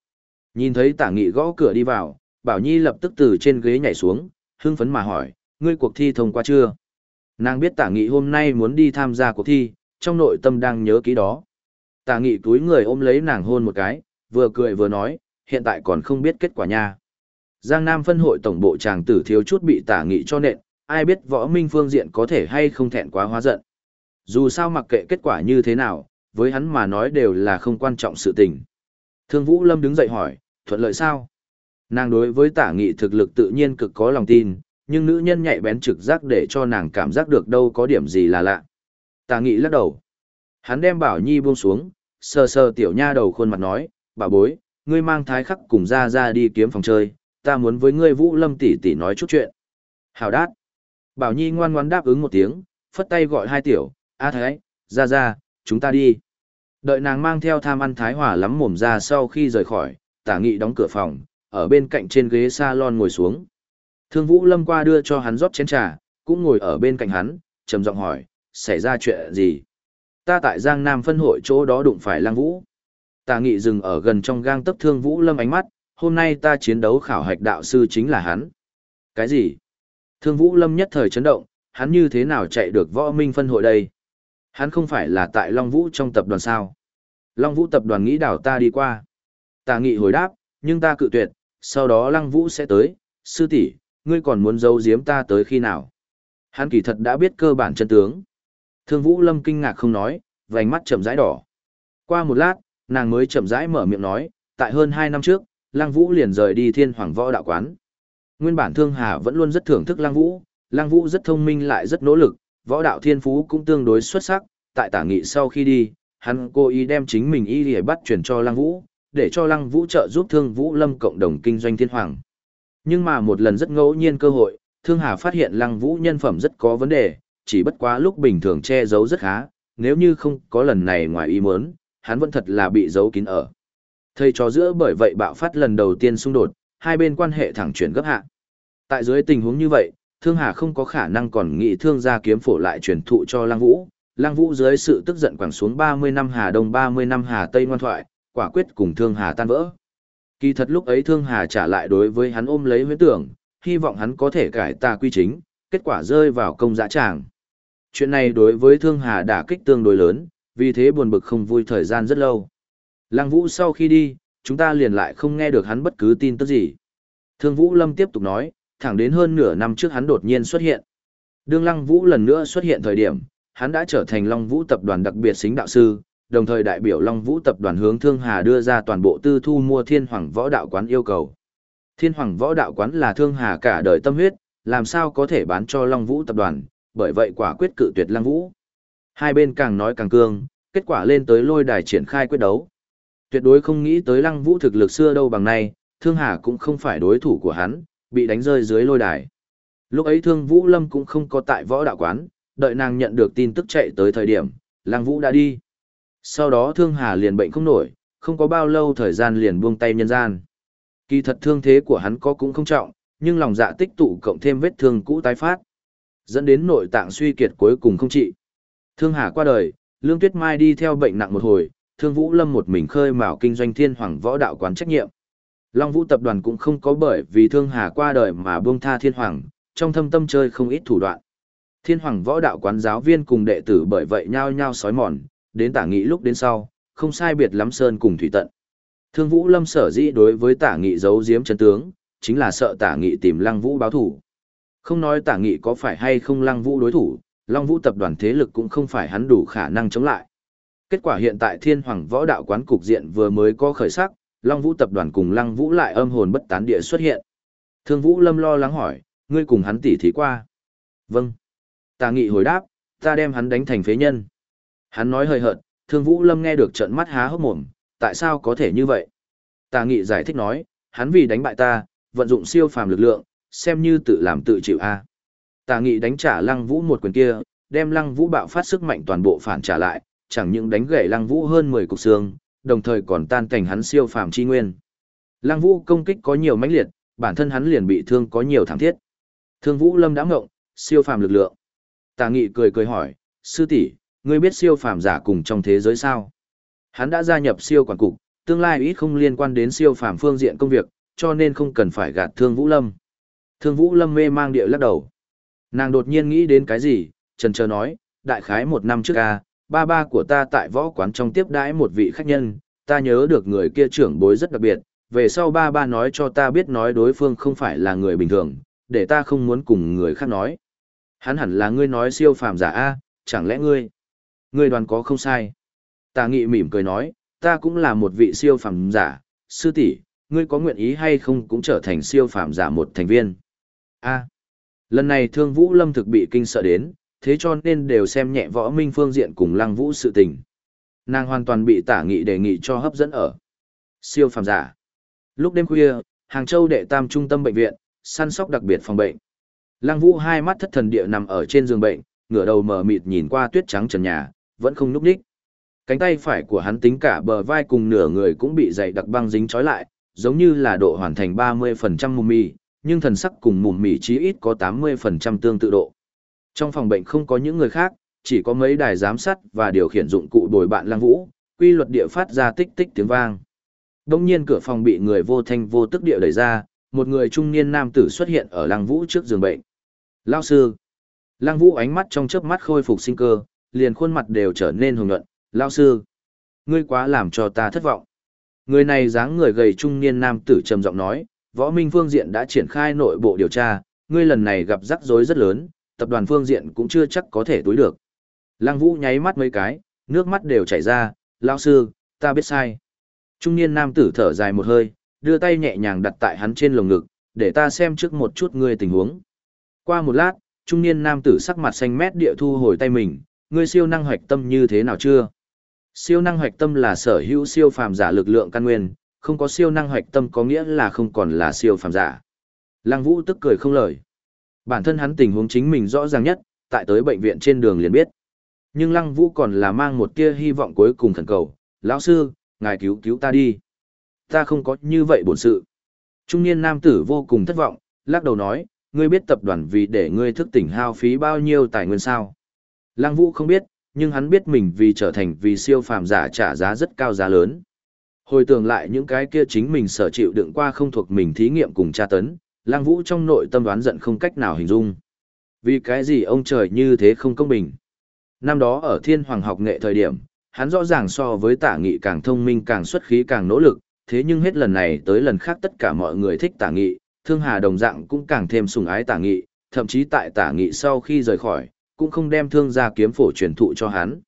Nhìn thấy Tả Nghị gõ cửa đi vào, Bảo Nhi lập tức từ trên ghế nhảy xuống, hưng phấn mà hỏi, ngươi cuộc thi thông qua chưa? Nàng biết Tả Nghị hôm nay muốn đi tham gia cuộc thi, trong nội tâm đang nhớ ký đó. Tả Nghị túi người ôm lấy nàng hôn một cái, vừa cười vừa nói, hiện tại còn không biết kết quả nha. Giang Nam phân hội tổng bộ chàng tử thiếu chút bị Tả Nghị cho nện, ai biết võ minh phương diện có thể hay không thẹn quá hóa giận. Dù sao mặc kệ kết quả như thế nào, với hắn mà nói đều là không quan trọng sự tình. Thương Vũ Lâm đứng dậy hỏi, thuận lợi sao? Nàng đối với tả nghị thực lực tự nhiên cực có lòng tin, nhưng nữ nhân nhạy bén trực giác để cho nàng cảm giác được đâu có điểm gì là lạ. Tả nghị lắc đầu. Hắn đem Bảo Nhi buông xuống, sờ sờ tiểu nha đầu khuôn mặt nói, bà bối, ngươi mang thái khắc cùng ra ra đi kiếm phòng chơi, ta muốn với ngươi Vũ Lâm tỷ tỷ nói chút chuyện. Hào đát. Bảo Nhi ngoan ngoan đáp ứng một tiếng, phất tay gọi hai tiểu, A Thái, ra ra, chúng ta đi. Đợi nàng mang theo tham ăn Thái Hòa lắm mồm ra sau khi rời khỏi, tả nghị đóng cửa phòng, ở bên cạnh trên ghế salon ngồi xuống. Thương Vũ Lâm qua đưa cho hắn rót chén trà, cũng ngồi ở bên cạnh hắn, trầm giọng hỏi, xảy ra chuyện gì? Ta tại Giang Nam phân hội chỗ đó đụng phải Lang Vũ. Tả nghị dừng ở gần trong gang tấc Thương Vũ Lâm ánh mắt, hôm nay ta chiến đấu khảo hạch đạo sư chính là hắn. Cái gì? Thương Vũ Lâm nhất thời chấn động, hắn như thế nào chạy được võ minh phân hội đây? Hắn không phải là tại Long Vũ trong tập đoàn sao? Long Vũ tập đoàn nghĩ đảo ta đi qua. Tà nghị hồi đáp, nhưng ta cự tuyệt, sau đó Lăng Vũ sẽ tới, sư tỷ, ngươi còn muốn giấu giếm ta tới khi nào? Hắn kỳ thật đã biết cơ bản chân tướng. Thương Vũ Lâm kinh ngạc không nói, vành mắt chậm rãi đỏ. Qua một lát, nàng mới chậm rãi mở miệng nói, tại hơn hai năm trước, Lăng Vũ liền rời đi Thiên Hoàng Võ Đạo Quán. Nguyên bản Thương Hà vẫn luôn rất thưởng thức Lăng Vũ, Lăng Vũ rất thông minh lại rất nỗ lực, võ đạo thiên phú cũng tương đối xuất sắc, tại tả nghị sau khi đi, hắn cố ý đem chính mình y để bắt chuyển cho Lăng Vũ, để cho Lăng Vũ trợ giúp Thương Vũ Lâm cộng đồng kinh doanh thiên hoàng. Nhưng mà một lần rất ngẫu nhiên cơ hội, Thương Hà phát hiện Lăng Vũ nhân phẩm rất có vấn đề, chỉ bất quá lúc bình thường che giấu rất khá, nếu như không có lần này ngoài ý muốn, hắn vẫn thật là bị giấu kín ở. Thầy trò giữa bởi vậy bạo phát lần đầu tiên xung đột, hai bên quan hệ thẳng chuyển gấp hạ. Tại dưới tình huống như vậy, Thương Hà không có khả năng còn nghĩ thương gia kiếm phổ lại truyền thụ cho Lăng Vũ. Lăng Vũ dưới sự tức giận quẳng xuống 30 năm Hà Đông 30 năm Hà Tây ngoan thoại, quả quyết cùng Thương Hà tan vỡ. Kỳ thật lúc ấy Thương Hà trả lại đối với hắn ôm lấy huyễn tưởng, hy vọng hắn có thể cải tà quy chính, kết quả rơi vào công dã tràng. Chuyện này đối với Thương Hà đả kích tương đối lớn, vì thế buồn bực không vui thời gian rất lâu. Lăng Vũ sau khi đi, chúng ta liền lại không nghe được hắn bất cứ tin tức gì. Thương Vũ Lâm tiếp tục nói, thẳng đến hơn nửa năm trước hắn đột nhiên xuất hiện. Đương Lăng Vũ lần nữa xuất hiện thời điểm, hắn đã trở thành Long Vũ tập đoàn đặc biệt xính đạo sư, đồng thời đại biểu Long Vũ tập đoàn hướng Thương Hà đưa ra toàn bộ tư thu mua Thiên Hoàng Võ Đạo quán yêu cầu. Thiên Hoàng Võ Đạo quán là Thương Hà cả đời tâm huyết, làm sao có thể bán cho Long Vũ tập đoàn, bởi vậy quả quyết cự tuyệt Lăng Vũ. Hai bên càng nói càng cương, kết quả lên tới lôi đài triển khai quyết đấu. Tuyệt đối không nghĩ tới Lăng Vũ thực lực xưa đâu bằng nay, Thương Hà cũng không phải đối thủ của hắn, bị đánh rơi dưới lôi đài. Lúc ấy Thương Vũ Lâm cũng không có tại võ đạo quán, đợi nàng nhận được tin tức chạy tới thời điểm, Lăng Vũ đã đi. Sau đó Thương Hà liền bệnh không nổi, không có bao lâu thời gian liền buông tay nhân gian. Kỳ thật thương thế của hắn có cũng không trọng, nhưng lòng dạ tích tụ cộng thêm vết thương cũ tái phát, dẫn đến nội tạng suy kiệt cuối cùng không trị. Thương Hà qua đời, Lương Tuyết Mai đi theo bệnh nặng một hồi, Thương Vũ Lâm một mình khơi mào kinh doanh thiên hoàng võ đạo quán trách nhiệm. Long Vũ tập đoàn cũng không có bởi vì Thương Hà qua đời mà buông tha thiên hoàng, trong thâm tâm chơi không ít thủ đoạn. Thiên hoàng võ đạo quán giáo viên cùng đệ tử bởi vậy nhao nhao sói mòn, đến tả nghị lúc đến sau, không sai biệt lắm sơn cùng thủy tận. Thương Vũ Lâm sở dĩ đối với tả nghị giấu giếm chân tướng, chính là sợ tả nghị tìm Lăng Vũ báo thủ. Không nói tả nghị có phải hay không Lăng Vũ đối thủ, Long Vũ tập đoàn thế lực cũng không phải hắn đủ khả năng chống lại. Kết quả hiện tại Thiên Hoàng Võ Đạo quán cục diện vừa mới có khởi sắc, Long Vũ tập đoàn cùng Lăng Vũ lại âm hồn bất tán địa xuất hiện. Thương Vũ Lâm lo lắng hỏi, ngươi cùng hắn tỉ thí qua. Vâng. Tà nghị hồi đáp, ta đem hắn đánh thành phế nhân. Hắn nói hơi hợt, Thương Vũ Lâm nghe được trận mắt há hốc mồm, tại sao có thể như vậy? Tà Nghị giải thích nói, hắn vì đánh bại ta, vận dụng siêu phàm lực lượng, xem như tự làm tự chịu a. Tà nghị đánh trả Lăng Vũ một quyền kia, đem Lăng Vũ bạo phát sức mạnh toàn bộ phản trả lại, chẳng những đánh gãy Lăng Vũ hơn 10 cục xương, đồng thời còn tan cảnh hắn siêu phàm chi nguyên. Lăng Vũ công kích có nhiều mãnh liệt, bản thân hắn liền bị thương có nhiều thảm thiết. Thương Vũ Lâm đã ngộng, siêu phàm lực lượng. Tà Nghị cười cười hỏi, sư tỷ, ngươi biết siêu phàm giả cùng trong thế giới sao? Hắn đã gia nhập siêu quản cục, tương lai ít không liên quan đến siêu phàm phương diện công việc, cho nên không cần phải gạt Thương Vũ Lâm. Thương Vũ Lâm mê mang địa lắc đầu. Nàng đột nhiên nghĩ đến cái gì, trần chờ nói, đại khái một năm trước a, ba ba của ta tại võ quán trong tiếp đãi một vị khách nhân, ta nhớ được người kia trưởng bối rất đặc biệt, về sau ba ba nói cho ta biết nói đối phương không phải là người bình thường, để ta không muốn cùng người khác nói. Hắn hẳn là ngươi nói siêu phàm giả A, chẳng lẽ ngươi? Ngươi đoàn có không sai. Tà nghị mỉm cười nói, ta cũng là một vị siêu phàm giả, sư tỷ, ngươi có nguyện ý hay không cũng trở thành siêu phàm giả một thành viên. A. lần này thương vũ lâm thực bị kinh sợ đến, thế cho nên đều xem nhẹ võ minh phương diện cùng lăng vũ sự tình. Nàng hoàn toàn bị tả nghị đề nghị cho hấp dẫn ở. Siêu phàm giả. Lúc đêm khuya, Hàng Châu đệ tam trung tâm bệnh viện, săn sóc đặc biệt phòng bệnh. Lăng Vũ hai mắt thất thần địa nằm ở trên giường bệnh, ngửa đầu mờ mịt nhìn qua tuyết trắng trần nhà, vẫn không nhúc đích Cánh tay phải của hắn tính cả bờ vai cùng nửa người cũng bị dày đặc băng dính trói lại, giống như là độ hoàn thành 30% mù mì, nhưng thần sắc cùng mù mì chí ít có 80% tương tự độ. Trong phòng bệnh không có những người khác, chỉ có mấy đài giám sát và điều khiển dụng cụ đổi bạn Lăng Vũ, quy luật địa phát ra tích tích tiếng vang. Đông nhiên cửa phòng bị người vô thanh vô tức địa đẩy ra, một người trung niên nam tử xuất hiện ở Lăng Vũ trước giường bệnh. Lao sư. Lăng Vũ ánh mắt trong chớp mắt khôi phục sinh cơ, liền khuôn mặt đều trở nên hồng nhuận. Lao sư. Ngươi quá làm cho ta thất vọng. Người này dáng người gầy trung niên nam tử trầm giọng nói, võ minh phương diện đã triển khai nội bộ điều tra, ngươi lần này gặp rắc rối rất lớn, tập đoàn phương diện cũng chưa chắc có thể túi được. Lăng Vũ nháy mắt mấy cái, nước mắt đều chảy ra, lão sư, ta biết sai. Trung niên nam tử thở dài một hơi, đưa tay nhẹ nhàng đặt tại hắn trên lồng ngực, để ta xem trước một chút ngươi tình huống. Qua một lát, trung niên nam tử sắc mặt xanh mét địa thu hồi tay mình, ngươi siêu năng hoạch tâm như thế nào chưa? Siêu năng hoạch tâm là sở hữu siêu phàm giả lực lượng căn nguyên, không có siêu năng hoạch tâm có nghĩa là không còn là siêu phàm giả. Lăng Vũ tức cười không lời. Bản thân hắn tình huống chính mình rõ ràng nhất, tại tới bệnh viện trên đường liền biết. Nhưng Lăng Vũ còn là mang một tia hy vọng cuối cùng thần cầu, lão sư, ngài cứu cứu ta đi. Ta không có như vậy bổn sự. Trung niên nam tử vô cùng thất vọng, lắc đầu nói, ngươi biết tập đoàn vì để ngươi thức tỉnh hao phí bao nhiêu tài nguyên sao. Lăng Vũ không biết, nhưng hắn biết mình vì trở thành vì siêu phàm giả trả giá rất cao giá lớn. Hồi tưởng lại những cái kia chính mình sở chịu đựng qua không thuộc mình thí nghiệm cùng tra tấn, Lăng Vũ trong nội tâm đoán giận không cách nào hình dung. Vì cái gì ông trời như thế không công bình? Năm đó ở Thiên Hoàng học nghệ thời điểm, hắn rõ ràng so với tả nghị càng thông minh càng xuất khí càng nỗ lực, thế nhưng hết lần này tới lần khác tất cả mọi người thích tả nghị, thương hà đồng dạng cũng càng thêm sùng ái tả nghị, thậm chí tại tả nghị sau khi rời khỏi, cũng không đem thương gia kiếm phổ truyền thụ cho hắn.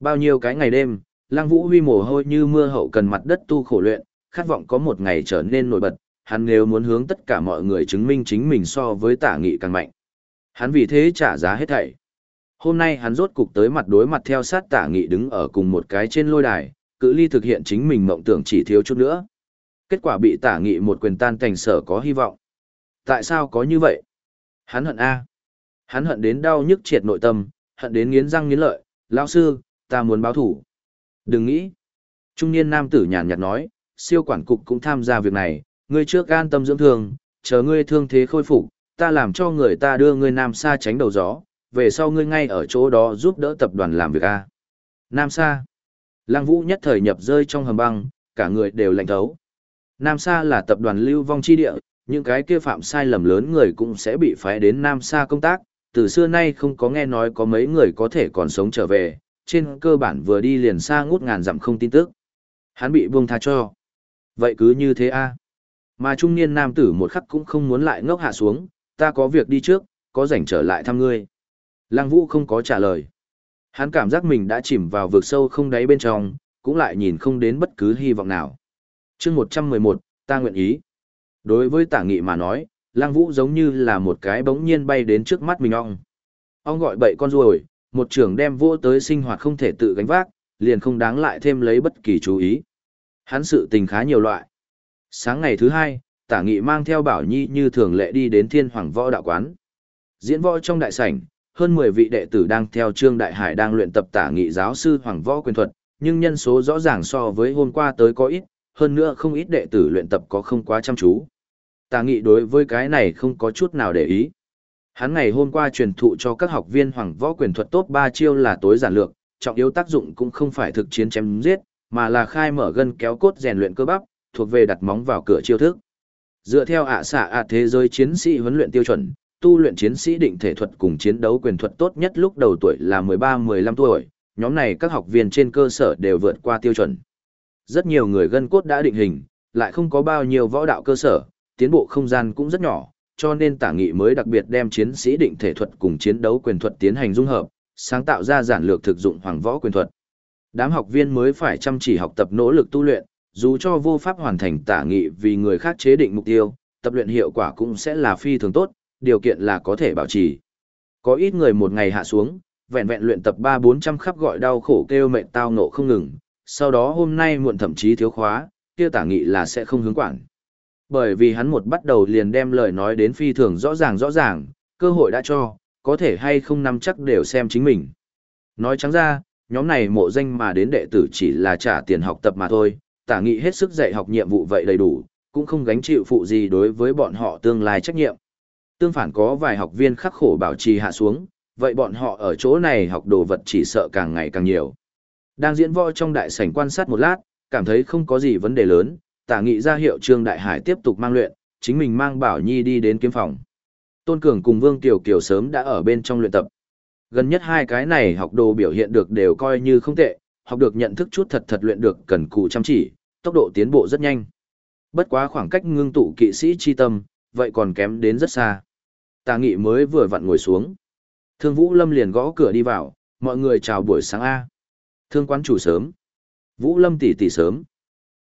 Bao nhiêu cái ngày đêm, Lăng Vũ Huy mồ hôi như mưa hậu cần mặt đất tu khổ luyện, khát vọng có một ngày trở nên nổi bật, hắn nếu muốn hướng tất cả mọi người chứng minh chính mình so với tả nghị càng mạnh. Hắn vì thế trả giá hết thảy. Hôm nay hắn rốt cục tới mặt đối mặt theo sát tả nghị đứng ở cùng một cái trên lôi đài, cự ly thực hiện chính mình mộng tưởng chỉ thiếu chút nữa. Kết quả bị tả nghị một quyền tan thành sở có hy vọng. Tại sao có như vậy? Hắn hận A. Hắn hận đến đau nhức triệt nội tâm, hận đến nghiến răng nghiến lợi, lão sư, ta muốn báo thủ. Đừng nghĩ. Trung niên nam tử nhàn nhạt nói, siêu quản cục cũng tham gia việc này, ngươi trước an tâm dưỡng thương, chờ ngươi thương thế khôi phục, ta làm cho người ta đưa ngươi nam Sa tránh đầu gió, về sau ngươi ngay ở chỗ đó giúp đỡ tập đoàn làm việc a. Nam Sa. Lăng Vũ nhất thời nhập rơi trong hầm băng, cả người đều lạnh thấu. Nam Sa là tập đoàn lưu vong chi địa, những cái kia phạm sai lầm lớn người cũng sẽ bị phái đến Nam Sa công tác, từ xưa nay không có nghe nói có mấy người có thể còn sống trở về, trên cơ bản vừa đi liền xa ngút ngàn dặm không tin tức. Hắn bị buông tha cho. Vậy cứ như thế a. Mà trung niên nam tử một khắc cũng không muốn lại ngốc hạ xuống, ta có việc đi trước, có rảnh trở lại thăm ngươi. Lăng Vũ không có trả lời. Hắn cảm giác mình đã chìm vào vực sâu không đáy bên trong, cũng lại nhìn không đến bất cứ hy vọng nào. chương 111, ta nguyện ý. Đối với tả nghị mà nói, Lăng Vũ giống như là một cái bỗng nhiên bay đến trước mắt mình ong. Ong gọi bậy con ruồi, một trưởng đem vô tới sinh hoạt không thể tự gánh vác, liền không đáng lại thêm lấy bất kỳ chú ý. Hắn sự tình khá nhiều loại. Sáng ngày thứ hai, tả nghị mang theo bảo nhi như thường lệ đi đến thiên hoàng võ đạo quán. Diễn võ trong đại sảnh, hơn 10 vị đệ tử đang theo Trương Đại Hải đang luyện tập tả nghị giáo sư hoàng võ quyền thuật, nhưng nhân số rõ ràng so với hôm qua tới có ít, hơn nữa không ít đệ tử luyện tập có không quá chăm chú. Tả nghị đối với cái này không có chút nào để ý. Hắn ngày hôm qua truyền thụ cho các học viên hoàng võ quyền thuật tốt 3 chiêu là tối giản lược, trọng yếu tác dụng cũng không phải thực chiến chém giết, mà là khai mở gân kéo cốt rèn luyện cơ bắp, thuộc về đặt móng vào cửa chiêu thức. Dựa theo ạ xạ ạ thế giới chiến sĩ huấn luyện tiêu chuẩn, tu luyện chiến sĩ định thể thuật cùng chiến đấu quyền thuật tốt nhất lúc đầu tuổi là 13-15 tuổi, nhóm này các học viên trên cơ sở đều vượt qua tiêu chuẩn. Rất nhiều người gân cốt đã định hình, lại không có bao nhiêu võ đạo cơ sở, tiến bộ không gian cũng rất nhỏ, cho nên tả nghị mới đặc biệt đem chiến sĩ định thể thuật cùng chiến đấu quyền thuật tiến hành dung hợp, sáng tạo ra giản lược thực dụng hoàng võ quyền thuật. Đám học viên mới phải chăm chỉ học tập nỗ lực tu luyện, dù cho vô pháp hoàn thành tả nghị vì người khác chế định mục tiêu, tập luyện hiệu quả cũng sẽ là phi thường tốt, điều kiện là có thể bảo trì. Có ít người một ngày hạ xuống, vẹn vẹn luyện tập 3-400 khắp gọi đau khổ kêu mệt tao nộ không ngừng, sau đó hôm nay muộn thậm chí thiếu khóa, kia tả nghị là sẽ không hướng quản. Bởi vì hắn một bắt đầu liền đem lời nói đến phi thường rõ ràng rõ ràng, cơ hội đã cho, có thể hay không nắm chắc đều xem chính mình. Nói trắng ra, nhóm này mộ danh mà đến đệ tử chỉ là trả tiền học tập mà thôi, tả nghị hết sức dạy học nhiệm vụ vậy đầy đủ, cũng không gánh chịu phụ gì đối với bọn họ tương lai trách nhiệm. Tương phản có vài học viên khắc khổ bảo trì hạ xuống, vậy bọn họ ở chỗ này học đồ vật chỉ sợ càng ngày càng nhiều. Đang diễn võ trong đại sảnh quan sát một lát, cảm thấy không có gì vấn đề lớn, tả nghị ra hiệu Trương Đại Hải tiếp tục mang luyện, chính mình mang Bảo Nhi đi đến kiếm phòng. Tôn Cường cùng Vương Kiều Kiều sớm đã ở bên trong luyện tập. Gần nhất hai cái này học đồ biểu hiện được đều coi như không tệ, học được nhận thức chút thật thật luyện được cần cù chăm chỉ, tốc độ tiến bộ rất nhanh. Bất quá khoảng cách ngưng tụ kỵ sĩ chi tâm, vậy còn kém đến rất xa. Tà nghị mới vừa vặn ngồi xuống. Thương Vũ Lâm liền gõ cửa đi vào, mọi người chào buổi sáng A. Thương quán chủ sớm. Vũ Lâm tỷ tỷ sớm.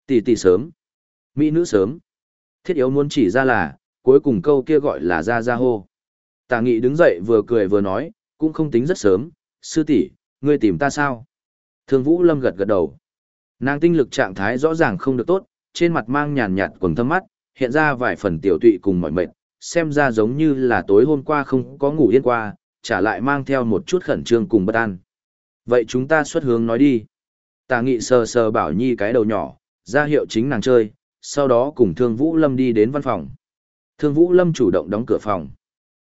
Tỷ tỷ sớm. Mỹ nữ sớm. Thiết yếu muốn chỉ ra là, cuối cùng câu kia gọi là ra ra hô. Tà nghị đứng dậy vừa cười vừa nói, cũng không tính rất sớm, sư tỷ, ngươi tìm ta sao? Thương Vũ Lâm gật gật đầu. Nàng tinh lực trạng thái rõ ràng không được tốt, trên mặt mang nhàn nhạt quầng thâm mắt, hiện ra vài phần tiểu tụy cùng mỏi mệt, xem ra giống như là tối hôm qua không có ngủ yên qua, trả lại mang theo một chút khẩn trương cùng bất an. Vậy chúng ta xuất hướng nói đi. Tà nghị sờ sờ bảo nhi cái đầu nhỏ, ra hiệu chính nàng chơi, sau đó cùng Thương Vũ Lâm đi đến văn phòng. Thương Vũ Lâm chủ động đóng cửa phòng.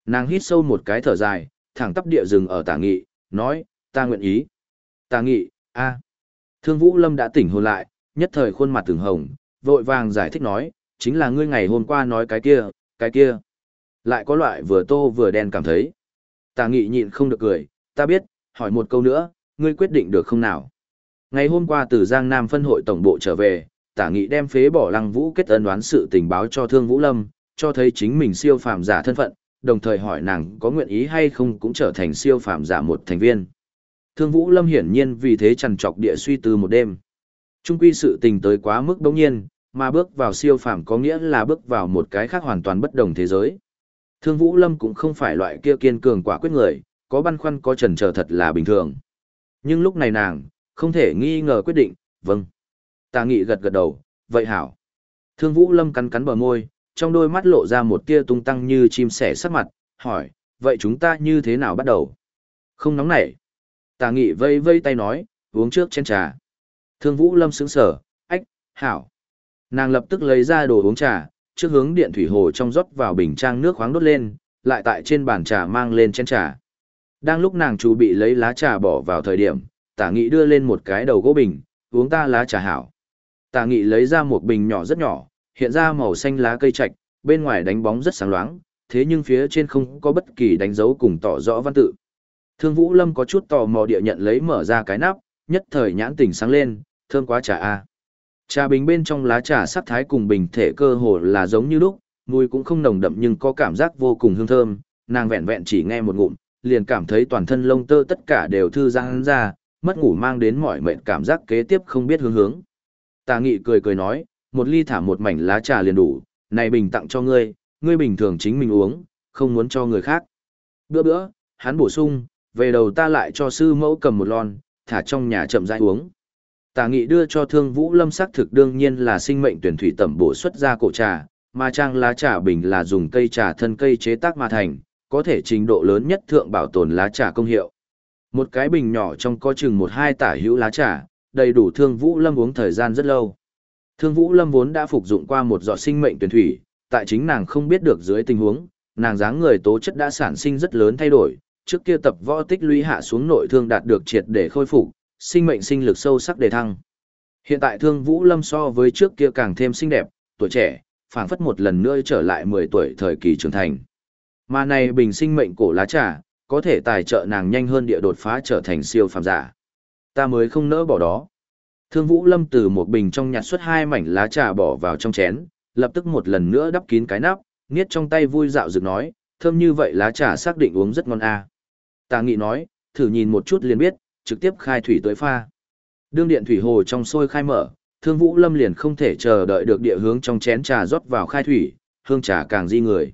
Nàng hít sâu một cái thở dài, thẳng tắp địa rừng ở tà nghị, nói, ta nguyện ý. Tà nghị, a. Thương Vũ Lâm đã tỉnh hồn lại, nhất thời khuôn mặt từng hồng, vội vàng giải thích nói, chính là ngươi ngày hôm qua nói cái kia, cái kia. Lại có loại vừa tô vừa đen cảm thấy. Tà nghị nhịn không được cười, ta biết, hỏi một câu nữa, ngươi quyết định được không nào? Ngày hôm qua từ Giang Nam phân hội tổng bộ trở về, tả nghị đem phế bỏ lăng vũ kết ân đoán sự tình báo cho thương vũ lâm, cho thấy chính mình siêu phàm giả thân phận, đồng thời hỏi nàng có nguyện ý hay không cũng trở thành siêu phàm giả một thành viên. Thương vũ lâm hiển nhiên vì thế trằn trọc địa suy tư một đêm. Trung quy sự tình tới quá mức bỗng nhiên, mà bước vào siêu phàm có nghĩa là bước vào một cái khác hoàn toàn bất đồng thế giới. Thương Vũ Lâm cũng không phải loại kia kiên cường quả quyết người, có băn khoăn có chần chờ thật là bình thường. Nhưng lúc này nàng, không thể nghi ngờ quyết định, vâng. Tà nghị gật gật đầu, vậy hảo. Thương Vũ Lâm cắn cắn bờ môi, trong đôi mắt lộ ra một tia tung tăng như chim sẻ sắc mặt, hỏi, vậy chúng ta như thế nào bắt đầu? Không nóng nảy. Tà nghị vây vây tay nói, uống trước chén trà. Thương Vũ Lâm sững sở, ách, hảo. Nàng lập tức lấy ra đồ uống trà, trước hướng điện thủy hồ trong rót vào bình trang nước khoáng đốt lên, lại tại trên bàn trà mang lên chén trà. Đang lúc nàng chú bị lấy lá trà bỏ vào thời điểm, tả nghị đưa lên một cái đầu gỗ bình, uống ta lá trà hảo. Tả nghị lấy ra một bình nhỏ rất nhỏ, hiện ra màu xanh lá cây trạch, bên ngoài đánh bóng rất sáng loáng, thế nhưng phía trên không có bất kỳ đánh dấu cùng tỏ rõ văn tự. Thương Vũ Lâm có chút tò mò địa nhận lấy mở ra cái nắp, nhất thời nhãn tỉnh sáng lên, thơm quá trà a. Trà bình bên trong lá trà sắc thái cùng bình thể cơ hồ là giống như lúc, mùi cũng không nồng đậm nhưng có cảm giác vô cùng hương thơm, nàng vẹn vẹn chỉ nghe một ngụm, liền cảm thấy toàn thân lông tơ tất cả đều thư giãn ra, mất ngủ mang đến mỏi mệt cảm giác kế tiếp không biết hướng hướng. Tà Nghị cười cười nói, một ly thả một mảnh lá trà liền đủ, này bình tặng cho ngươi, ngươi bình thường chính mình uống, không muốn cho người khác. Bữa bữa, hắn bổ sung, về đầu ta lại cho sư mẫu cầm một lon, thả trong nhà chậm rãi uống. Tả nghị đưa cho thương vũ lâm sắc thực đương nhiên là sinh mệnh tuyển thủy tẩm bổ xuất ra cổ trà, mà trang lá trà bình là dùng cây trà thân cây chế tác mà thành, có thể trình độ lớn nhất thượng bảo tồn lá trà công hiệu. Một cái bình nhỏ trong có chừng một hai tả hữu lá trà, đầy đủ thương vũ lâm uống thời gian rất lâu. Thương vũ lâm vốn đã phục dụng qua một giọt sinh mệnh tuyển thủy, tại chính nàng không biết được dưới tình huống, nàng dáng người tố chất đã sản sinh rất lớn thay đổi, trước kia tập võ tích lũy hạ xuống nội thương đạt được triệt để khôi phục, sinh mệnh sinh lực sâu sắc đề thăng. Hiện tại Thương Vũ Lâm so với trước kia càng thêm xinh đẹp, tuổi trẻ, phảng phất một lần nữa trở lại 10 tuổi thời kỳ trưởng thành. Mà này bình sinh mệnh cổ lá trà, có thể tài trợ nàng nhanh hơn địa đột phá trở thành siêu phàm giả. Ta mới không nỡ bỏ đó. Thương Vũ Lâm từ một bình trong nhặt xuất hai mảnh lá trà bỏ vào trong chén, lập tức một lần nữa đắp kín cái nắp, niết trong tay vui dạo dược nói, thơm như vậy lá trà xác định uống rất ngon a. À. Tà Nghị nói, thử nhìn một chút liền biết, trực tiếp khai thủy tới pha. Đương điện thủy hồ trong sôi khai mở, Thương Vũ Lâm liền không thể chờ đợi được địa hướng trong chén trà rót vào khai thủy, hương trà càng di người.